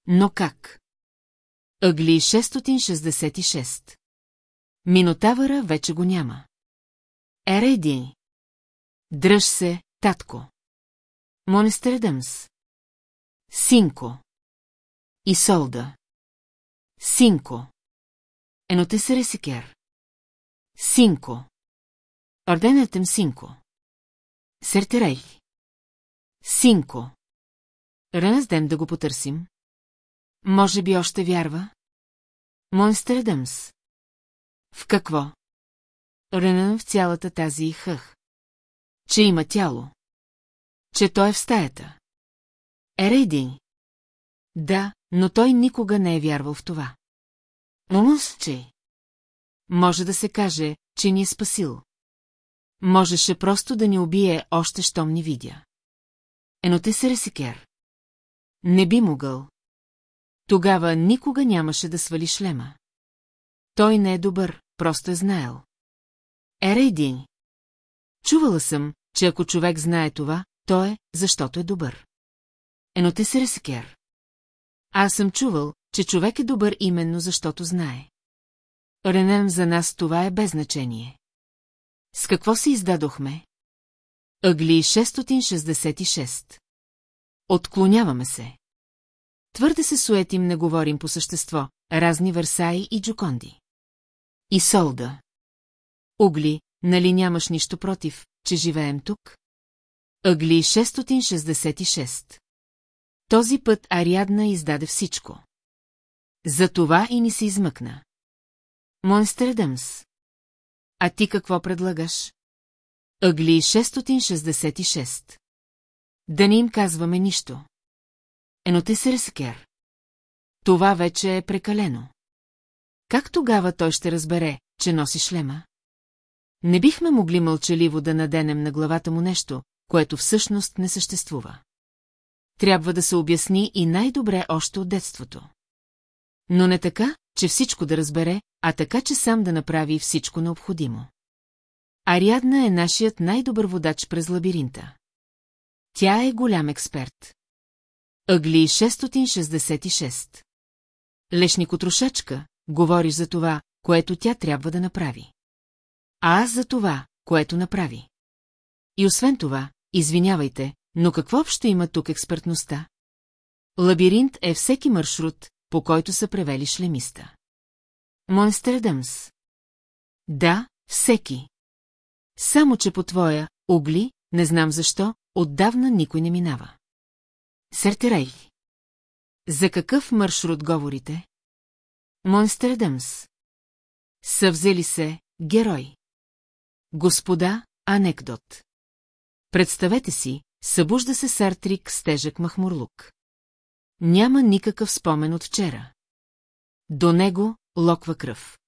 Но как? Ъгли 666. Минотавъра вече го няма. Ерейди. Дръж се, татко. Монестердъмс. Синко. И солда. Синко. Ено те се ресикер. Синко. Орденетем синко. Сертерей. Синко. Раназдем да го потърсим. Може би още вярва? Монстредъмс. В какво? Ренън в цялата тази хъх. Че има тяло. Че той е в стаята. Ерейди. Да, но той никога не е вярвал в това. Умус, че... Може да се каже, че ни е спасил. Можеше просто да ни убие още, щом ни видя. Ено те. Не би могъл. Тогава никога нямаше да свали шлема. Той не е добър, просто е знаел. Ерейдин. Чувала съм, че ако човек знае това, то е, защото е добър. Ено те. Аз съм чувал, че човек е добър именно защото знае. Ренем за нас това е без значение. С какво се издадохме? Ъгли 666. Отклоняваме се. Твърде се суетим, не говорим по същество, разни Версаи и Джоконди. И Солда. Угли, нали нямаш нищо против, че живеем тук? Ъгли 666. Този път Ариадна издаде всичко. За това и ни се измъкна. Монстредъмс. А ти какво предлагаш? Ъгли 666. Да не им казваме нищо. Ено те се рескер. Това вече е прекалено. Как тогава той ще разбере, че носи шлема? Не бихме могли мълчаливо да наденем на главата му нещо, което всъщност не съществува. Трябва да се обясни и най-добре още от детството. Но не така, че всичко да разбере, а така, че сам да направи всичко необходимо. Ариадна е нашият най-добър водач през лабиринта. Тя е голям експерт. Ъгли 666. Лешникотрошачка, говориш за това, което тя трябва да направи. А аз за това, което направи. И освен това, извинявайте, но какво общо има тук експертността? Лабиринт е всеки маршрут, по който са превели шлемиста. Монстредъмс. Да, всеки. Само, че по твоя, угли, не знам защо, отдавна никой не минава. Сертерей. За какъв маршрут говорите? Монстредъмс. Са взели се, герой. Господа, анекдот. Представете си, събужда се Сартрик с тежък махмурлук. Няма никакъв спомен от вчера. До него локва кръв.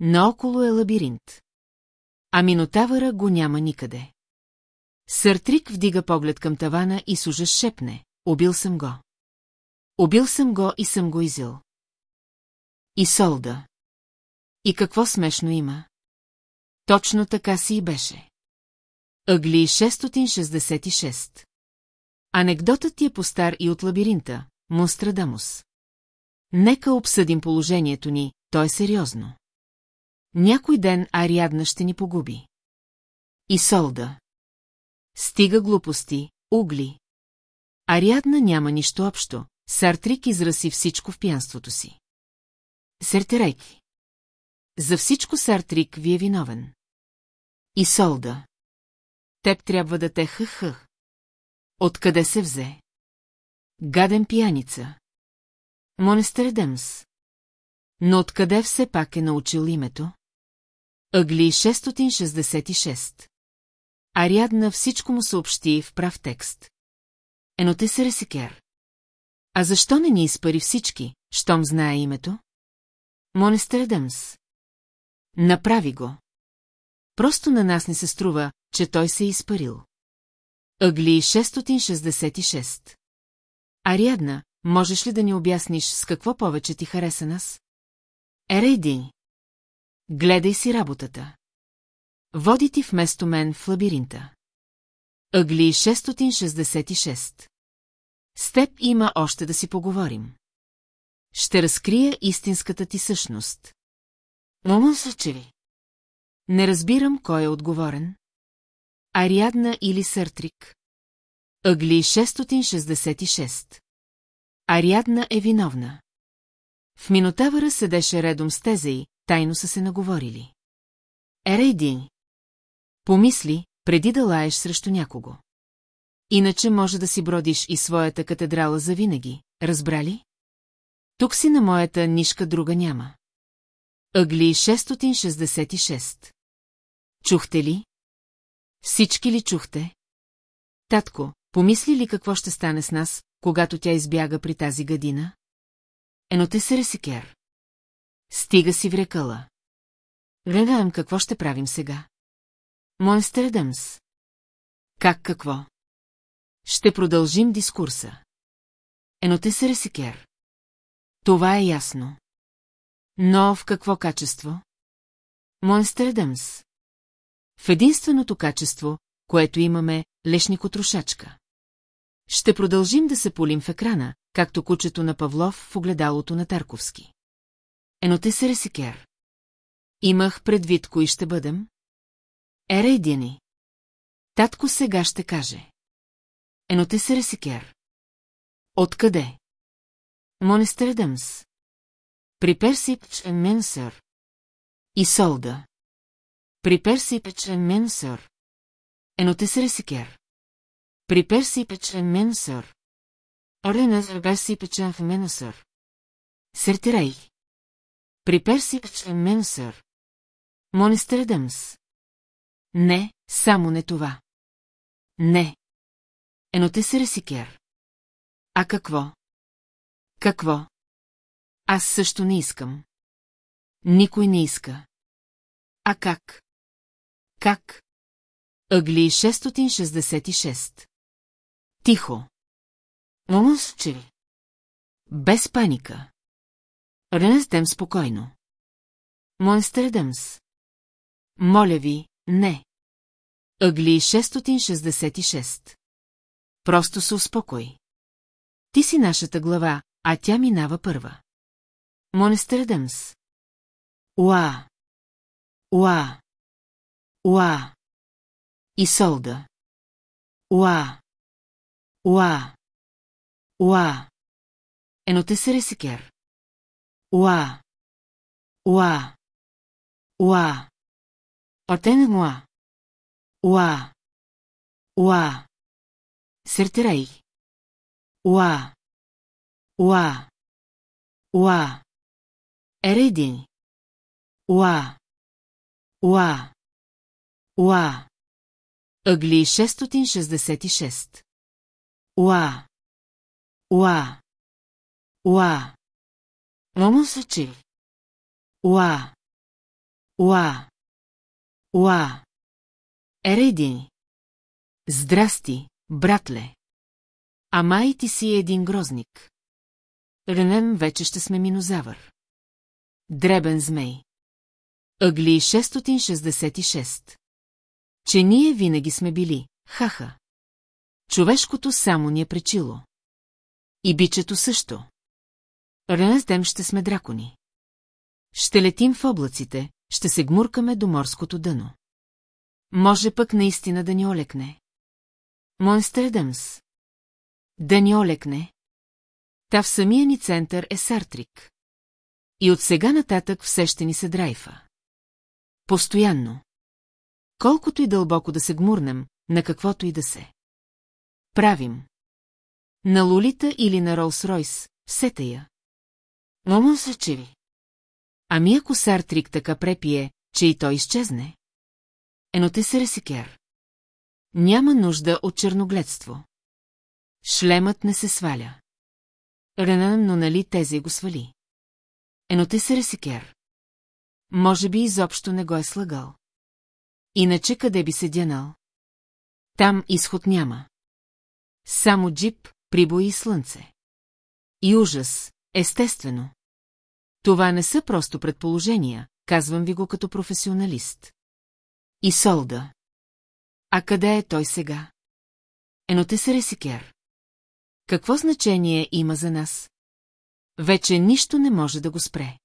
Наоколо е лабиринт. А Минотавъра го няма никъде. Съртрик вдига поглед към тавана и с ужас шепне. Убил съм го. Убил съм го и съм го изил. И Солда. И какво смешно има? Точно така си и беше. Ъгли 666. Анекдотът ти е постар и от лабиринта, Монстрадамус. Нека обсъдим положението ни, то е сериозно. Някой ден Ариадна ще ни погуби. И Солда. Стига глупости, угли. Ариадна няма нищо общо, Сартрик израси всичко в пянството си. Сертерейки. За всичко Сартрик ви е виновен. И Солда. Теб трябва да те хъх-хъх. Откъде се взе? Гаден пияница. Монестердемс. Но откъде все пак е научил името? Ъгли 666. Ариадна всичко му съобщи в прав текст. Ено те се ресикер. А защо не ни изпари всички, щом знае името? Монестердъмс. Направи го. Просто на нас не се струва, че той се е изпарил. Ъгли 666 Ариадна, можеш ли да ни обясниш с какво повече ти хареса нас? Ерейди. Гледай си работата. Води ти вместо мен в лабиринта. Ъгли 666 С теб има още да си поговорим. Ще разкрия истинската ти същност. Момън ли? Не разбирам кой е отговорен. Ариадна или Съртрик? Ъгли 666 Ариадна е виновна. В Минотавъра седеше редом с Теза и тайно са се наговорили. Ерейди. Помисли, преди да лаеш срещу някого. Иначе може да си бродиш и своята катедрала за винаги, разбрали? Тук си на моята нишка друга няма. Ъгли 666 Чухте ли? Всички ли чухте? Татко, помисли ли какво ще стане с нас, когато тя избяга при тази гадина? Ено те се ресикер. Стига си врекала. Гледам какво ще правим сега. Монстредъмс. Как какво? Ще продължим дискурса. Ено те се ресикер. Това е ясно. Но в какво качество? Монстредъмс. В единственото качество, което имаме, лешникотрошачка. Ще продължим да се полим в екрана, както кучето на Павлов в огледалото на Тарковски. Ено те ресикер. Имах предвид, кои ще бъдем? Ерейдини. Татко сега ще каже. Ено се ресикер. Откъде? Монестердъмс. При Персипч Менсър. И Солда. При Персипч Менсър. Ено те се ресикер. При Персипч Менсър. Ордена Персипч Менсър. Сертирай. При Персипч Менсър. Монестердъмс. Не, само не това. Не. Ено те се ресикер. А какво? Какво? Аз също не искам. Никой не иска. А как? Как? Ъгли 666. Тихо. Момънсче. Без паника. Ренестем спокойно. Монстредъмс. Моля ви, не. Ъгли 666. Просто се успокой. Ти си нашата глава, а тя минава първа. Монестердъмс. Уа. Уа. Уа. Солда. Уа. Уа. Уа. Еноте се ресикер. Уа. Уа. Уа. Отен муа. Уа. Уа. Сертирай. Уа. Уа. Уа. Ереди. Уа. Уа. Уа. Ъгли 666. Уа. Уа. Уа. Момусачи. Уа. Уа. Уа. Ереди. Здрасти, братле. Ама и ти си един грозник. Ренем вече ще сме минозавър. Дребен змей. Ъгли 666. Че ние винаги сме били, хаха. Човешкото само ни е пречило. И бичето също. Ренездем ще сме дракони. Ще летим в облаците, ще се гмуркаме до морското дъно. Може пък наистина да ни олекне. Монстредъмс. Да ни олекне. Та в самия ни център е Сартрик. И от сега нататък все ще ни се драйфа. Постоянно. Колкото и дълбоко да се гмурнем, на каквото и да се. Правим. На Лолита или на Ролс-Ройс, все тая. Момон се чеви. Ами ако Сартрик така препие, че и той изчезне? Ено те се ресикер. Няма нужда от черногледство. Шлемът не се сваля. Ренан, но нали тези го свали? Ено те се ресикер. Може би изобщо не го е слагал. Иначе къде би се дянал? Там изход няма. Само джип, прибой и слънце. И ужас, естествено. Това не са просто предположения, казвам ви го като професионалист. И Солда. А къде е той сега? Ено се ресикер. Какво значение има за нас? Вече нищо не може да го спре.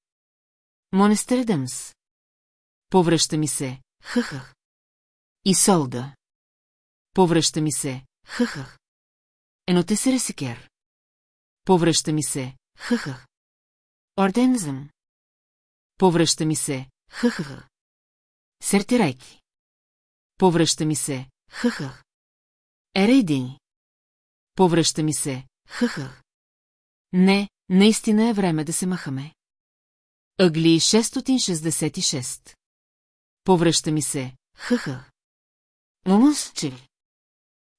Монестередъмс. Повръща ми се, хъхъх. И Солда. Повръща ми се, хъхъх. Ено се ресикер. Повръща ми се, хъхъх. Ордензъм. Повръща ми се, хъхъх. Сертирайки. Повръща ми се, хъхъх. Ерейдин. Повръща ми се, хъхъх. Не, наистина е време да се махаме. Ъгли 666. Повръща ми се, хъхъх. Момъсче.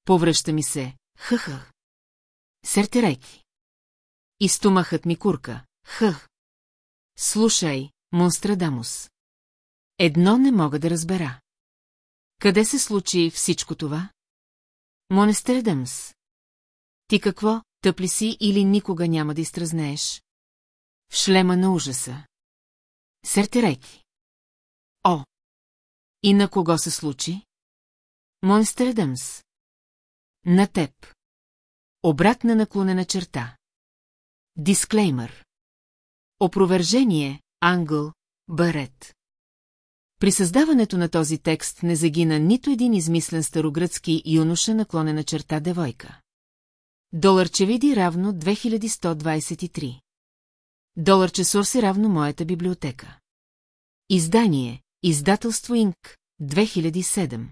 Повръща ми се, хъхъх. Сертирайки. И стомахът ми курка, хъх. Слушай, Монстрадамус. Едно не мога да разбера. Къде се случи всичко това? Монестердъмс. Ти какво, тъпли си или никога няма да изтръзнееш? В шлема на ужаса. Сертирайки. О! И на кого се случи? Монстердъмс. На теб. Обратна наклонена черта. Дисклеймър. Опровержение, Ангъл, Барет. При създаването на този текст не загина нито един измислен старогръцки юноша наклонена черта девойка. Доларче види равно 2123. Доларче Сурси равно моята библиотека. Издание, издателство Инк, 2007.